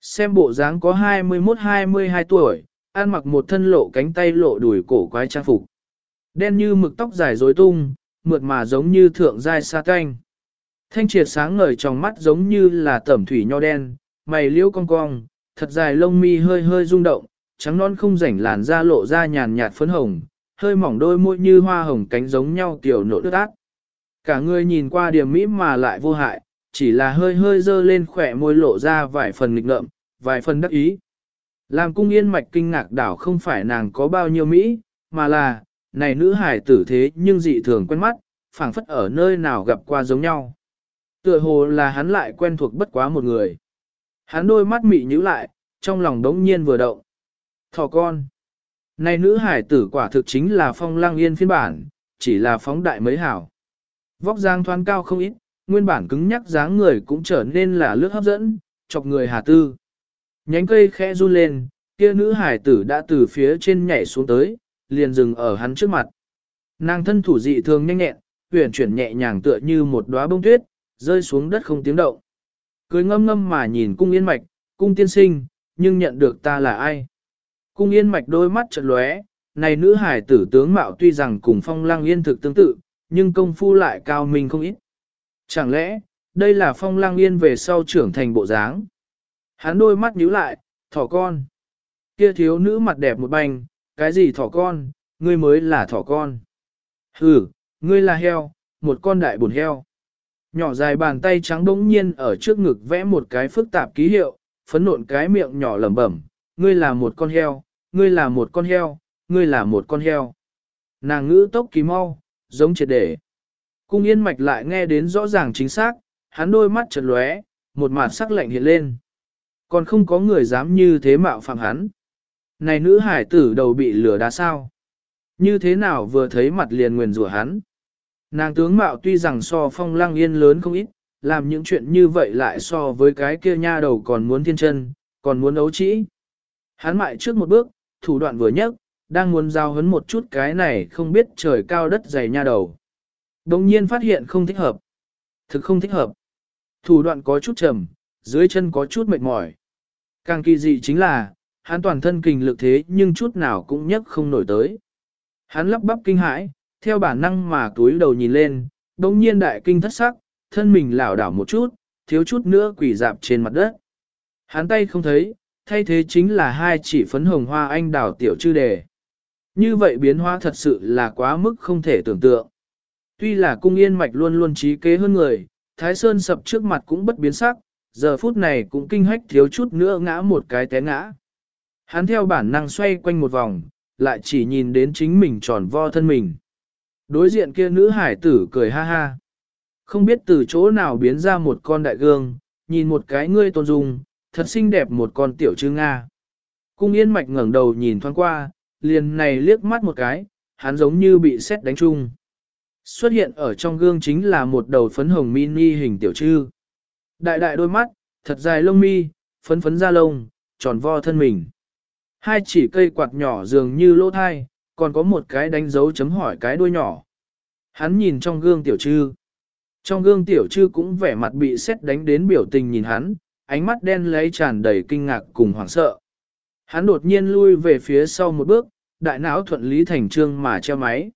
Xem bộ dáng có 21-22 tuổi, ăn mặc một thân lộ cánh tay lộ đùi cổ quái trang phục. Đen như mực tóc dài rối tung, mượt mà giống như thượng giai sa canh. Thanh triệt sáng ngời trong mắt giống như là tẩm thủy nho đen, mày liễu cong cong, thật dài lông mi hơi hơi rung động, trắng non không rảnh làn da lộ ra nhàn nhạt phấn hồng, hơi mỏng đôi môi như hoa hồng cánh giống nhau tiểu nộ đứt ác. Cả người nhìn qua điểm mỹ mà lại vô hại, chỉ là hơi hơi dơ lên khỏe môi lộ ra vài phần nghịch ngợm, vài phần đắc ý. Làm cung yên mạch kinh ngạc đảo không phải nàng có bao nhiêu Mỹ, mà là, này nữ hải tử thế nhưng dị thường quen mắt, phảng phất ở nơi nào gặp qua giống nhau. Tựa hồ là hắn lại quen thuộc bất quá một người. Hắn đôi mắt mị nhíu lại, trong lòng đống nhiên vừa động. Thỏ con. Này nữ hải tử quả thực chính là phong lang yên phiên bản, chỉ là phóng đại mới hảo. Vóc dáng thoáng cao không ít, nguyên bản cứng nhắc dáng người cũng trở nên là lướt hấp dẫn, chọc người hà tư. Nhánh cây khẽ run lên, kia nữ hải tử đã từ phía trên nhảy xuống tới, liền dừng ở hắn trước mặt. Nàng thân thủ dị thường nhanh nhẹn, huyền chuyển nhẹ nhàng tựa như một đóa bông tuyết, rơi xuống đất không tiếng động. Cười ngâm ngâm mà nhìn cung yên mạch, cung tiên sinh, nhưng nhận được ta là ai? Cung yên mạch đôi mắt chợt lóe, này nữ hải tử tướng mạo tuy rằng cùng phong lang yên thực tương tự, nhưng công phu lại cao minh không ít. Chẳng lẽ, đây là phong lang yên về sau trưởng thành bộ dáng. Hắn đôi mắt nhíu lại, thỏ con. Kia thiếu nữ mặt đẹp một bành, cái gì thỏ con, ngươi mới là thỏ con. Ừ, ngươi là heo, một con đại bồn heo. Nhỏ dài bàn tay trắng bỗng nhiên ở trước ngực vẽ một cái phức tạp ký hiệu, phấn nộn cái miệng nhỏ lẩm bẩm, ngươi là một con heo, ngươi là một con heo, ngươi là một con heo. Nàng ngữ tốc kỳ mau, giống triệt để. Cung yên mạch lại nghe đến rõ ràng chính xác, hắn đôi mắt chợt lóe, một mặt sắc lạnh hiện lên. Còn không có người dám như thế mạo phạm hắn. Này nữ hải tử đầu bị lửa đá sao? Như thế nào vừa thấy mặt liền nguyền rủa hắn? Nàng tướng mạo tuy rằng so phong lăng yên lớn không ít, làm những chuyện như vậy lại so với cái kia nha đầu còn muốn thiên chân, còn muốn ấu trĩ. Hắn mại trước một bước, thủ đoạn vừa nhấc, đang muốn giao hấn một chút cái này không biết trời cao đất dày nha đầu. Đồng nhiên phát hiện không thích hợp. Thực không thích hợp. Thủ đoạn có chút trầm, dưới chân có chút mệt mỏi. Càng kỳ dị chính là, hắn toàn thân kinh lực thế nhưng chút nào cũng nhấc không nổi tới. Hắn lắp bắp kinh hãi, theo bản năng mà túi đầu nhìn lên, đồng nhiên đại kinh thất sắc, thân mình lảo đảo một chút, thiếu chút nữa quỷ dạp trên mặt đất. Hắn tay không thấy, thay thế chính là hai chỉ phấn hồng hoa anh đào tiểu chư đề. Như vậy biến hóa thật sự là quá mức không thể tưởng tượng. Tuy là cung yên mạch luôn luôn trí kế hơn người, Thái Sơn sập trước mặt cũng bất biến sắc, giờ phút này cũng kinh hách thiếu chút nữa ngã một cái té ngã. Hắn theo bản năng xoay quanh một vòng, lại chỉ nhìn đến chính mình tròn vo thân mình. Đối diện kia nữ hải tử cười ha ha. Không biết từ chỗ nào biến ra một con đại gương, nhìn một cái ngươi tôn dung, thật xinh đẹp một con tiểu chư Nga. Cung yên mạch ngẩng đầu nhìn thoáng qua, liền này liếc mắt một cái, hắn giống như bị xét đánh chung. Xuất hiện ở trong gương chính là một đầu phấn hồng mini hình tiểu trư. Đại đại đôi mắt, thật dài lông mi, phấn phấn da lông, tròn vo thân mình. Hai chỉ cây quạt nhỏ dường như lỗ thai, còn có một cái đánh dấu chấm hỏi cái đuôi nhỏ. Hắn nhìn trong gương tiểu trư. Trong gương tiểu trư cũng vẻ mặt bị xét đánh đến biểu tình nhìn hắn, ánh mắt đen lấy tràn đầy kinh ngạc cùng hoảng sợ. Hắn đột nhiên lui về phía sau một bước, đại não thuận lý thành trương mà treo máy.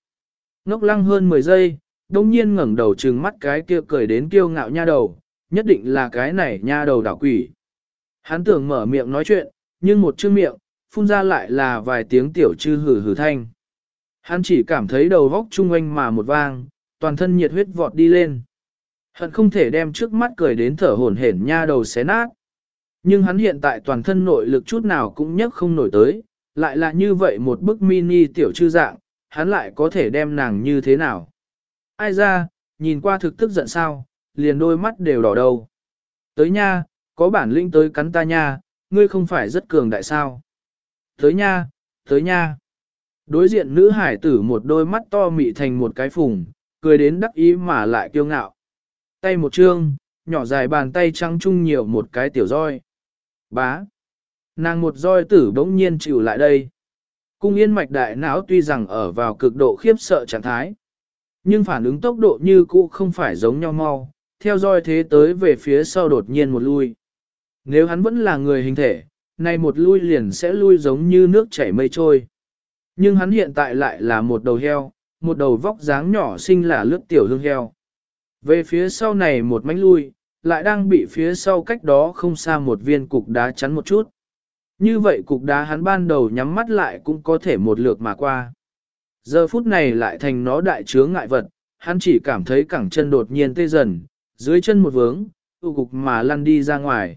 Ngốc lăng hơn 10 giây, đông nhiên ngẩng đầu trừng mắt cái kia cười đến kiêu ngạo nha đầu, nhất định là cái này nha đầu đảo quỷ. Hắn tưởng mở miệng nói chuyện, nhưng một chương miệng, phun ra lại là vài tiếng tiểu chư hử hử thanh. Hắn chỉ cảm thấy đầu góc trung quanh mà một vang, toàn thân nhiệt huyết vọt đi lên. Hận không thể đem trước mắt cười đến thở hổn hển nha đầu xé nát. Nhưng hắn hiện tại toàn thân nội lực chút nào cũng nhấc không nổi tới, lại là như vậy một bức mini tiểu chư dạng, hắn lại có thể đem nàng như thế nào. Ai ra, nhìn qua thực tức giận sao, liền đôi mắt đều đỏ đầu. Tới nha, có bản lĩnh tới cắn ta nha, ngươi không phải rất cường đại sao. Tới nha, tới nha. Đối diện nữ hải tử một đôi mắt to mị thành một cái phùng, cười đến đắc ý mà lại kiêu ngạo. Tay một trương, nhỏ dài bàn tay trắng trung nhiều một cái tiểu roi. Bá. Nàng một roi tử bỗng nhiên chịu lại đây. Cung yên mạch đại não tuy rằng ở vào cực độ khiếp sợ trạng thái. Nhưng phản ứng tốc độ như cũ không phải giống nhau mau, theo roi thế tới về phía sau đột nhiên một lui. Nếu hắn vẫn là người hình thể, nay một lui liền sẽ lui giống như nước chảy mây trôi. Nhưng hắn hiện tại lại là một đầu heo, một đầu vóc dáng nhỏ xinh là lướt tiểu hương heo. Về phía sau này một mánh lui, lại đang bị phía sau cách đó không xa một viên cục đá chắn một chút. Như vậy cục đá hắn ban đầu nhắm mắt lại cũng có thể một lượt mà qua. Giờ phút này lại thành nó đại chướng ngại vật, hắn chỉ cảm thấy cẳng chân đột nhiên tê dần, dưới chân một vướng, tu cục mà lăn đi ra ngoài.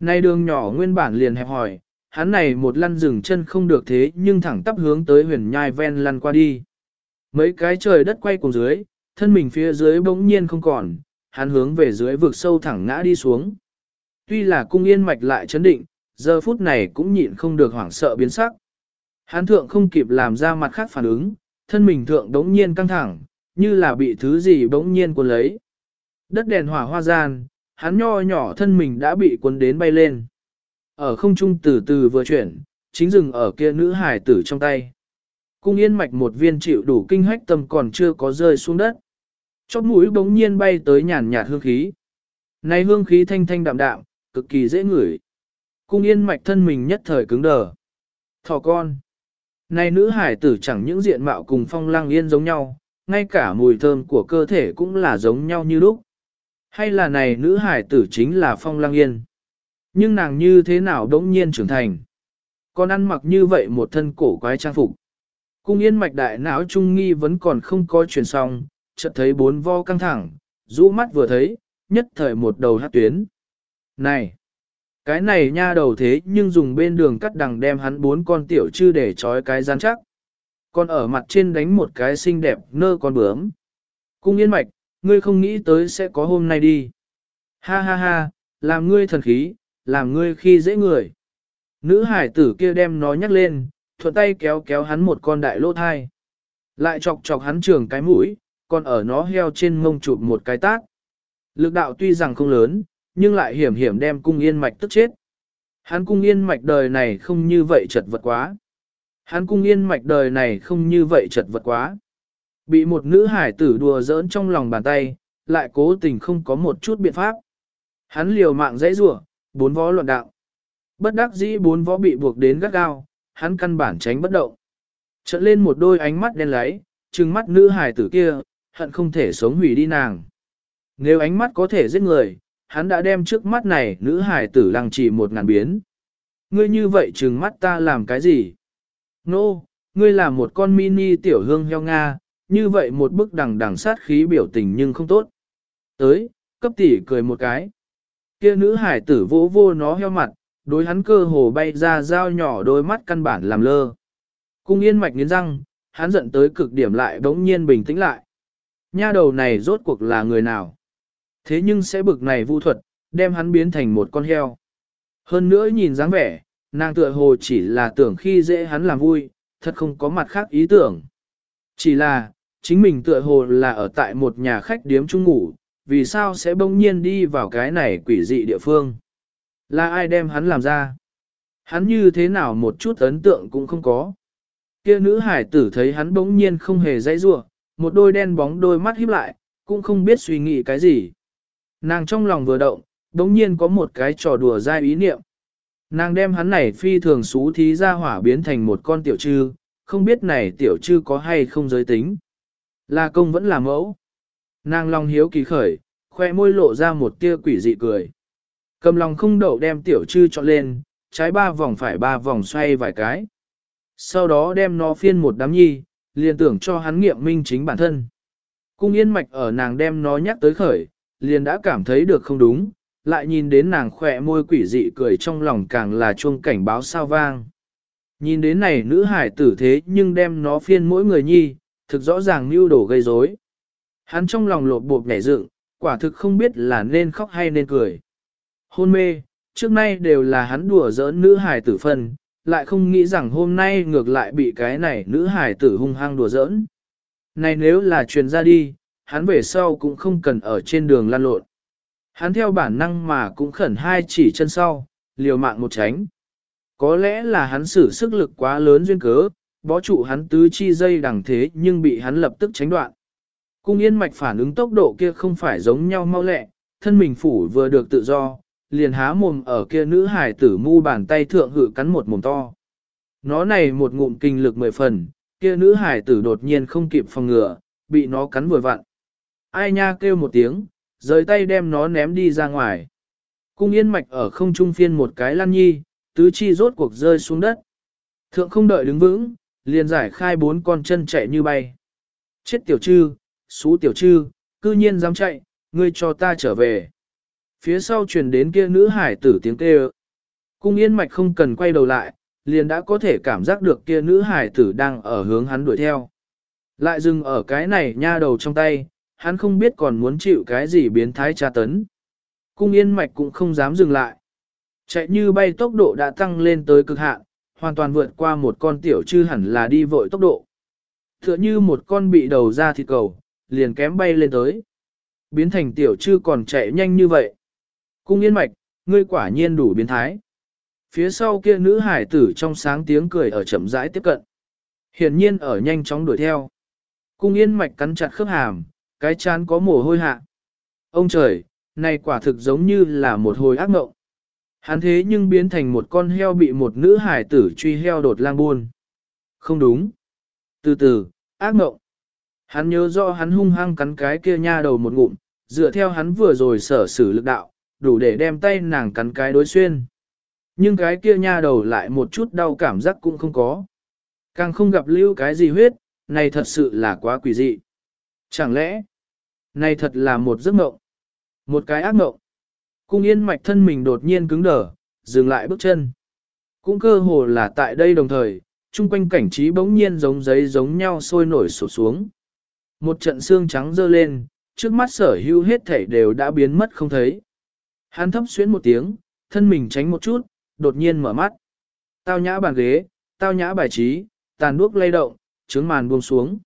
Nay đường nhỏ nguyên bản liền hẹp hỏi, hắn này một lăn dừng chân không được thế nhưng thẳng tắp hướng tới huyền nhai ven lăn qua đi. Mấy cái trời đất quay cùng dưới, thân mình phía dưới bỗng nhiên không còn, hắn hướng về dưới vực sâu thẳng ngã đi xuống. Tuy là cung yên mạch lại chấn định, giờ phút này cũng nhịn không được hoảng sợ biến sắc. Hắn thượng không kịp làm ra mặt khác phản ứng, thân mình thượng đống nhiên căng thẳng, như là bị thứ gì bỗng nhiên cuốn lấy. Đất đèn hỏa hoa gian, hắn nho nhỏ thân mình đã bị cuốn đến bay lên. Ở không trung từ từ vừa chuyển, chính dừng ở kia nữ hải tử trong tay. Cung yên mạch một viên chịu đủ kinh hách tâm còn chưa có rơi xuống đất. Chóp mũi bỗng nhiên bay tới nhàn nhạt hương khí. Này hương khí thanh thanh đạm đạm, cực kỳ dễ ngửi. Cung yên mạch thân mình nhất thời cứng đờ. Thỏ con. Này nữ hải tử chẳng những diện mạo cùng phong lang yên giống nhau, ngay cả mùi thơm của cơ thể cũng là giống nhau như lúc. Hay là này nữ hải tử chính là Phong Lăng Yên? Nhưng nàng như thế nào đống nhiên trưởng thành? Còn ăn mặc như vậy một thân cổ quái trang phục. Cung yên mạch đại não trung nghi vẫn còn không có chuyển xong, chợt thấy bốn vo căng thẳng, rũ mắt vừa thấy, nhất thời một đầu hát tuyến. Này! Cái này nha đầu thế nhưng dùng bên đường cắt đằng đem hắn bốn con tiểu chư để trói cái gian chắc. Còn ở mặt trên đánh một cái xinh đẹp nơ con bướm. Cung yên mạch, ngươi không nghĩ tới sẽ có hôm nay đi. Ha ha ha, làm ngươi thần khí, làm ngươi khi dễ người. Nữ hải tử kia đem nó nhắc lên, thuận tay kéo kéo hắn một con đại lô thai. Lại chọc chọc hắn trường cái mũi, còn ở nó heo trên mông chụp một cái tát. Lực đạo tuy rằng không lớn, nhưng lại hiểm hiểm đem cung yên mạch tức chết. Hắn cung yên mạch đời này không như vậy chật vật quá. Hắn cung yên mạch đời này không như vậy chật vật quá. Bị một nữ hải tử đùa giỡn trong lòng bàn tay, lại cố tình không có một chút biện pháp. Hắn liều mạng dãy rủa, bốn vó loạn đạo. Bất đắc dĩ bốn vó bị buộc đến gắt gao, hắn căn bản tránh bất động. Trận lên một đôi ánh mắt đen láy, trừng mắt nữ hải tử kia, hận không thể sống hủy đi nàng. Nếu ánh mắt có thể giết người, hắn đã đem trước mắt này nữ hải tử lăng chỉ một ngàn biến. Ngươi như vậy trừng mắt ta làm cái gì? Nô, no, ngươi là một con mini tiểu hương heo Nga, như vậy một bức đằng đằng sát khí biểu tình nhưng không tốt. Tới, cấp tỷ cười một cái. Kia nữ hải tử vỗ vô nó heo mặt, đối hắn cơ hồ bay ra dao nhỏ đôi mắt căn bản làm lơ. Cung yên mạch nghiến răng, hắn giận tới cực điểm lại bỗng nhiên bình tĩnh lại. Nha đầu này rốt cuộc là người nào? Thế nhưng sẽ bực này vu thuật, đem hắn biến thành một con heo. Hơn nữa nhìn dáng vẻ, nàng tựa hồ chỉ là tưởng khi dễ hắn làm vui, thật không có mặt khác ý tưởng. Chỉ là, chính mình tựa hồ là ở tại một nhà khách điếm chung ngủ, vì sao sẽ bỗng nhiên đi vào cái này quỷ dị địa phương. Là ai đem hắn làm ra? Hắn như thế nào một chút ấn tượng cũng không có. Kia nữ hải tử thấy hắn bỗng nhiên không hề dãy rủa, một đôi đen bóng đôi mắt híp lại, cũng không biết suy nghĩ cái gì. Nàng trong lòng vừa động, bỗng nhiên có một cái trò đùa dai ý niệm. Nàng đem hắn này phi thường xú thí ra hỏa biến thành một con tiểu trư, không biết này tiểu trư có hay không giới tính. Là công vẫn là mẫu. Nàng lòng hiếu kỳ khởi, khoe môi lộ ra một tia quỷ dị cười. Cầm lòng không đậu đem tiểu trư chọn lên, trái ba vòng phải ba vòng xoay vài cái. Sau đó đem nó phiên một đám nhi, liền tưởng cho hắn nghiệm minh chính bản thân. Cung yên mạch ở nàng đem nó nhắc tới khởi, liền đã cảm thấy được không đúng, lại nhìn đến nàng khỏe môi quỷ dị cười trong lòng càng là chuông cảnh báo sao vang. Nhìn đến này nữ hải tử thế nhưng đem nó phiên mỗi người nhi, thực rõ ràng mưu đổ gây rối. Hắn trong lòng lột bột nhảy dựng, quả thực không biết là nên khóc hay nên cười. Hôn mê, trước nay đều là hắn đùa giỡn nữ hải tử phân, lại không nghĩ rằng hôm nay ngược lại bị cái này nữ hải tử hung hăng đùa giỡn. Này nếu là truyền ra đi, hắn về sau cũng không cần ở trên đường lan lộn. Hắn theo bản năng mà cũng khẩn hai chỉ chân sau, liều mạng một tránh. Có lẽ là hắn sử sức lực quá lớn duyên cớ, bó trụ hắn tứ chi dây đằng thế nhưng bị hắn lập tức tránh đoạn. Cung yên mạch phản ứng tốc độ kia không phải giống nhau mau lẹ, thân mình phủ vừa được tự do, liền há mồm ở kia nữ hải tử mu bàn tay thượng hự cắn một mồm to. Nó này một ngụm kinh lực mười phần, kia nữ hải tử đột nhiên không kịp phòng ngừa, bị nó cắn vừa vặn. Ai nha kêu một tiếng, rời tay đem nó ném đi ra ngoài. Cung yên mạch ở không trung phiên một cái lăn nhi, tứ chi rốt cuộc rơi xuống đất. Thượng không đợi đứng vững, liền giải khai bốn con chân chạy như bay. Chết tiểu trư, xú tiểu trư, cư nhiên dám chạy, ngươi cho ta trở về. Phía sau truyền đến kia nữ hải tử tiếng kêu. Cung yên mạch không cần quay đầu lại, liền đã có thể cảm giác được kia nữ hải tử đang ở hướng hắn đuổi theo. Lại dừng ở cái này nha đầu trong tay, hắn không biết còn muốn chịu cái gì biến thái tra tấn. Cung yên mạch cũng không dám dừng lại. Chạy như bay tốc độ đã tăng lên tới cực hạn, hoàn toàn vượt qua một con tiểu chư hẳn là đi vội tốc độ. Tựa như một con bị đầu ra thịt cầu, liền kém bay lên tới. Biến thành tiểu chư còn chạy nhanh như vậy. Cung yên mạch, ngươi quả nhiên đủ biến thái. Phía sau kia nữ hải tử trong sáng tiếng cười ở chậm rãi tiếp cận. Hiển nhiên ở nhanh chóng đuổi theo. Cung yên mạch cắn chặt khớp hàm, cái chán có mồ hôi hạ. Ông trời, này quả thực giống như là một hồi ác mộng. Hắn thế nhưng biến thành một con heo bị một nữ hải tử truy heo đột lang buôn. Không đúng. Từ từ, ác mộng. Hắn nhớ rõ hắn hung hăng cắn cái kia nha đầu một ngụm, dựa theo hắn vừa rồi sở xử lực đạo, đủ để đem tay nàng cắn cái đối xuyên. Nhưng cái kia nha đầu lại một chút đau cảm giác cũng không có. Càng không gặp lưu cái gì huyết, này thật sự là quá quỷ dị. Chẳng lẽ, này thật là một giấc mộng, một cái ác mộng. Cung yên mạch thân mình đột nhiên cứng đờ, dừng lại bước chân. Cũng cơ hồ là tại đây đồng thời, chung quanh cảnh trí bỗng nhiên giống giấy giống nhau sôi nổi sụp xuống. Một trận xương trắng dơ lên, trước mắt sở hữu hết thảy đều đã biến mất không thấy. Hắn thấp xuyến một tiếng, thân mình tránh một chút, đột nhiên mở mắt. Tao nhã bàn ghế, tao nhã bài trí, tàn đuốc lay động, trứng màn buông xuống.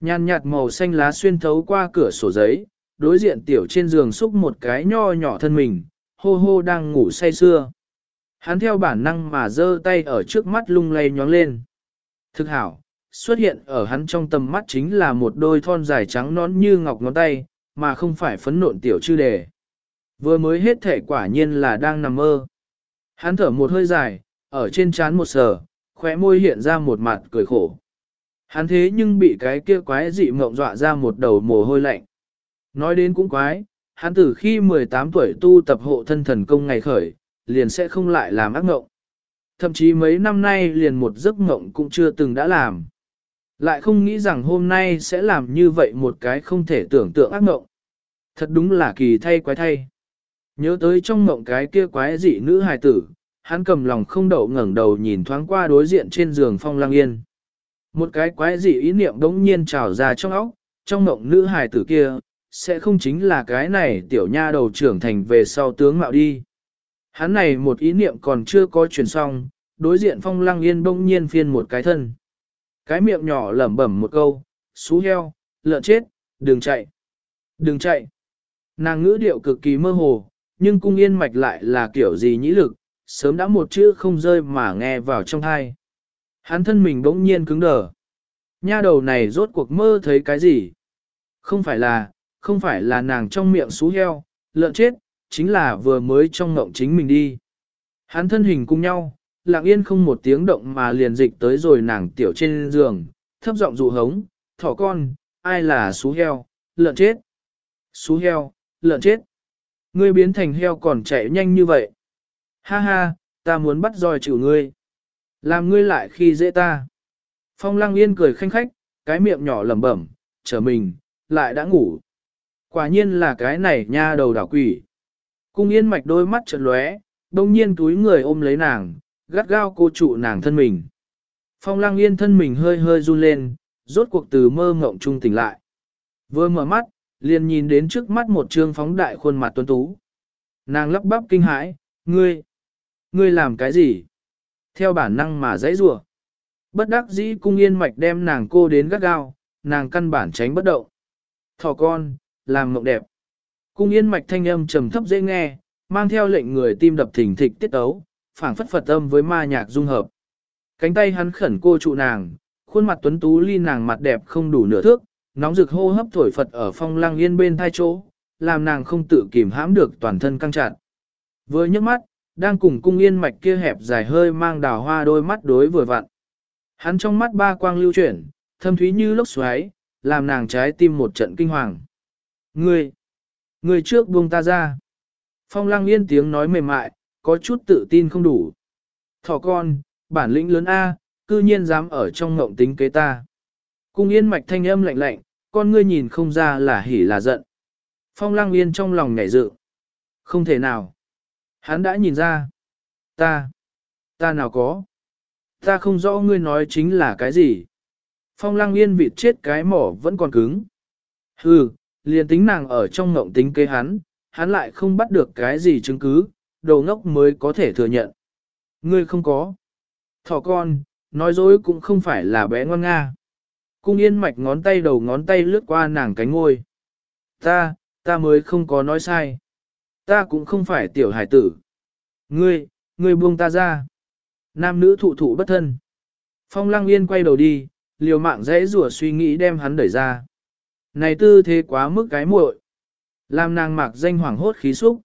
Nhàn nhạt màu xanh lá xuyên thấu qua cửa sổ giấy, đối diện tiểu trên giường xúc một cái nho nhỏ thân mình, hô hô đang ngủ say sưa. Hắn theo bản năng mà giơ tay ở trước mắt lung lay nhóng lên. Thực hảo, xuất hiện ở hắn trong tầm mắt chính là một đôi thon dài trắng nón như ngọc ngón tay, mà không phải phấn nộn tiểu chư đề. Vừa mới hết thể quả nhiên là đang nằm mơ. Hắn thở một hơi dài, ở trên trán một sờ, khóe môi hiện ra một mặt cười khổ. Hắn thế nhưng bị cái kia quái dị mộng dọa ra một đầu mồ hôi lạnh. Nói đến cũng quái, hắn từ khi 18 tuổi tu tập hộ thân thần công ngày khởi, liền sẽ không lại làm ác ngộng. Thậm chí mấy năm nay liền một giấc ngộng cũng chưa từng đã làm. Lại không nghĩ rằng hôm nay sẽ làm như vậy một cái không thể tưởng tượng ác ngộng. Thật đúng là kỳ thay quái thay. Nhớ tới trong ngộng cái kia quái dị nữ hài tử, hắn cầm lòng không đậu ngẩng đầu nhìn thoáng qua đối diện trên giường phong lang yên. Một cái quái dị ý niệm đống nhiên trào ra trong óc, trong ngộng nữ hài tử kia, sẽ không chính là cái này tiểu nha đầu trưởng thành về sau tướng mạo đi. Hắn này một ý niệm còn chưa có chuyển xong, đối diện phong lăng yên bỗng nhiên phiên một cái thân. Cái miệng nhỏ lẩm bẩm một câu, xú heo, lợn chết, đừng chạy, đừng chạy. Nàng ngữ điệu cực kỳ mơ hồ, nhưng cung yên mạch lại là kiểu gì nhĩ lực, sớm đã một chữ không rơi mà nghe vào trong thai. Hắn thân mình bỗng nhiên cứng đờ. Nha đầu này rốt cuộc mơ thấy cái gì? Không phải là, không phải là nàng trong miệng xú heo, lợn chết, chính là vừa mới trong ngộng chính mình đi. Hắn thân hình cùng nhau, lặng yên không một tiếng động mà liền dịch tới rồi nàng tiểu trên giường, thấp giọng dụ hống, thỏ con, ai là xú heo, lợn chết. Xú heo, lợn chết. Ngươi biến thành heo còn chạy nhanh như vậy. Ha ha, ta muốn bắt roi chịu ngươi. Làm ngươi lại khi dễ ta. Phong lăng yên cười khanh khách, cái miệng nhỏ lẩm bẩm, trở mình, lại đã ngủ. Quả nhiên là cái này nha đầu đảo quỷ. Cung yên mạch đôi mắt trợn lóe, đông nhiên túi người ôm lấy nàng, gắt gao cô trụ nàng thân mình. Phong lăng yên thân mình hơi hơi run lên, rốt cuộc từ mơ ngộng trung tỉnh lại. Vừa mở mắt, liền nhìn đến trước mắt một trương phóng đại khuôn mặt tuấn tú. Nàng lắp bắp kinh hãi, ngươi, ngươi làm cái gì? Theo bản năng mà dãy rủa. Bất đắc dĩ cung yên mạch đem nàng cô đến gắt gao, nàng căn bản tránh bất động. Thỏ con, làm mộng đẹp. Cung yên mạch thanh âm trầm thấp dễ nghe, mang theo lệnh người tim đập thỉnh thịch tiết tấu, phảng phất phật âm với ma nhạc dung hợp. Cánh tay hắn khẩn cô trụ nàng, khuôn mặt tuấn tú ly nàng mặt đẹp không đủ nửa thước, nóng rực hô hấp thổi phật ở phong lăng yên bên thai chỗ, làm nàng không tự kìm hãm được toàn thân căng chặt. Vừa nhấc mắt, đang cùng cung yên mạch kia hẹp dài hơi mang đào hoa đôi mắt đối vừa vặn. Hắn trong mắt ba quang lưu chuyển, thâm thúy như lốc xoáy, làm nàng trái tim một trận kinh hoàng. Ngươi, ngươi trước buông ta ra. Phong lăng yên tiếng nói mềm mại, có chút tự tin không đủ. Thỏ con, bản lĩnh lớn A, cư nhiên dám ở trong ngộng tính kế ta. Cung yên mạch thanh âm lạnh lạnh, con ngươi nhìn không ra là hỉ là giận. Phong lăng yên trong lòng nhảy dự. Không thể nào. Hắn đã nhìn ra. Ta. Ta nào có. Ta không rõ ngươi nói chính là cái gì. Phong lăng yên vịt chết cái mỏ vẫn còn cứng. Hừ, liền tính nàng ở trong ngộng tính kế hắn, hắn lại không bắt được cái gì chứng cứ, đồ ngốc mới có thể thừa nhận. Ngươi không có. Thỏ con, nói dối cũng không phải là bé ngoan nga. Cung yên mạch ngón tay đầu ngón tay lướt qua nàng cánh ngôi. Ta, ta mới không có nói sai. Ta cũng không phải tiểu hải tử. Ngươi, ngươi buông ta ra. Nam nữ thụ thụ bất thân. Phong lăng yên quay đầu đi, liều mạng dễ rủa suy nghĩ đem hắn đẩy ra. Này tư thế quá mức cái muội. Làm nàng mạc danh hoảng hốt khí xúc.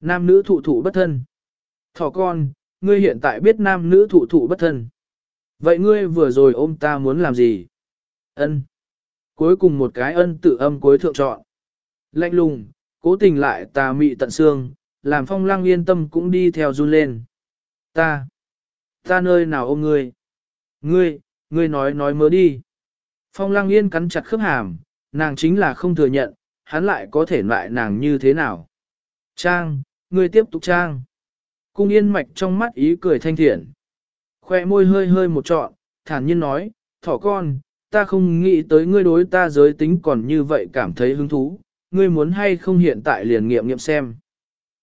Nam nữ thụ thụ bất thân. Thỏ con, ngươi hiện tại biết nam nữ thụ thụ bất thân. Vậy ngươi vừa rồi ôm ta muốn làm gì? Ân. Cuối cùng một cái ân tự âm cuối thượng chọn. Lạnh lùng, cố tình lại tà mị tận xương, làm phong lăng yên tâm cũng đi theo run lên. Ta, ta nơi nào ôm ngươi? Ngươi, ngươi nói nói mớ đi. Phong lăng yên cắn chặt khớp hàm, nàng chính là không thừa nhận, hắn lại có thể loại nàng như thế nào. Trang, ngươi tiếp tục trang. Cung yên mạch trong mắt ý cười thanh thiện. Khoe môi hơi hơi một trọn, thản nhiên nói, thỏ con, ta không nghĩ tới ngươi đối ta giới tính còn như vậy cảm thấy hứng thú, ngươi muốn hay không hiện tại liền nghiệm nghiệm xem.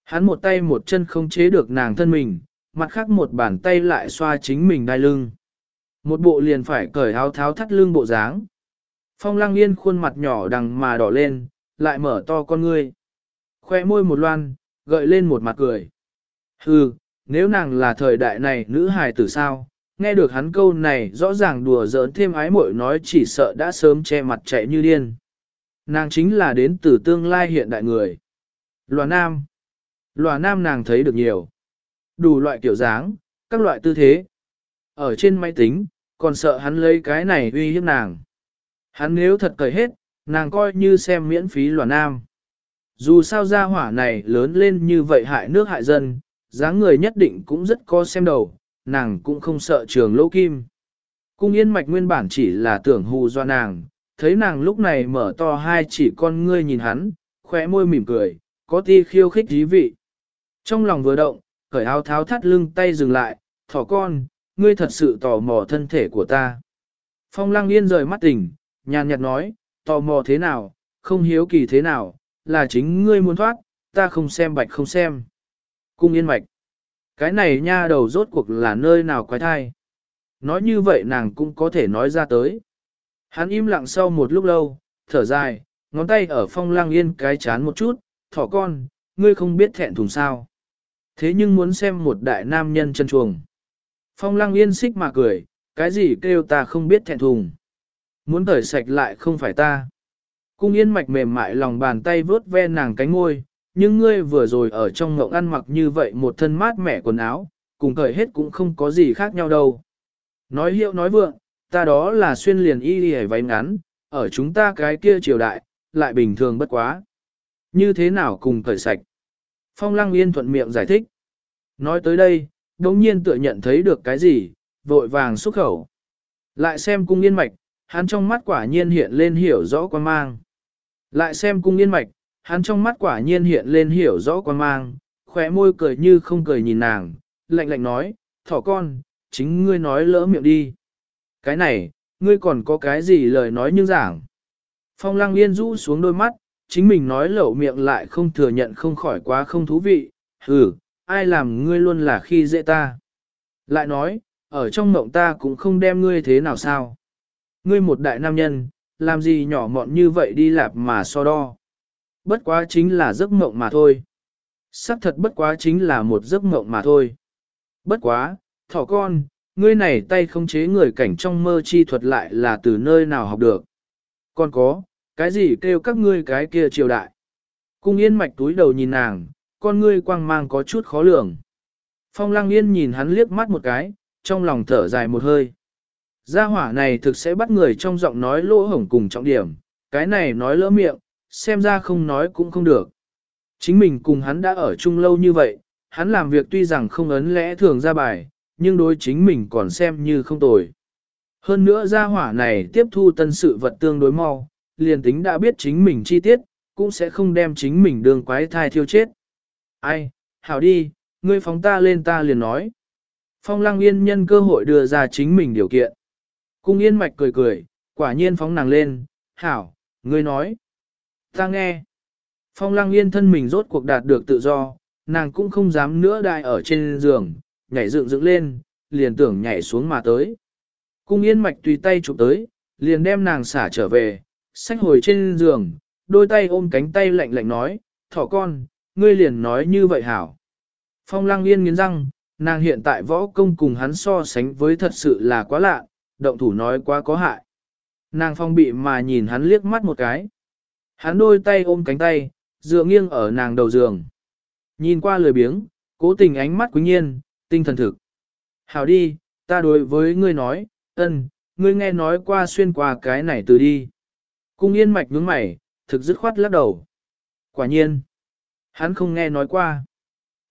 Hắn một tay một chân không chế được nàng thân mình, mặt khác một bàn tay lại xoa chính mình đai lưng. Một bộ liền phải cởi áo tháo thắt lưng bộ dáng. Phong lăng yên khuôn mặt nhỏ đằng mà đỏ lên, lại mở to con ngươi. Khoe môi một loan, gợi lên một mặt cười. Hừ, nếu nàng là thời đại này nữ hài tử sao, nghe được hắn câu này rõ ràng đùa giỡn thêm ái muội nói chỉ sợ đã sớm che mặt chạy như điên. Nàng chính là đến từ tương lai hiện đại người. Lòa nam. Lòa nam nàng thấy được nhiều. Đủ loại kiểu dáng, các loại tư thế. Ở trên máy tính, còn sợ hắn lấy cái này uy hiếp nàng. Hắn nếu thật cởi hết, nàng coi như xem miễn phí loàn nam. Dù sao gia hỏa này lớn lên như vậy hại nước hại dân, dáng người nhất định cũng rất có xem đầu, nàng cũng không sợ trường lỗ kim. Cung yên mạch nguyên bản chỉ là tưởng hù do nàng, thấy nàng lúc này mở to hai chỉ con ngươi nhìn hắn, khóe môi mỉm cười, có ti khiêu khích dí vị. Trong lòng vừa động, khởi áo tháo thắt lưng tay dừng lại, thỏ con, ngươi thật sự tò mò thân thể của ta. Phong lăng yên rời mắt tỉnh, nhàn nhạt nói, tò mò thế nào, không hiếu kỳ thế nào, là chính ngươi muốn thoát, ta không xem bạch không xem. Cung yên mạch. Cái này nha đầu rốt cuộc là nơi nào quái thai. Nói như vậy nàng cũng có thể nói ra tới. Hắn im lặng sau một lúc lâu, thở dài, ngón tay ở phong lang yên cái chán một chút, thỏ con, ngươi không biết thẹn thùng sao. Thế nhưng muốn xem một đại nam nhân chân chuồng. Phong lăng yên xích mà cười, cái gì kêu ta không biết thẹn thùng. Muốn tởi sạch lại không phải ta. Cung yên mạch mềm mại lòng bàn tay vớt ve nàng cánh ngôi, nhưng ngươi vừa rồi ở trong ngộng ăn mặc như vậy một thân mát mẻ quần áo, cùng cởi hết cũng không có gì khác nhau đâu. Nói hiệu nói vượng, ta đó là xuyên liền y đi váy ngắn, ở chúng ta cái kia triều đại, lại bình thường bất quá. Như thế nào cùng cởi sạch? Phong lăng yên thuận miệng giải thích. Nói tới đây, đồng nhiên tựa nhận thấy được cái gì, vội vàng xuất khẩu. Lại xem cung yên mạch, hắn trong mắt quả nhiên hiện lên hiểu rõ quan mang. Lại xem cung yên mạch, hắn trong mắt quả nhiên hiện lên hiểu rõ quan mang, khóe môi cười như không cười nhìn nàng, lạnh lạnh nói, thỏ con, chính ngươi nói lỡ miệng đi. Cái này, ngươi còn có cái gì lời nói như giảng. Phong lăng yên rũ xuống đôi mắt, chính mình nói lẩu miệng lại không thừa nhận không khỏi quá không thú vị, hừ, ai làm ngươi luôn là khi dễ ta. Lại nói, ở trong mộng ta cũng không đem ngươi thế nào sao. Ngươi một đại nam nhân, làm gì nhỏ mọn như vậy đi lạp mà so đo. Bất quá chính là giấc mộng mà thôi. Sắc thật bất quá chính là một giấc mộng mà thôi. Bất quá, thỏ con, ngươi này tay không chế người cảnh trong mơ chi thuật lại là từ nơi nào học được. Còn có, cái gì kêu các ngươi cái kia triều đại. Cung yên mạch túi đầu nhìn nàng, con ngươi quang mang có chút khó lường. Phong lăng yên nhìn hắn liếc mắt một cái, trong lòng thở dài một hơi. Gia hỏa này thực sẽ bắt người trong giọng nói lỗ hổng cùng trọng điểm, cái này nói lỡ miệng, xem ra không nói cũng không được. Chính mình cùng hắn đã ở chung lâu như vậy, hắn làm việc tuy rằng không ấn lẽ thường ra bài, nhưng đối chính mình còn xem như không tồi. Hơn nữa gia hỏa này tiếp thu tân sự vật tương đối mau, liền tính đã biết chính mình chi tiết, cũng sẽ không đem chính mình đường quái thai thiêu chết. Ai, hảo đi, ngươi phóng ta lên ta liền nói. Phong lăng yên nhân cơ hội đưa ra chính mình điều kiện. Cung yên mạch cười cười, quả nhiên phóng nàng lên, hảo, ngươi nói. Ta nghe. Phong lăng yên thân mình rốt cuộc đạt được tự do, nàng cũng không dám nữa đại ở trên giường, nhảy dựng dựng lên, liền tưởng nhảy xuống mà tới. Cung yên mạch tùy tay chụp tới, liền đem nàng xả trở về, sách hồi trên giường, đôi tay ôm cánh tay lạnh lạnh nói, thỏ con, ngươi liền nói như vậy hảo. Phong lăng yên nghiến răng, nàng hiện tại võ công cùng hắn so sánh với thật sự là quá lạ, động thủ nói quá có hại. Nàng phong bị mà nhìn hắn liếc mắt một cái. Hắn đôi tay ôm cánh tay, dựa nghiêng ở nàng đầu giường. Nhìn qua lười biếng, cố tình ánh mắt quý nhiên, tinh thần thực. Hảo đi, ta đối với ngươi nói, ân, ngươi nghe nói qua xuyên qua cái này từ đi. Cung yên mạch nhướng mày, thực dứt khoát lắc đầu. Quả nhiên, hắn không nghe nói qua.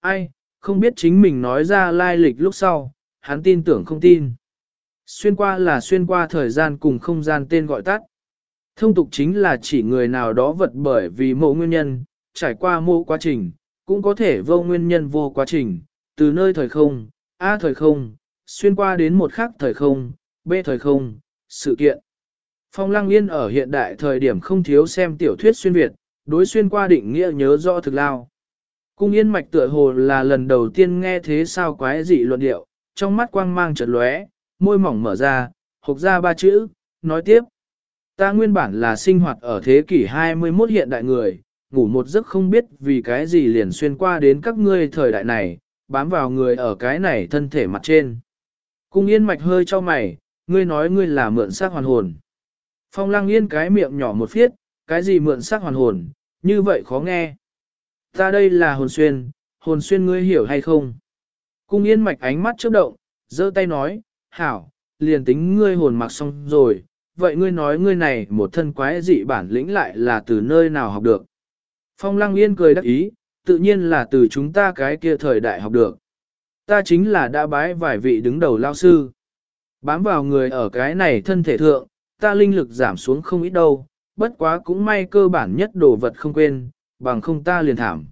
Ai, không biết chính mình nói ra lai lịch lúc sau, hắn tin tưởng không tin. Xuyên qua là xuyên qua thời gian cùng không gian tên gọi tắt. Thông tục chính là chỉ người nào đó vật bởi vì mộ nguyên nhân, trải qua mộ quá trình, cũng có thể vô nguyên nhân vô quá trình, từ nơi thời không, A thời không, xuyên qua đến một khác thời không, B thời không, sự kiện. Phong Lăng Yên ở hiện đại thời điểm không thiếu xem tiểu thuyết xuyên Việt, đối xuyên qua định nghĩa nhớ rõ thực lao. Cung Yên Mạch tựa hồ là lần đầu tiên nghe thế sao quái dị luận điệu, trong mắt quang mang chợt lóe, môi mỏng mở ra, hộc ra ba chữ, nói tiếp. Ta nguyên bản là sinh hoạt ở thế kỷ 21 hiện đại người, ngủ một giấc không biết vì cái gì liền xuyên qua đến các ngươi thời đại này, bám vào người ở cái này thân thể mặt trên. Cung yên mạch hơi cho mày, ngươi nói ngươi là mượn xác hoàn hồn. Phong lăng yên cái miệng nhỏ một phiết, cái gì mượn xác hoàn hồn, như vậy khó nghe. Ta đây là hồn xuyên, hồn xuyên ngươi hiểu hay không? Cung yên mạch ánh mắt chớp động, giơ tay nói, hảo, liền tính ngươi hồn mặc xong rồi, vậy ngươi nói ngươi này một thân quái dị bản lĩnh lại là từ nơi nào học được. Phong lăng yên cười đắc ý, tự nhiên là từ chúng ta cái kia thời đại học được. Ta chính là đã bái vài vị đứng đầu lao sư. Bám vào người ở cái này thân thể thượng, ta linh lực giảm xuống không ít đâu, bất quá cũng may cơ bản nhất đồ vật không quên, bằng không ta liền thảm.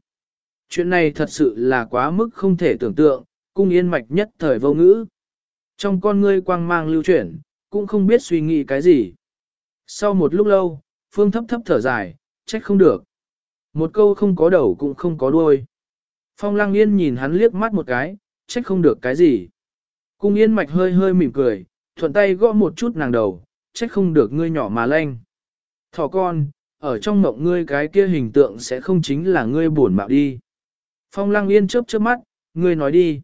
Chuyện này thật sự là quá mức không thể tưởng tượng, cung yên mạch nhất thời vô ngữ. Trong con ngươi quang mang lưu chuyển, cũng không biết suy nghĩ cái gì. Sau một lúc lâu, Phương thấp thấp thở dài, trách không được. Một câu không có đầu cũng không có đuôi. Phong lăng yên nhìn hắn liếc mắt một cái, trách không được cái gì. Cung yên mạch hơi hơi mỉm cười, thuận tay gõ một chút nàng đầu, trách không được ngươi nhỏ mà lanh. Thỏ con, ở trong mộng ngươi cái kia hình tượng sẽ không chính là ngươi buồn mạo đi. Phong lăng yên chớp chớp mắt, ngươi nói đi.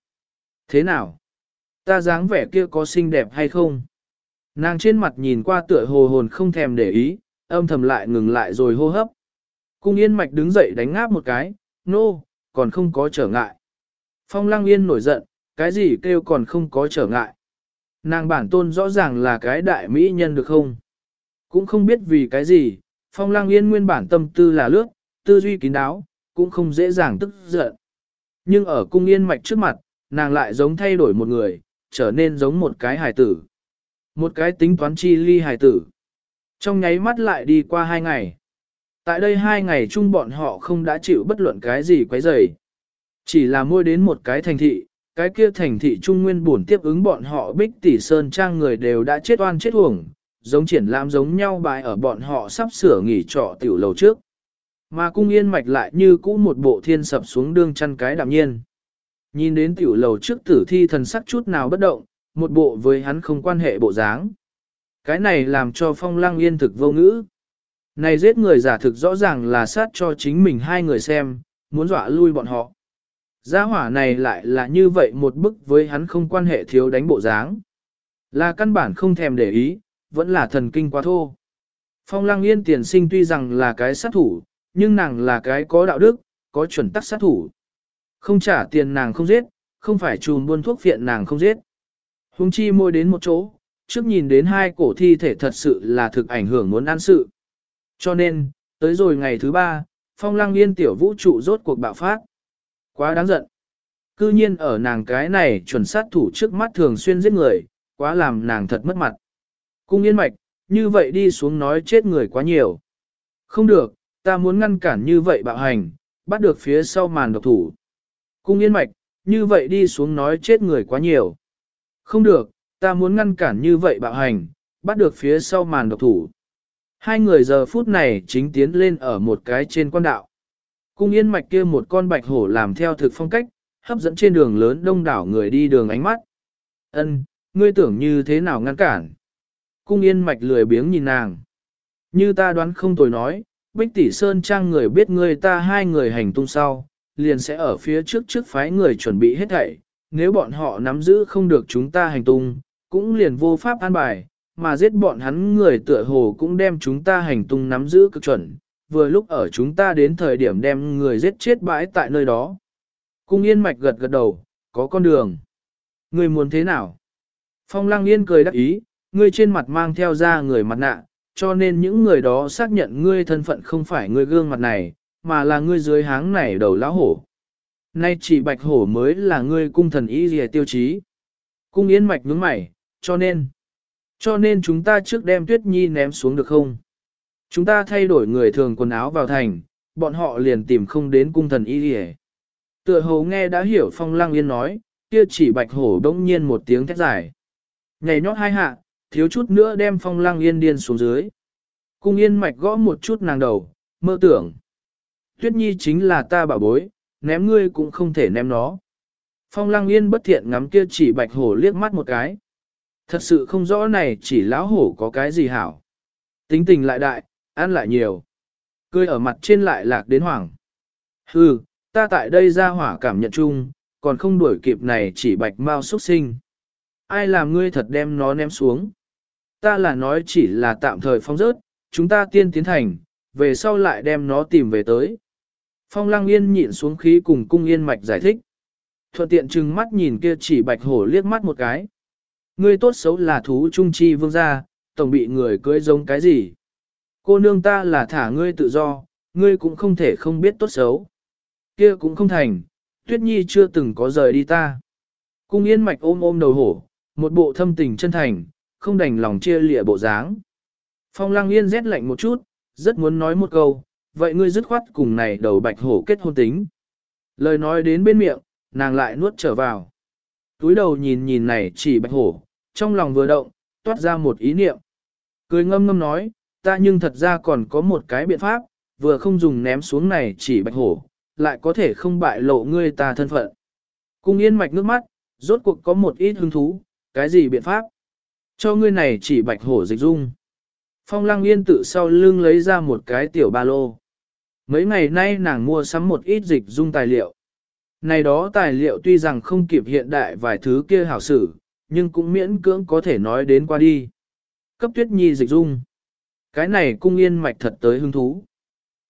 Thế nào? Ta dáng vẻ kia có xinh đẹp hay không? Nàng trên mặt nhìn qua tựa hồ hồn không thèm để ý, âm thầm lại ngừng lại rồi hô hấp. Cung yên mạch đứng dậy đánh ngáp một cái, nô, no, còn không có trở ngại. Phong lăng yên nổi giận, cái gì kêu còn không có trở ngại. Nàng bản tôn rõ ràng là cái đại mỹ nhân được không? Cũng không biết vì cái gì, phong lăng yên nguyên bản tâm tư là lướt, tư duy kín đáo, cũng không dễ dàng tức giận. Nhưng ở cung yên mạch trước mặt, nàng lại giống thay đổi một người, trở nên giống một cái hài tử. Một cái tính toán chi ly hài tử. Trong nháy mắt lại đi qua hai ngày. Tại đây hai ngày chung bọn họ không đã chịu bất luận cái gì quấy rầy. Chỉ là mua đến một cái thành thị, cái kia thành thị trung nguyên buồn tiếp ứng bọn họ bích tỷ sơn trang người đều đã chết oan chết uổng, giống triển lãm giống nhau bài ở bọn họ sắp sửa nghỉ trọ tiểu lầu trước. Mà cung yên mạch lại như cũ một bộ thiên sập xuống đương chăn cái đạm nhiên. Nhìn đến tiểu lầu trước tử thi thần sắc chút nào bất động, một bộ với hắn không quan hệ bộ dáng. Cái này làm cho phong lăng yên thực vô ngữ. Này giết người giả thực rõ ràng là sát cho chính mình hai người xem, muốn dọa lui bọn họ. Gia hỏa này lại là như vậy một bức với hắn không quan hệ thiếu đánh bộ dáng. Là căn bản không thèm để ý, vẫn là thần kinh quá thô. Phong lăng yên tiền sinh tuy rằng là cái sát thủ, nhưng nàng là cái có đạo đức, có chuẩn tắc sát thủ. Không trả tiền nàng không giết, không phải chùm buôn thuốc viện nàng không giết. Hùng chi môi đến một chỗ, trước nhìn đến hai cổ thi thể thật sự là thực ảnh hưởng muốn ăn sự. Cho nên, tới rồi ngày thứ ba, phong lăng yên tiểu vũ trụ rốt cuộc bạo phát. Quá đáng giận. Cư nhiên ở nàng cái này chuẩn sát thủ trước mắt thường xuyên giết người, quá làm nàng thật mất mặt. Cung yên mạch, như vậy đi xuống nói chết người quá nhiều. Không được, ta muốn ngăn cản như vậy bạo hành, bắt được phía sau màn độc thủ. Cung yên mạch, như vậy đi xuống nói chết người quá nhiều. Không được, ta muốn ngăn cản như vậy bạo hành, bắt được phía sau màn độc thủ. Hai người giờ phút này chính tiến lên ở một cái trên quan đạo. Cung yên mạch kia một con bạch hổ làm theo thực phong cách, hấp dẫn trên đường lớn đông đảo người đi đường ánh mắt. Ân, ngươi tưởng như thế nào ngăn cản? Cung yên mạch lười biếng nhìn nàng. Như ta đoán không tồi nói, Bích Tỷ Sơn Trang người biết ngươi ta hai người hành tung sau, liền sẽ ở phía trước trước phái người chuẩn bị hết thảy. Nếu bọn họ nắm giữ không được chúng ta hành tung, cũng liền vô pháp an bài, mà giết bọn hắn người tựa hồ cũng đem chúng ta hành tung nắm giữ cực chuẩn, vừa lúc ở chúng ta đến thời điểm đem người giết chết bãi tại nơi đó. Cung yên mạch gật gật đầu, có con đường. Người muốn thế nào? Phong lăng yên cười đắc ý, ngươi trên mặt mang theo ra người mặt nạ, cho nên những người đó xác nhận ngươi thân phận không phải ngươi gương mặt này, mà là ngươi dưới háng này đầu lão hổ. Nay chỉ bạch hổ mới là ngươi cung thần ý gì tiêu chí. Cung yên mạch nhướng mày, cho nên, cho nên chúng ta trước đem tuyết nhi ném xuống được không? Chúng ta thay đổi người thường quần áo vào thành, bọn họ liền tìm không đến cung thần y gì Tựa hồ nghe đã hiểu phong lăng yên nói, kia chỉ bạch hổ đông nhiên một tiếng thét dài. Nhảy nhót hai hạ, thiếu chút nữa đem phong lăng yên điên xuống dưới. Cung yên mạch gõ một chút nàng đầu, mơ tưởng. Tuyết nhi chính là ta bảo bối, ném ngươi cũng không thể ném nó. Phong lăng yên bất thiện ngắm kia chỉ bạch hổ liếc mắt một cái. Thật sự không rõ này chỉ lão hổ có cái gì hảo. Tính tình lại đại, ăn lại nhiều. Cười ở mặt trên lại lạc đến hoảng. Hừ, ta tại đây ra hỏa cảm nhận chung, còn không đuổi kịp này chỉ bạch mau xuất sinh. Ai làm ngươi thật đem nó ném xuống? Ta là nói chỉ là tạm thời phong rớt, chúng ta tiên tiến thành, về sau lại đem nó tìm về tới. Phong lăng yên nhịn xuống khí cùng cung yên mạch giải thích. Thuận tiện trừng mắt nhìn kia chỉ bạch hổ liếc mắt một cái. Ngươi tốt xấu là thú trung chi vương gia, tổng bị người cưới giống cái gì. Cô nương ta là thả ngươi tự do, ngươi cũng không thể không biết tốt xấu. Kia cũng không thành, tuyết nhi chưa từng có rời đi ta. Cung yên mạch ôm ôm đầu hổ, một bộ thâm tình chân thành, không đành lòng chia lịa bộ dáng. Phong lăng yên rét lạnh một chút, rất muốn nói một câu, vậy ngươi dứt khoát cùng này đầu bạch hổ kết hôn tính. Lời nói đến bên miệng, nàng lại nuốt trở vào. Túi đầu nhìn nhìn này chỉ bạch hổ, trong lòng vừa động, toát ra một ý niệm. Cười ngâm ngâm nói, ta nhưng thật ra còn có một cái biện pháp, vừa không dùng ném xuống này chỉ bạch hổ, lại có thể không bại lộ ngươi ta thân phận. Cung yên mạch nước mắt, rốt cuộc có một ít hứng thú, cái gì biện pháp? Cho ngươi này chỉ bạch hổ dịch dung. Phong lăng yên tự sau lưng lấy ra một cái tiểu ba lô. Mấy ngày nay nàng mua sắm một ít dịch dung tài liệu. Này đó tài liệu tuy rằng không kịp hiện đại vài thứ kia hảo sử, nhưng cũng miễn cưỡng có thể nói đến qua đi. Cấp tuyết nhi dịch dung. Cái này cung yên mạch thật tới hứng thú.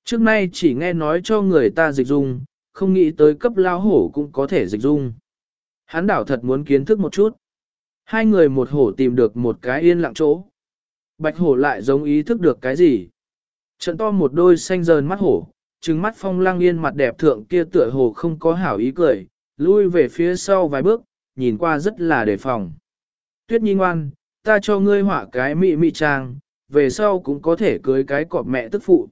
Trước nay chỉ nghe nói cho người ta dịch dung, không nghĩ tới cấp lao hổ cũng có thể dịch dung. Hắn đảo thật muốn kiến thức một chút. Hai người một hổ tìm được một cái yên lặng chỗ. Bạch hổ lại giống ý thức được cái gì. Trận to một đôi xanh dờn mắt hổ, trừng mắt phong lang yên mặt đẹp thượng kia tựa hồ không có hảo ý cười, lui về phía sau vài bước, nhìn qua rất là đề phòng. Tuyết nhi ngoan, ta cho ngươi họa cái mị mị trang, về sau cũng có thể cưới cái cọp mẹ tức phụ.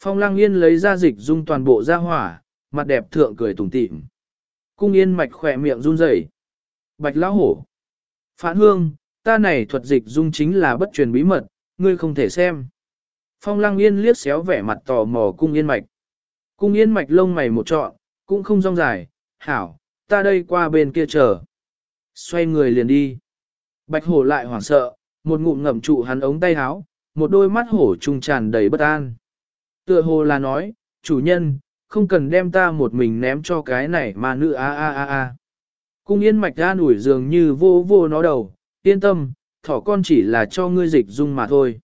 Phong lang yên lấy ra dịch dung toàn bộ ra hỏa, mặt đẹp thượng cười tủm tỉm. Cung yên mạch khỏe miệng run rẩy. Bạch lão hổ. Phản hương, ta này thuật dịch dung chính là bất truyền bí mật, ngươi không thể xem. Phong lăng yên liếc xéo vẻ mặt tò mò cung yên mạch. Cung yên mạch lông mày một trọn, cũng không rong dài, hảo, ta đây qua bên kia chờ. Xoay người liền đi. Bạch hổ lại hoảng sợ, một ngụm ngậm trụ hắn ống tay áo, một đôi mắt hổ trung tràn đầy bất an. Tựa hồ là nói, chủ nhân, không cần đem ta một mình ném cho cái này mà nữ a a a a. Cung yên mạch ra nủi dường như vô vô nó đầu, yên tâm, thỏ con chỉ là cho ngươi dịch dung mà thôi.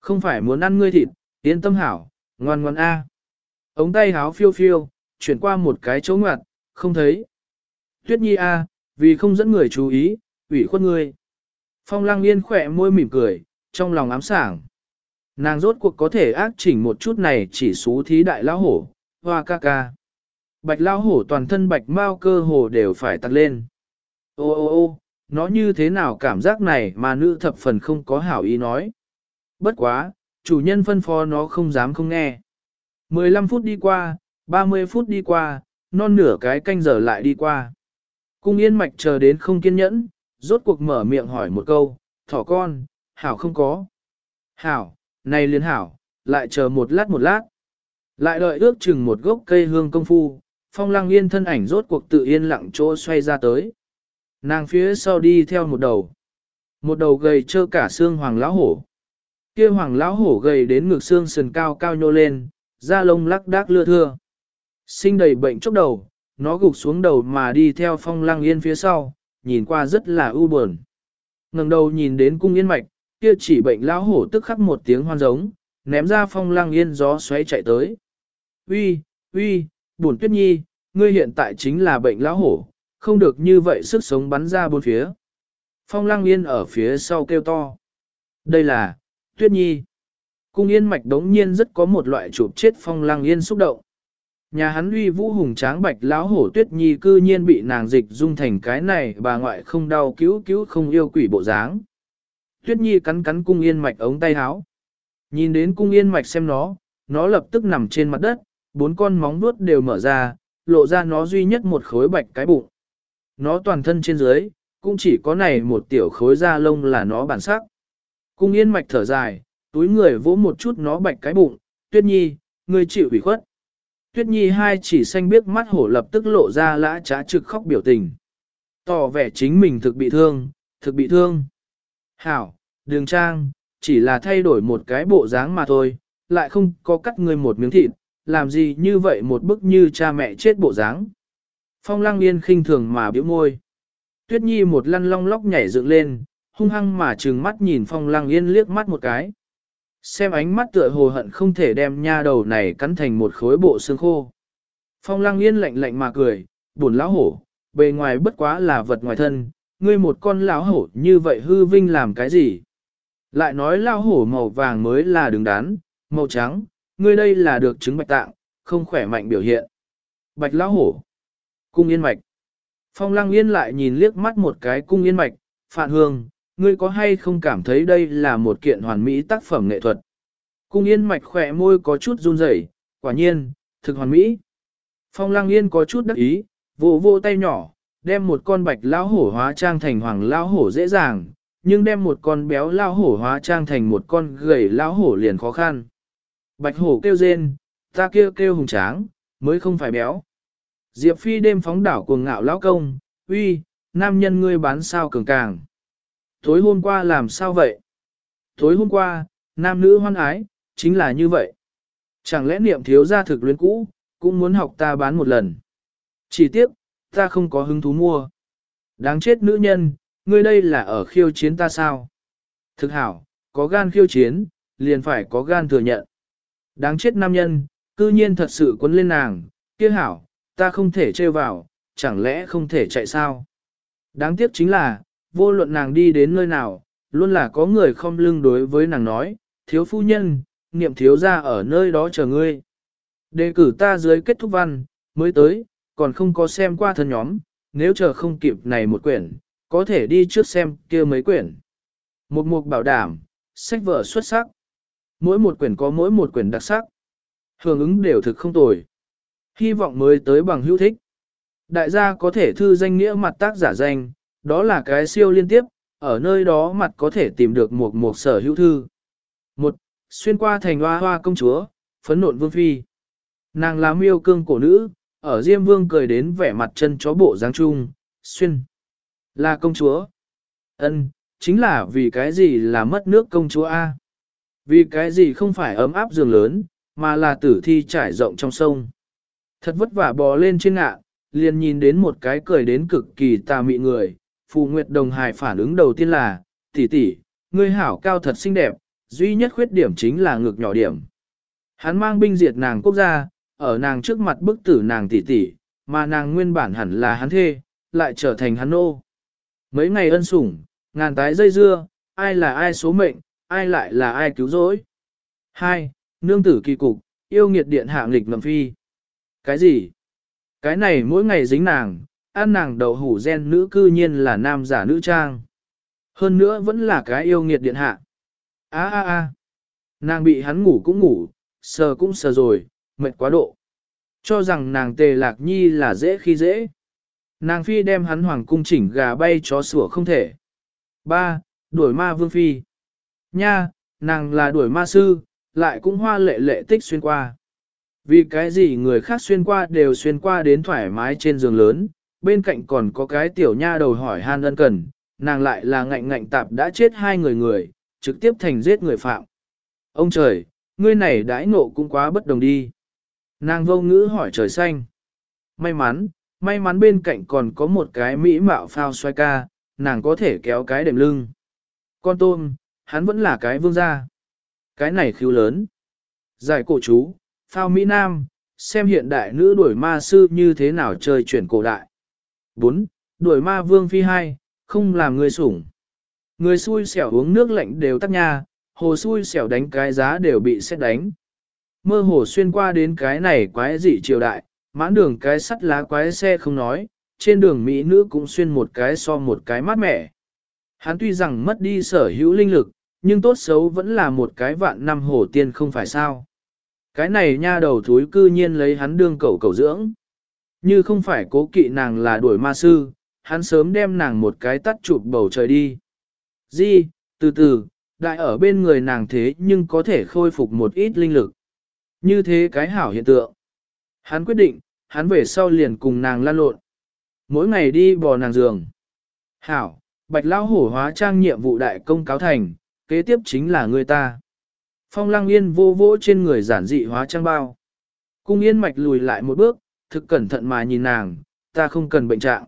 Không phải muốn ăn ngươi thịt, yên tâm hảo, ngoan ngoan a. Ống tay háo phiêu phiêu, chuyển qua một cái chỗ ngoặt, không thấy. Tuyết nhi a, vì không dẫn người chú ý, ủy khuất ngươi. Phong lăng yên khỏe môi mỉm cười, trong lòng ám sảng. Nàng rốt cuộc có thể ác chỉnh một chút này chỉ xú thí đại lão hổ, hoa ca ca. Bạch lão hổ toàn thân bạch mao cơ hồ đều phải tắt lên. Ô ô ô, nó như thế nào cảm giác này mà nữ thập phần không có hảo ý nói. Bất quá, chủ nhân phân phó nó không dám không nghe. 15 phút đi qua, 30 phút đi qua, non nửa cái canh giờ lại đi qua. Cung yên mạch chờ đến không kiên nhẫn, rốt cuộc mở miệng hỏi một câu, thỏ con, hảo không có. Hảo, này liên hảo, lại chờ một lát một lát. Lại đợi ước chừng một gốc cây hương công phu, phong lăng yên thân ảnh rốt cuộc tự yên lặng chỗ xoay ra tới. Nàng phía sau đi theo một đầu. Một đầu gầy trơ cả xương hoàng lão hổ. Kia hoàng lão hổ gầy đến ngực xương sườn cao cao nhô lên, da lông lắc đác lưa thưa. Sinh đầy bệnh chốc đầu, nó gục xuống đầu mà đi theo phong lăng yên phía sau, nhìn qua rất là u buồn. ngẩng đầu nhìn đến cung yên mạch, kia chỉ bệnh lão hổ tức khắc một tiếng hoan giống, ném ra phong lăng yên gió xoáy chạy tới. Uy, uy, buồn tuyết nhi, ngươi hiện tại chính là bệnh lão hổ, không được như vậy sức sống bắn ra bốn phía. Phong lăng yên ở phía sau kêu to. Đây là, tuyết nhi. Cung yên mạch đống nhiên rất có một loại chụp chết phong lăng yên xúc động. Nhà hắn uy vũ hùng tráng bạch lão hổ tuyết nhi cư nhiên bị nàng dịch dung thành cái này bà ngoại không đau cứu cứu không yêu quỷ bộ dáng. Tuyết nhi cắn cắn cung yên mạch ống tay háo, Nhìn đến cung yên mạch xem nó, nó lập tức nằm trên mặt đất, bốn con móng vuốt đều mở ra, lộ ra nó duy nhất một khối bạch cái bụng. Nó toàn thân trên dưới, cũng chỉ có này một tiểu khối da lông là nó bản sắc. Cung yên mạch thở dài, túi người vỗ một chút nó bạch cái bụng, tuyết nhi, ngươi chịu ủy khuất. Tuyết nhi hai chỉ xanh biếc mắt hổ lập tức lộ ra lã trá trực khóc biểu tình. Tỏ vẻ chính mình thực bị thương, thực bị thương. Hảo, đường trang, chỉ là thay đổi một cái bộ dáng mà thôi, lại không có cắt ngươi một miếng thịt, làm gì như vậy một bức như cha mẹ chết bộ dáng. Phong lăng yên khinh thường mà biểu môi. Tuyết nhi một lăn long lóc nhảy dựng lên, hung hăng mà trừng mắt nhìn phong lăng yên liếc mắt một cái. Xem ánh mắt tựa hồ hận không thể đem nha đầu này cắn thành một khối bộ xương khô. Phong lăng yên lạnh lạnh mà cười, buồn lão hổ, bề ngoài bất quá là vật ngoài thân, ngươi một con lão hổ như vậy hư vinh làm cái gì? Lại nói lão hổ màu vàng mới là đứng đắn, màu trắng, ngươi đây là được chứng bạch tạng, không khỏe mạnh biểu hiện. Bạch lão hổ, cung yên mạch. Phong lăng yên lại nhìn liếc mắt một cái cung yên mạch, phạn hương, ngươi có hay không cảm thấy đây là một kiện hoàn mỹ tác phẩm nghệ thuật? Cung yên mạch khỏe môi có chút run rẩy, quả nhiên, thực hoàn mỹ. Phong lăng yên có chút đắc ý, vô vô tay nhỏ, đem một con bạch lão hổ hóa trang thành hoàng lão hổ dễ dàng, nhưng đem một con béo lão hổ hóa trang thành một con gầy lão hổ liền khó khăn. Bạch hổ kêu rên, ta kêu kêu hùng tráng, mới không phải béo. Diệp Phi đêm phóng đảo cuồng ngạo lão công, uy, nam nhân ngươi bán sao cường càng. Tối hôm qua làm sao vậy? Tối hôm qua, nam nữ hoan ái, chính là như vậy. Chẳng lẽ niệm thiếu gia thực luyến cũ, cũng muốn học ta bán một lần. Chỉ tiếc, ta không có hứng thú mua. Đáng chết nữ nhân, ngươi đây là ở khiêu chiến ta sao? Thực hảo, có gan khiêu chiến, liền phải có gan thừa nhận. Đáng chết nam nhân, cư nhiên thật sự quấn lên nàng, kia hảo, ta không thể trêu vào, chẳng lẽ không thể chạy sao? Đáng tiếc chính là, vô luận nàng đi đến nơi nào, luôn là có người không lưng đối với nàng nói, thiếu phu nhân, niệm thiếu ra ở nơi đó chờ ngươi. Đề cử ta dưới kết thúc văn, mới tới, còn không có xem qua thân nhóm, nếu chờ không kịp này một quyển, có thể đi trước xem kia mấy quyển. Một mục bảo đảm, sách vở xuất sắc. Mỗi một quyển có mỗi một quyển đặc sắc. Hưởng ứng đều thực không tồi. Hy vọng mới tới bằng hữu thích. Đại gia có thể thư danh nghĩa mặt tác giả danh, đó là cái siêu liên tiếp, ở nơi đó mặt có thể tìm được một một sở hữu thư. Một, xuyên qua thành hoa hoa công chúa, phấn nộn vương phi. Nàng là miêu cương cổ nữ, ở Diêm Vương cười đến vẻ mặt chân chó bộ dáng trung, xuyên. Là công chúa. ân chính là vì cái gì là mất nước công chúa A. Vì cái gì không phải ấm áp giường lớn, mà là tử thi trải rộng trong sông. Thật vất vả bò lên trên ngạ, liền nhìn đến một cái cười đến cực kỳ tà mị người. Phù Nguyệt Đồng Hải phản ứng đầu tiên là, tỷ tỷ, ngươi hảo cao thật xinh đẹp, duy nhất khuyết điểm chính là ngực nhỏ điểm. Hắn mang binh diệt nàng quốc gia, ở nàng trước mặt bức tử nàng tỷ tỷ, mà nàng nguyên bản hẳn là hắn thê, lại trở thành hắn nô. Mấy ngày ân sủng, ngàn tái dây dưa, ai là ai số mệnh, ai lại là ai cứu rỗi. Hai, Nương tử kỳ cục, yêu nghiệt điện hạ nghịch ngầm phi. Cái gì? Cái này mỗi ngày dính nàng, ăn nàng đậu hủ gen nữ cư nhiên là nam giả nữ trang. Hơn nữa vẫn là cái yêu nghiệt điện hạ. Á á á, Nàng bị hắn ngủ cũng ngủ, sờ cũng sờ rồi, mệt quá độ. Cho rằng nàng tề lạc nhi là dễ khi dễ. Nàng phi đem hắn hoàng cung chỉnh gà bay chó sủa không thể. Ba, Đuổi ma vương phi. Nha, nàng là đuổi ma sư, lại cũng hoa lệ lệ tích xuyên qua. Vì cái gì người khác xuyên qua đều xuyên qua đến thoải mái trên giường lớn, bên cạnh còn có cái tiểu nha đầu hỏi han ân cần, nàng lại là ngạnh ngạnh tạp đã chết hai người người, trực tiếp thành giết người phạm. Ông trời, ngươi này đãi ngộ cũng quá bất đồng đi. Nàng vô ngữ hỏi trời xanh. May mắn, may mắn bên cạnh còn có một cái mỹ mạo phao xoay ca, nàng có thể kéo cái đệm lưng. Con tôm, hắn vẫn là cái vương gia. Cái này khiêu lớn. Giải cổ chú, phao Mỹ Nam, xem hiện đại nữ đuổi ma sư như thế nào chơi chuyển cổ đại. 4. Đuổi ma vương phi 2, không làm người sủng. Người xui xẻo uống nước lạnh đều tắt nha, hồ xui xẻo đánh cái giá đều bị xét đánh. mơ hồ xuyên qua đến cái này quái dị triều đại, mãn đường cái sắt lá quái xe không nói, trên đường Mỹ nữ cũng xuyên một cái so một cái mát mẻ. Hắn tuy rằng mất đi sở hữu linh lực, nhưng tốt xấu vẫn là một cái vạn năm hổ tiên không phải sao. Cái này nha đầu thúi cư nhiên lấy hắn đương cầu cầu dưỡng. Như không phải cố kỵ nàng là đuổi ma sư, hắn sớm đem nàng một cái tắt chụp bầu trời đi. Di, từ từ, đại ở bên người nàng thế nhưng có thể khôi phục một ít linh lực. Như thế cái hảo hiện tượng. Hắn quyết định, hắn về sau liền cùng nàng lan lộn. Mỗi ngày đi bò nàng giường. Hảo, bạch lao hổ hóa trang nhiệm vụ đại công cáo thành, kế tiếp chính là người ta. Phong lăng yên vô vỗ trên người giản dị hóa trang bao. Cung yên mạch lùi lại một bước, thực cẩn thận mà nhìn nàng, ta không cần bệnh trạng.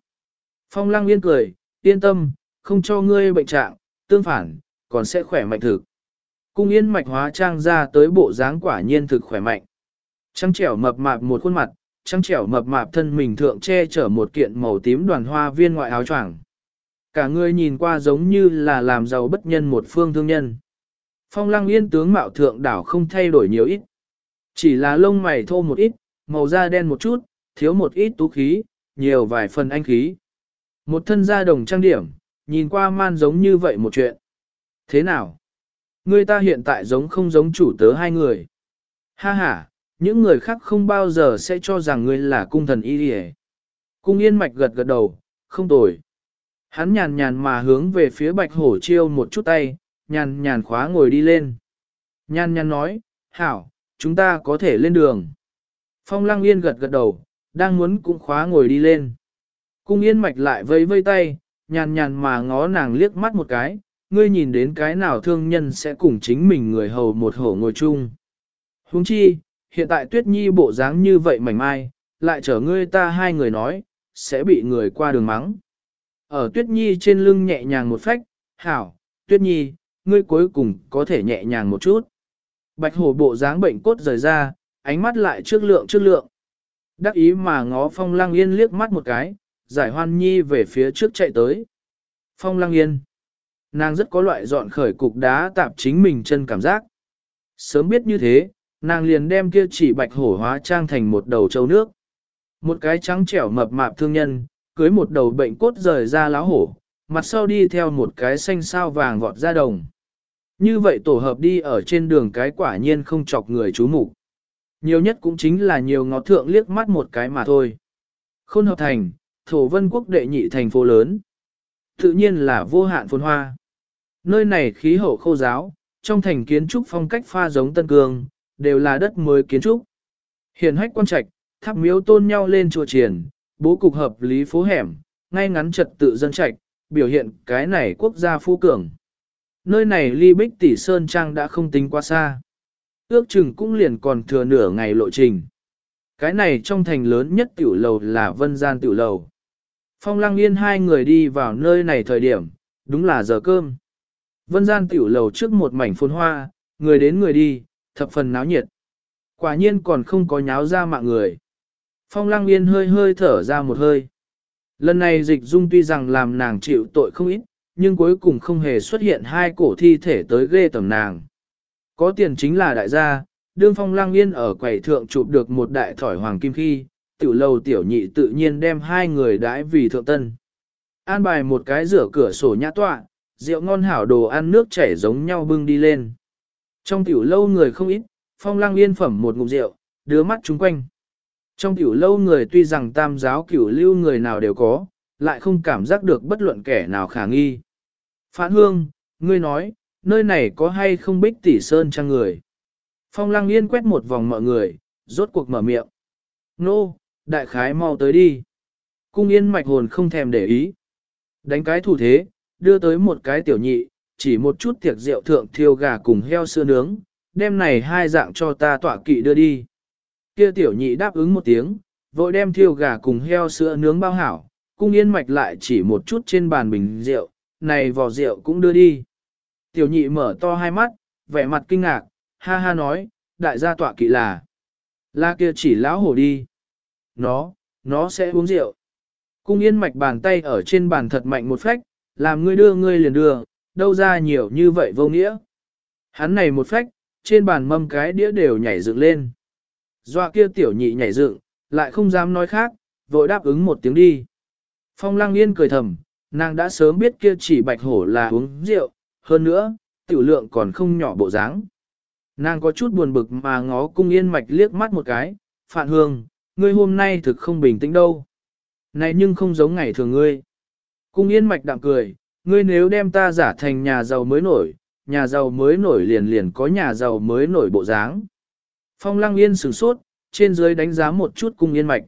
Phong lăng yên cười, yên tâm, không cho ngươi bệnh trạng, tương phản, còn sẽ khỏe mạnh thực. Cung yên mạch hóa trang ra tới bộ dáng quả nhiên thực khỏe mạnh. Trăng trẻo mập mạp một khuôn mặt, trăng trẻo mập mạp thân mình thượng che chở một kiện màu tím đoàn hoa viên ngoại áo choàng. Cả người nhìn qua giống như là làm giàu bất nhân một phương thương nhân. Phong lăng yên tướng mạo thượng đảo không thay đổi nhiều ít. Chỉ là lông mày thô một ít, màu da đen một chút, thiếu một ít tú khí, nhiều vài phần anh khí. Một thân da đồng trang điểm, nhìn qua man giống như vậy một chuyện. Thế nào? Người ta hiện tại giống không giống chủ tớ hai người. Ha ha, những người khác không bao giờ sẽ cho rằng ngươi là cung thần y đi Cung yên mạch gật gật đầu, không tồi. Hắn nhàn nhàn mà hướng về phía bạch hổ chiêu một chút tay, nhàn nhàn khóa ngồi đi lên. Nhàn nhàn nói, hảo, chúng ta có thể lên đường. Phong lăng yên gật gật đầu, đang muốn cũng khóa ngồi đi lên. Cung yên mạch lại vây vây tay, nhàn nhàn mà ngó nàng liếc mắt một cái, ngươi nhìn đến cái nào thương nhân sẽ cùng chính mình người hầu một hổ ngồi chung. Huống chi, hiện tại tuyết nhi bộ dáng như vậy mảnh mai, lại chở ngươi ta hai người nói, sẽ bị người qua đường mắng. Ở tuyết nhi trên lưng nhẹ nhàng một phách, hảo, tuyết nhi, ngươi cuối cùng có thể nhẹ nhàng một chút. Bạch hổ bộ dáng bệnh cốt rời ra, ánh mắt lại trước lượng trước lượng. Đắc ý mà ngó phong lăng yên liếc mắt một cái, giải hoan nhi về phía trước chạy tới. Phong lăng yên. Nàng rất có loại dọn khởi cục đá tạp chính mình chân cảm giác. Sớm biết như thế, nàng liền đem kia chỉ bạch hổ hóa trang thành một đầu châu nước. Một cái trắng trẻo mập mạp thương nhân, cưới một đầu bệnh cốt rời ra láo hổ, mặt sau đi theo một cái xanh sao vàng vọt ra đồng. Như vậy tổ hợp đi ở trên đường cái quả nhiên không chọc người chú mục nhiều nhất cũng chính là nhiều ngó thượng liếc mắt một cái mà thôi. Khôn hợp thành, thổ vân quốc đệ nhị thành phố lớn. Tự nhiên là vô hạn phồn hoa. Nơi này khí hậu khô giáo, trong thành kiến trúc phong cách pha giống Tân Cương, đều là đất mới kiến trúc. Hiền hách quan trạch, tháp miếu tôn nhau lên chùa triển, bố cục hợp lý phố hẻm, ngay ngắn trật tự dân trạch, biểu hiện cái này quốc gia phú cường. Nơi này ly bích tỷ sơn trang đã không tính quá xa. Ước chừng cũng liền còn thừa nửa ngày lộ trình. Cái này trong thành lớn nhất tiểu lầu là vân gian tiểu lầu. Phong lăng yên hai người đi vào nơi này thời điểm, đúng là giờ cơm. Vân gian tiểu lầu trước một mảnh phồn hoa, người đến người đi, thập phần náo nhiệt. Quả nhiên còn không có nháo ra mạng người. Phong lăng yên hơi hơi thở ra một hơi. Lần này dịch dung tuy rằng làm nàng chịu tội không ít, nhưng cuối cùng không hề xuất hiện hai cổ thi thể tới ghê tầm nàng. Có tiền chính là đại gia, đương phong lang yên ở quầy thượng chụp được một đại thỏi hoàng kim khi, tiểu lầu tiểu nhị tự nhiên đem hai người đãi vì thượng tân. An bài một cái rửa cửa sổ nhã tọa, rượu ngon hảo đồ ăn nước chảy giống nhau bưng đi lên. Trong tiểu lâu người không ít, phong lang yên phẩm một ngụm rượu, đưa mắt chúng quanh. Trong tiểu lâu người tuy rằng tam giáo cửu lưu người nào đều có, lại không cảm giác được bất luận kẻ nào khả nghi. Phản hương, ngươi nói, nơi này có hay không bích tỷ sơn trang người. Phong lăng yên quét một vòng mọi người, rốt cuộc mở miệng. Nô, đại khái mau tới đi. Cung yên mạch hồn không thèm để ý. Đánh cái thủ thế, đưa tới một cái tiểu nhị, chỉ một chút tiệc rượu thượng thiêu gà cùng heo sữa nướng, đem này hai dạng cho ta tọa kỵ đưa đi. Kia tiểu nhị đáp ứng một tiếng, vội đem thiêu gà cùng heo sữa nướng bao hảo, cung yên mạch lại chỉ một chút trên bàn bình rượu, này vò rượu cũng đưa đi. Tiểu nhị mở to hai mắt, vẻ mặt kinh ngạc, ha ha nói, đại gia tọa kỵ là, là kia chỉ lão hổ đi. Nó, nó sẽ uống rượu. Cung yên mạch bàn tay ở trên bàn thật mạnh một phách, làm ngươi đưa ngươi liền đưa, đâu ra nhiều như vậy vô nghĩa. Hắn này một phách, trên bàn mâm cái đĩa đều nhảy dựng lên. Doa kia tiểu nhị nhảy dựng, lại không dám nói khác, vội đáp ứng một tiếng đi. Phong Lăng Yên cười thầm, nàng đã sớm biết kia chỉ bạch hổ là uống rượu, hơn nữa, tiểu lượng còn không nhỏ bộ dáng. Nàng có chút buồn bực mà ngó cung yên mạch liếc mắt một cái, Phạn Hương, ngươi hôm nay thực không bình tĩnh đâu. Này nhưng không giống ngày thường ngươi. Cung yên mạch đạm cười, ngươi nếu đem ta giả thành nhà giàu mới nổi, nhà giàu mới nổi liền liền có nhà giàu mới nổi bộ dáng. Phong lăng yên sửng sốt, trên dưới đánh giá một chút cung yên mạch.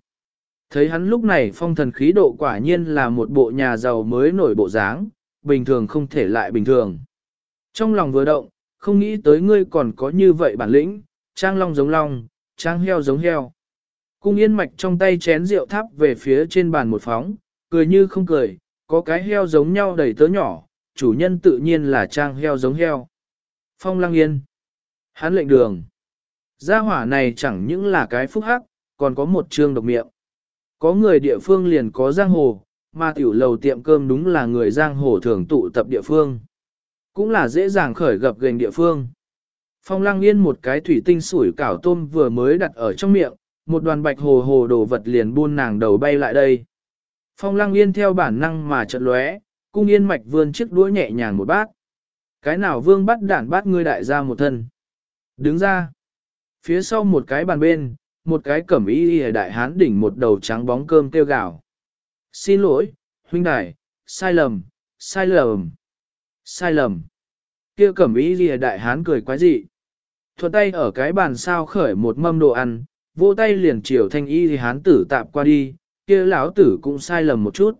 Thấy hắn lúc này phong thần khí độ quả nhiên là một bộ nhà giàu mới nổi bộ dáng, bình thường không thể lại bình thường. Trong lòng vừa động, không nghĩ tới ngươi còn có như vậy bản lĩnh, trang long giống long, trang heo giống heo. Cung yên mạch trong tay chén rượu thắp về phía trên bàn một phóng, cười như không cười, có cái heo giống nhau đầy tớ nhỏ, chủ nhân tự nhiên là trang heo giống heo. Phong lăng yên. Hắn lệnh đường. Gia hỏa này chẳng những là cái phúc hắc, còn có một trương độc miệng. Có người địa phương liền có giang hồ, mà tiểu lầu tiệm cơm đúng là người giang hồ thường tụ tập địa phương. Cũng là dễ dàng khởi gặp gành địa phương. Phong lăng yên một cái thủy tinh sủi cảo tôm vừa mới đặt ở trong miệng, một đoàn bạch hồ hồ đồ vật liền buôn nàng đầu bay lại đây. Phong lăng yên theo bản năng mà chợt lóe, cung yên mạch vươn chiếc đũa nhẹ nhàng một bát. Cái nào vương bắt đản bát ngươi đại ra một thân. Đứng ra. Phía sau một cái bàn bên, một cái cẩm y y đại hán đỉnh một đầu trắng bóng cơm tiêu gạo. Xin lỗi, huynh đại, sai lầm, sai lầm, sai lầm. Kia cẩm y lìa đại hán cười quái dị. Thuận tay ở cái bàn sao khởi một mâm đồ ăn, vô tay liền chiều thanh y thì hán tử tạp qua đi, kia lão tử cũng sai lầm một chút.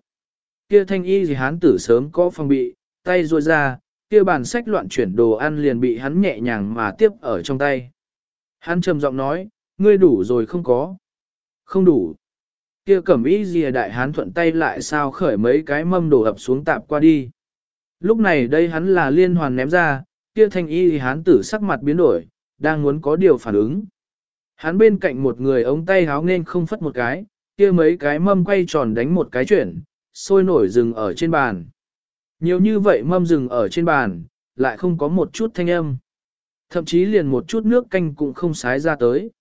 Kia thanh y thì hán tử sớm có phòng bị, tay ruôi ra, kia bàn sách loạn chuyển đồ ăn liền bị hắn nhẹ nhàng mà tiếp ở trong tay. Hắn trầm giọng nói, ngươi đủ rồi không có. Không đủ. Kia cẩm y gì à, đại hán thuận tay lại sao khởi mấy cái mâm đổ ập xuống tạp qua đi. Lúc này đây hắn là liên hoàn ném ra, kia thanh y thì hán tử sắc mặt biến đổi, đang muốn có điều phản ứng. Hắn bên cạnh một người ống tay háo nên không phất một cái, kia mấy cái mâm quay tròn đánh một cái chuyển, sôi nổi rừng ở trên bàn. Nhiều như vậy mâm rừng ở trên bàn, lại không có một chút thanh âm. Thậm chí liền một chút nước canh cũng không sái ra tới.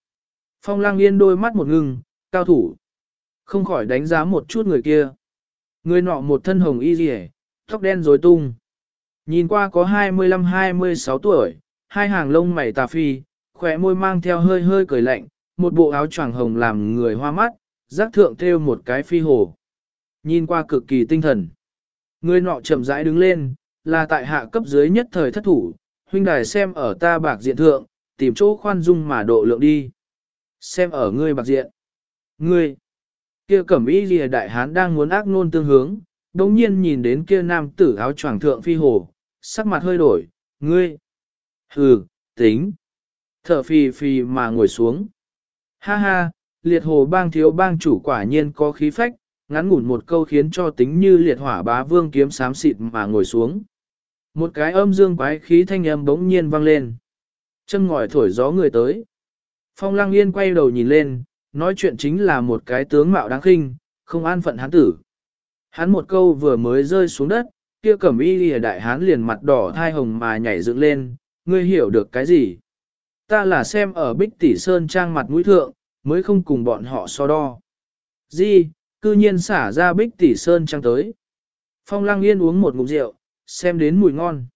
Phong lang yên đôi mắt một ngưng, cao thủ. Không khỏi đánh giá một chút người kia. Người nọ một thân hồng y rỉ, tóc đen rối tung. Nhìn qua có 25-26 tuổi, hai hàng lông mày tà phi, khỏe môi mang theo hơi hơi cười lạnh, một bộ áo choàng hồng làm người hoa mắt, giác thượng theo một cái phi hồ. Nhìn qua cực kỳ tinh thần. Người nọ chậm rãi đứng lên, là tại hạ cấp dưới nhất thời thất thủ, huynh đài xem ở ta bạc diện thượng, tìm chỗ khoan dung mà độ lượng đi. Xem ở ngươi bạc diện. Ngươi, kia cẩm y lìa đại hán đang muốn ác nôn tương hướng, đồng nhiên nhìn đến kia nam tử áo choàng thượng phi hồ, sắc mặt hơi đổi, ngươi. Hừ, tính. Thở phì phì mà ngồi xuống. Ha ha, liệt hồ bang thiếu bang chủ quả nhiên có khí phách, ngắn ngủn một câu khiến cho tính như liệt hỏa bá vương kiếm sám xịt mà ngồi xuống. Một cái âm dương quái khí thanh âm bỗng nhiên vang lên. Chân ngòi thổi gió người tới. Phong lăng yên quay đầu nhìn lên, nói chuyện chính là một cái tướng mạo đáng khinh, không an phận hắn tử. Hắn một câu vừa mới rơi xuống đất, kia cẩm y lìa đại hán liền mặt đỏ thai hồng mà nhảy dựng lên, ngươi hiểu được cái gì? Ta là xem ở bích tỷ sơn trang mặt mũi thượng, mới không cùng bọn họ so đo. Di, cư nhiên xả ra bích tỷ sơn trang tới. Phong lăng yên uống một ngụm rượu, xem đến mùi ngon.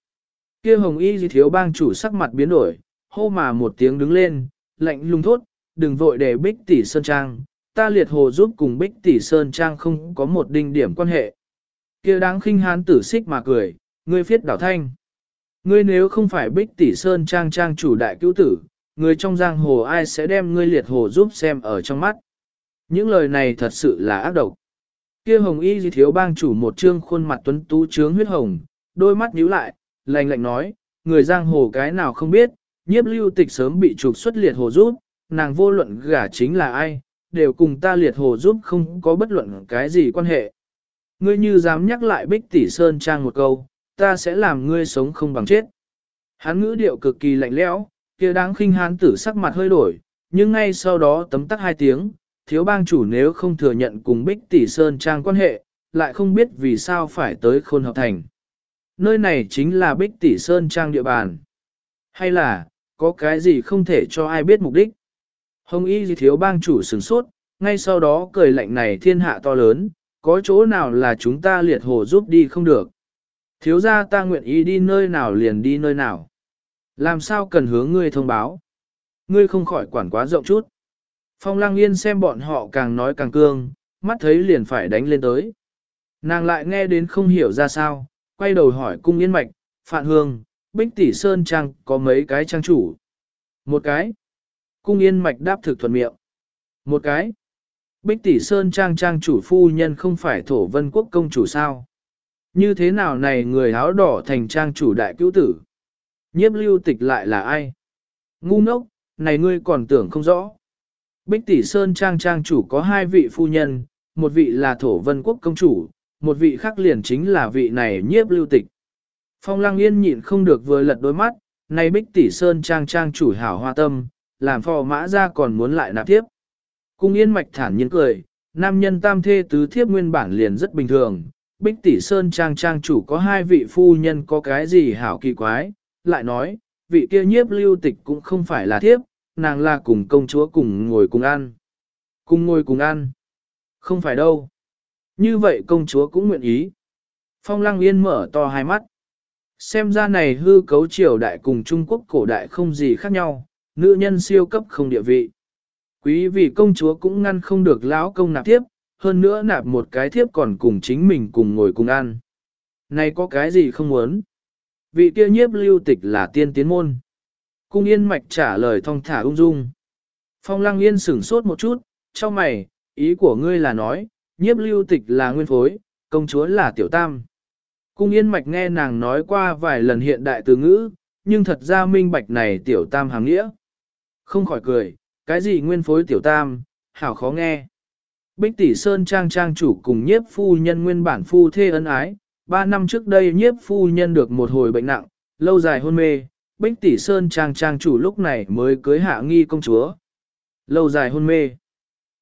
Kia hồng y di thiếu bang chủ sắc mặt biến đổi, hô mà một tiếng đứng lên, lạnh lùng thốt, đừng vội để bích tỷ sơn trang, ta liệt hồ giúp cùng bích tỷ sơn trang không có một đinh điểm quan hệ. Kia đáng khinh hán tử xích mà cười, ngươi phiết đảo thanh. Ngươi nếu không phải bích tỷ sơn trang trang chủ đại cứu tử, người trong giang hồ ai sẽ đem ngươi liệt hồ giúp xem ở trong mắt. Những lời này thật sự là ác độc. Kia hồng y di thiếu bang chủ một trương khuôn mặt tuấn tú trướng huyết hồng, đôi mắt nhíu lại, lạnh lạnh nói, người giang hồ cái nào không biết, nhiếp lưu tịch sớm bị trục xuất liệt hồ giúp, nàng vô luận gả chính là ai, đều cùng ta liệt hồ giúp không có bất luận cái gì quan hệ. Ngươi như dám nhắc lại bích tỷ sơn trang một câu, ta sẽ làm ngươi sống không bằng chết. Hắn ngữ điệu cực kỳ lạnh lẽo, kia đáng khinh hán tử sắc mặt hơi đổi, nhưng ngay sau đó tấm tắc hai tiếng, thiếu bang chủ nếu không thừa nhận cùng Bích Tỷ Sơn Trang quan hệ, lại không biết vì sao phải tới Khôn Hợp Thành. Nơi này chính là Bích Tỷ Sơn Trang địa bàn. Hay là, có cái gì không thể cho ai biết mục đích. Hồng y gì thiếu bang chủ sửng sốt, ngay sau đó cười lạnh này thiên hạ to lớn, có chỗ nào là chúng ta liệt hồ giúp đi không được. Thiếu ra ta nguyện ý đi nơi nào liền đi nơi nào. Làm sao cần hướng ngươi thông báo. Ngươi không khỏi quản quá rộng chút. Phong lăng yên xem bọn họ càng nói càng cương, mắt thấy liền phải đánh lên tới. Nàng lại nghe đến không hiểu ra sao, quay đầu hỏi cung yên mạch, phạn hương, bích tỷ sơn trang có mấy cái trang chủ. Một cái. Cung yên mạch đáp thực thuận miệng. Một cái. Bích tỷ sơn trang trang chủ phu nhân không phải thổ vân quốc công chủ sao. Như thế nào này người áo đỏ thành trang chủ đại cứu tử? Nhiếp lưu tịch lại là ai? Ngu ngốc, này ngươi còn tưởng không rõ. Bích tỷ sơn trang trang chủ có hai vị phu nhân, một vị là thổ vân quốc công chủ, một vị khác liền chính là vị này nhiếp lưu tịch. Phong lăng yên nhịn không được vừa lật đôi mắt, này bích tỷ sơn trang trang chủ hảo hoa tâm, làm phò mã ra còn muốn lại nạp tiếp. Cung yên mạch thản nhiên cười, nam nhân tam thê tứ thiếp nguyên bản liền rất bình thường, bích tỷ sơn trang trang chủ có hai vị phu nhân có cái gì hảo kỳ quái, lại nói, vị kia nhiếp lưu tịch cũng không phải là thiếp, nàng là cùng công chúa cùng ngồi cùng ăn. Cùng ngồi cùng ăn. Không phải đâu. Như vậy công chúa cũng nguyện ý. Phong lăng yên mở to hai mắt. Xem ra này hư cấu triều đại cùng Trung Quốc cổ đại không gì khác nhau, nữ nhân siêu cấp không địa vị. Quý vị công chúa cũng ngăn không được lão công nạp tiếp, hơn nữa nạp một cái thiếp còn cùng chính mình cùng ngồi cùng ăn. Này có cái gì không muốn? Vị kia nhiếp lưu tịch là tiên tiến môn. Cung yên mạch trả lời thong thả ung dung. Phong lăng yên sửng sốt một chút, cho mày, ý của ngươi là nói, nhiếp lưu tịch là nguyên phối, công chúa là tiểu tam. Cung yên mạch nghe nàng nói qua vài lần hiện đại từ ngữ, nhưng thật ra minh bạch này tiểu tam hàng nghĩa. Không khỏi cười, cái gì nguyên phối tiểu tam, hảo khó nghe. Bích tỷ sơn trang trang chủ cùng nhiếp phu nhân nguyên bản phu thê ân ái, ba năm trước đây nhiếp phu nhân được một hồi bệnh nặng, lâu dài hôn mê, bích tỷ sơn trang trang chủ lúc này mới cưới hạ nghi công chúa. Lâu dài hôn mê.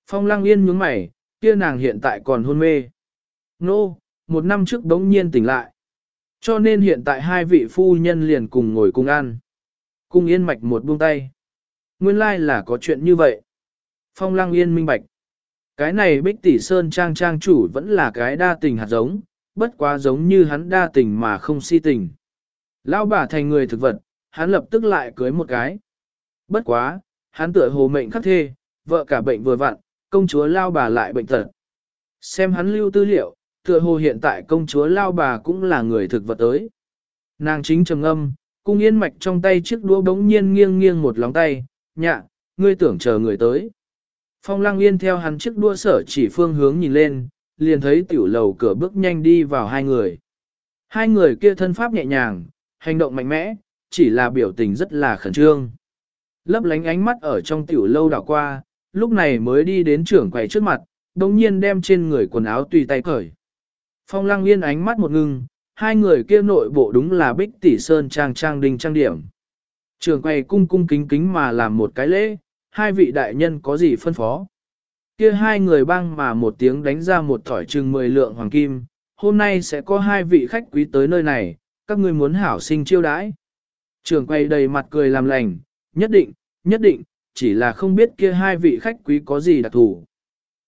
Phong lăng yên nhướng mày, kia nàng hiện tại còn hôn mê. Nô, no, một năm trước đống nhiên tỉnh lại. Cho nên hiện tại hai vị phu nhân liền cùng ngồi cùng ăn. Cung yên mạch một buông tay. Nguyên lai là có chuyện như vậy. Phong lăng yên minh bạch. Cái này bích tỷ sơn trang trang chủ vẫn là cái đa tình hạt giống, bất quá giống như hắn đa tình mà không si tình. Lão bà thành người thực vật, hắn lập tức lại cưới một cái. Bất quá, hắn tựa hồ mệnh khắc thê, vợ cả bệnh vừa vặn, công chúa lao bà lại bệnh tật. Xem hắn lưu tư liệu, tựa hồ hiện tại công chúa lao bà cũng là người thực vật tới. Nàng chính trầm âm, cung yên mạch trong tay chiếc đũa bỗng nhiên nghiêng nghiêng một lóng tay, nhạ, ngươi tưởng chờ người tới. Phong lăng yên theo hắn chiếc đua sở chỉ phương hướng nhìn lên, liền thấy tiểu lầu cửa bước nhanh đi vào hai người. Hai người kia thân pháp nhẹ nhàng, hành động mạnh mẽ, chỉ là biểu tình rất là khẩn trương. Lấp lánh ánh mắt ở trong tiểu lâu đảo qua, lúc này mới đi đến trưởng quầy trước mặt, đồng nhiên đem trên người quần áo tùy tay cởi. Phong lăng yên ánh mắt một ngưng, hai người kia nội bộ đúng là bích tỷ sơn trang trang đình trang điểm. Trường quầy cung cung kính kính mà làm một cái lễ, hai vị đại nhân có gì phân phó. Kia hai người băng mà một tiếng đánh ra một thỏi trừng mười lượng hoàng kim, hôm nay sẽ có hai vị khách quý tới nơi này, các ngươi muốn hảo sinh chiêu đãi. Trường quay đầy mặt cười làm lành, nhất định, nhất định, chỉ là không biết kia hai vị khách quý có gì đặc thù.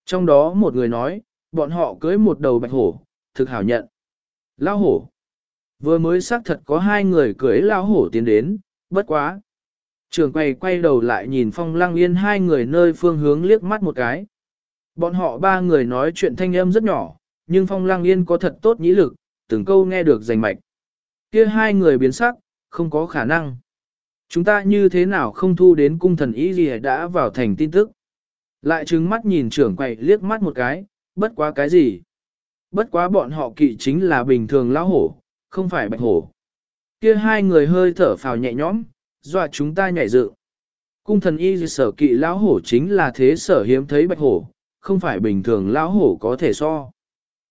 Trong đó một người nói, bọn họ cưới một đầu bạch hổ, thực hảo nhận. Lao hổ. Vừa mới xác thật có hai người cưới lao hổ tiến đến, bất quá. Trường quay quay đầu lại nhìn phong lăng yên hai người nơi phương hướng liếc mắt một cái. Bọn họ ba người nói chuyện thanh âm rất nhỏ, nhưng phong lăng yên có thật tốt nhĩ lực, từng câu nghe được rành mạch. kia hai người biến sắc, không có khả năng. Chúng ta như thế nào không thu đến cung thần ý gì đã vào thành tin tức. Lại trừng mắt nhìn trưởng quầy liếc mắt một cái, bất quá cái gì. Bất quá bọn họ kỵ chính là bình thường lão hổ, không phải bạch hổ. Kia hai người hơi thở phào nhẹ nhõm, dọa chúng ta nhảy dựng. Cung thần y sở kỵ lão hổ chính là thế sở hiếm thấy bạch hổ, không phải bình thường lão hổ có thể so.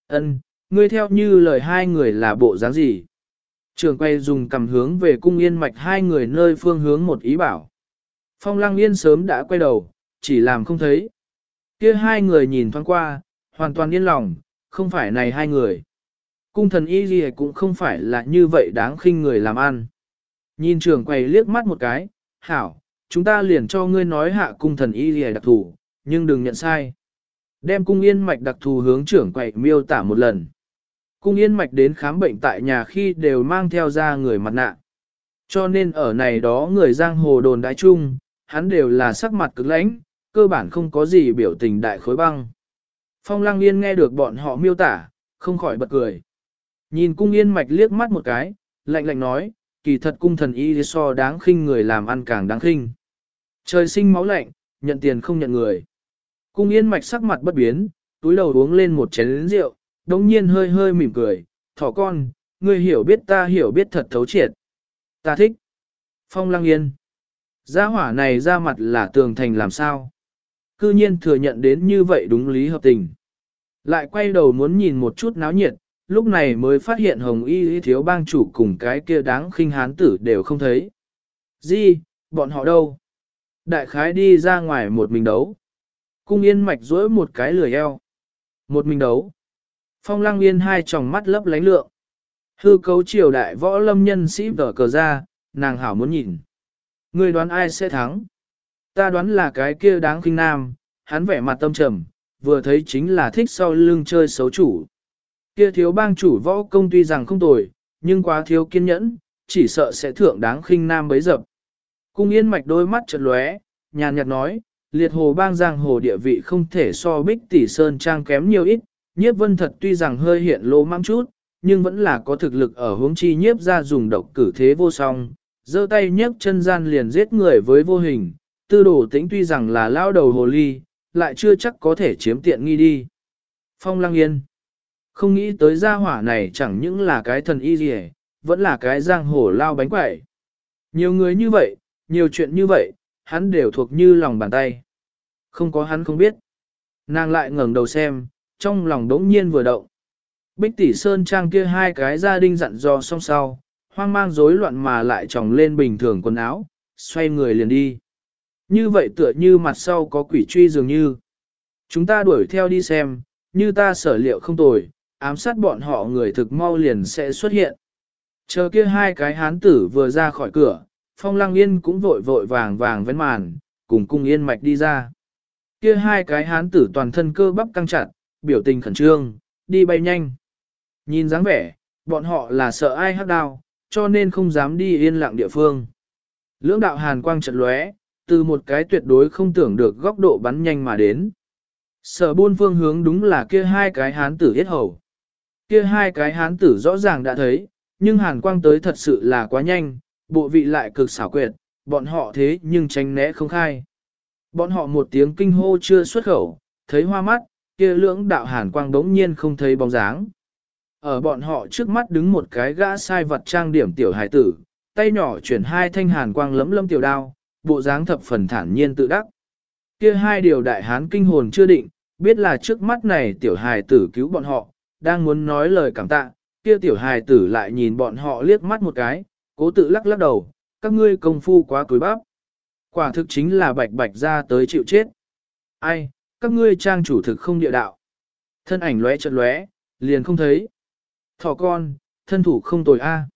Ân, ngươi theo như lời hai người là bộ dáng gì? Trường quay dùng cầm hướng về cung yên mạch hai người nơi phương hướng một ý bảo. Phong lăng yên sớm đã quay đầu, chỉ làm không thấy. kia hai người nhìn thoáng qua, hoàn toàn yên lòng, không phải này hai người. Cung thần y gì cũng không phải là như vậy đáng khinh người làm ăn. Nhìn trường quầy liếc mắt một cái, hảo, chúng ta liền cho ngươi nói hạ cung thần y lìa đặc thù, nhưng đừng nhận sai. Đem cung yên mạch đặc thù hướng trưởng quầy miêu tả một lần. Cung yên mạch đến khám bệnh tại nhà khi đều mang theo ra người mặt nạ. Cho nên ở này đó người giang hồ đồn đại chung, hắn đều là sắc mặt cứng lãnh, cơ bản không có gì biểu tình đại khối băng. Phong Lăng Yên nghe được bọn họ miêu tả, không khỏi bật cười. Nhìn cung yên mạch liếc mắt một cái, lạnh lạnh nói, kỳ thật cung thần y so đáng khinh người làm ăn càng đáng khinh. Trời sinh máu lạnh, nhận tiền không nhận người. Cung yên mạch sắc mặt bất biến, túi đầu uống lên một chén rượu, đống nhiên hơi hơi mỉm cười, thỏ con, ngươi hiểu biết ta hiểu biết thật thấu triệt. Ta thích. Phong lăng yên. Gia hỏa này ra mặt là tường thành làm sao? Cư nhiên thừa nhận đến như vậy đúng lý hợp tình. Lại quay đầu muốn nhìn một chút náo nhiệt, lúc này mới phát hiện hồng y thiếu bang chủ cùng cái kia đáng khinh hán tử đều không thấy. Gì, bọn họ đâu? Đại khái đi ra ngoài một mình đấu. Cung yên mạch rỗi một cái lười eo. Một mình đấu. Phong lăng yên hai tròng mắt lấp lánh lượng. Hư cấu triều đại võ lâm nhân sĩ vở cờ ra, nàng hảo muốn nhìn. Người đoán ai sẽ thắng? Ta đoán là cái kia đáng khinh nam, hắn vẻ mặt tâm trầm, vừa thấy chính là thích sau lưng chơi xấu chủ. Kia thiếu bang chủ võ công tuy rằng không tồi, nhưng quá thiếu kiên nhẫn, chỉ sợ sẽ thượng đáng khinh nam bấy dập. Cung yên mạch đôi mắt chợt lóe, nhàn nhạt nói, liệt hồ bang giang hồ địa vị không thể so bích tỷ sơn trang kém nhiều ít, nhiếp vân thật tuy rằng hơi hiện lỗ mang chút, nhưng vẫn là có thực lực ở hướng chi nhiếp ra dùng độc cử thế vô song, giơ tay nhấc chân gian liền giết người với vô hình, tư đồ tĩnh tuy rằng là lao đầu hồ ly, lại chưa chắc có thể chiếm tiện nghi đi. Phong lăng yên, không nghĩ tới gia hỏa này chẳng những là cái thần y gì vẫn là cái giang hồ lao bánh quẩy. Nhiều người như vậy, nhiều chuyện như vậy, hắn đều thuộc như lòng bàn tay. Không có hắn không biết. Nàng lại ngẩng đầu xem, trong lòng đống nhiên vừa động. Bích tỷ sơn trang kia hai cái gia đình dặn dò song sau, hoang mang rối loạn mà lại tròng lên bình thường quần áo, xoay người liền đi. Như vậy tựa như mặt sau có quỷ truy dường như. Chúng ta đuổi theo đi xem, như ta sở liệu không tồi, ám sát bọn họ người thực mau liền sẽ xuất hiện. Chờ kia hai cái hán tử vừa ra khỏi cửa, phong lăng yên cũng vội vội vàng vàng vén màn, cùng cung yên mạch đi ra. Kia hai cái hán tử toàn thân cơ bắp căng chặt, biểu tình khẩn trương, đi bay nhanh. Nhìn dáng vẻ, bọn họ là sợ ai hắc đao, cho nên không dám đi yên lặng địa phương. Lưỡng đạo hàn quang trận lóe, từ một cái tuyệt đối không tưởng được góc độ bắn nhanh mà đến. Sở buôn phương hướng đúng là kia hai cái hán tử hết hầu. Kia hai cái hán tử rõ ràng đã thấy, nhưng hàn quang tới thật sự là quá nhanh, bộ vị lại cực xảo quyệt, bọn họ thế nhưng tránh né không khai. Bọn họ một tiếng kinh hô chưa xuất khẩu, thấy hoa mắt, kia lưỡng đạo hàn quang đống nhiên không thấy bóng dáng. Ở bọn họ trước mắt đứng một cái gã sai vật trang điểm tiểu hải tử, tay nhỏ chuyển hai thanh hàn quang lấm lấm tiểu đao, bộ dáng thập phần thản nhiên tự đắc. Kia hai điều đại hán kinh hồn chưa định, biết là trước mắt này tiểu hài tử cứu bọn họ, đang muốn nói lời cảm tạ, kia tiểu hài tử lại nhìn bọn họ liếc mắt một cái, cố tự lắc lắc đầu, các ngươi công phu quá cúi bắp. Quả thực chính là bạch bạch ra tới chịu chết. Ai, các ngươi trang chủ thực không địa đạo. Thân ảnh lóe chợt lóe, liền không thấy. Thỏ con, thân thủ không tồi a.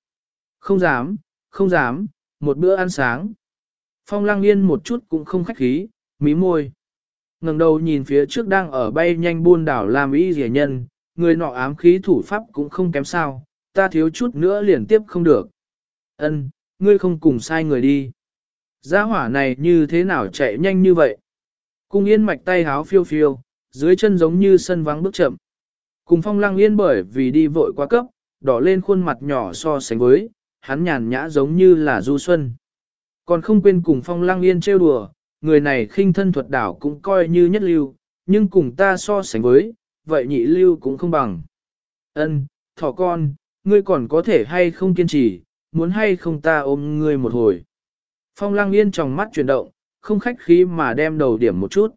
Không dám, không dám, một bữa ăn sáng. Phong lang yên một chút cũng không khách khí, mí môi. ngẩng đầu nhìn phía trước đang ở bay nhanh buôn đảo làm ý rẻ nhân, người nọ ám khí thủ pháp cũng không kém sao, ta thiếu chút nữa liền tiếp không được. Ân, ngươi không cùng sai người đi. Gia hỏa này như thế nào chạy nhanh như vậy? Cung yên mạch tay háo phiêu phiêu, dưới chân giống như sân vắng bước chậm. Cùng phong lăng yên bởi vì đi vội quá cấp, đỏ lên khuôn mặt nhỏ so sánh với, hắn nhàn nhã giống như là du xuân. Còn không quên cùng phong lăng yên trêu đùa, người này khinh thân thuật đảo cũng coi như nhất lưu, nhưng cùng ta so sánh với, vậy nhị lưu cũng không bằng. Ân, thỏ con, ngươi còn có thể hay không kiên trì, muốn hay không ta ôm ngươi một hồi. Phong lang yên trong mắt chuyển động, không khách khí mà đem đầu điểm một chút.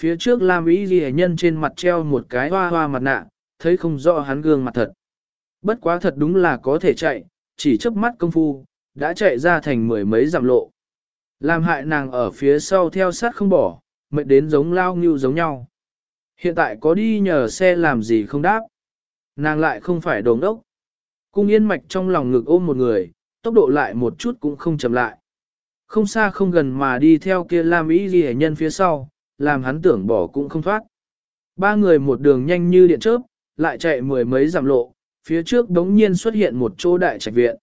Phía trước Lam Ý Ghi nhân trên mặt treo một cái hoa hoa mặt nạ, thấy không rõ hắn gương mặt thật. Bất quá thật đúng là có thể chạy, chỉ chớp mắt công phu, đã chạy ra thành mười mấy dặm lộ. Làm hại nàng ở phía sau theo sát không bỏ, mệt đến giống lao như giống nhau. Hiện tại có đi nhờ xe làm gì không đáp. Nàng lại không phải đồ đốc. Cung yên mạch trong lòng ngực ôm một người, tốc độ lại một chút cũng không chậm lại. Không xa không gần mà đi theo kia Lam Ý Ghi nhân phía sau, làm hắn tưởng bỏ cũng không thoát. Ba người một đường nhanh như điện chớp, lại chạy mười mấy dặm lộ, phía trước đống nhiên xuất hiện một chỗ đại trạch viện.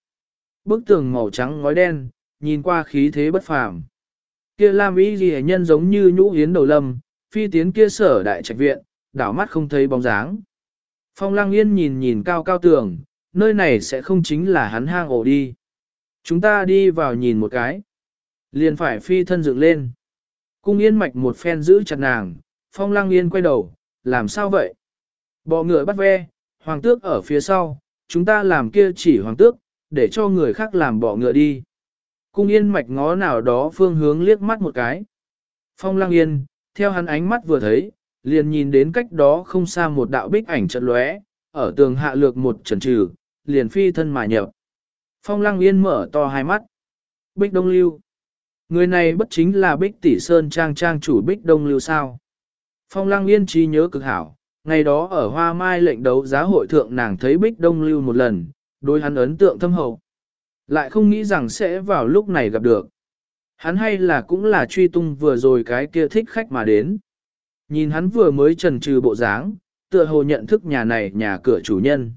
Bức tường màu trắng ngói đen, nhìn qua khí thế bất phàm. Kia Lam Ý Ghi nhân giống như nhũ hiến đầu lâm, phi tiến kia sở đại trạch viện, đảo mắt không thấy bóng dáng. Phong Lang Yên nhìn nhìn cao cao tường, nơi này sẽ không chính là hắn hang ổ đi. Chúng ta đi vào nhìn một cái. Liền phải phi thân dựng lên. Cung Yên mạch một phen giữ chặt nàng, Phong Lang Yên quay đầu, làm sao vậy? Bọ ngựa bắt ve, hoàng tước ở phía sau, chúng ta làm kia chỉ hoàng tước, để cho người khác làm bọ ngựa đi. Cung Yên mạch ngó nào đó phương hướng liếc mắt một cái. Phong Lang Yên, theo hắn ánh mắt vừa thấy, liền nhìn đến cách đó không xa một đạo bích ảnh trận lóe, ở tường hạ lược một trần trừ, liền phi thân mà nhập. Phong lăng yên mở to hai mắt. Bích Đông Lưu. Người này bất chính là Bích Tỷ Sơn Trang Trang chủ Bích Đông Lưu sao. Phong lăng yên trí nhớ cực hảo, ngày đó ở Hoa Mai lệnh đấu giá hội thượng nàng thấy Bích Đông Lưu một lần, đối hắn ấn tượng thâm hậu. Lại không nghĩ rằng sẽ vào lúc này gặp được. Hắn hay là cũng là truy tung vừa rồi cái kia thích khách mà đến. Nhìn hắn vừa mới trần trừ bộ dáng, tựa hồ nhận thức nhà này nhà cửa chủ nhân.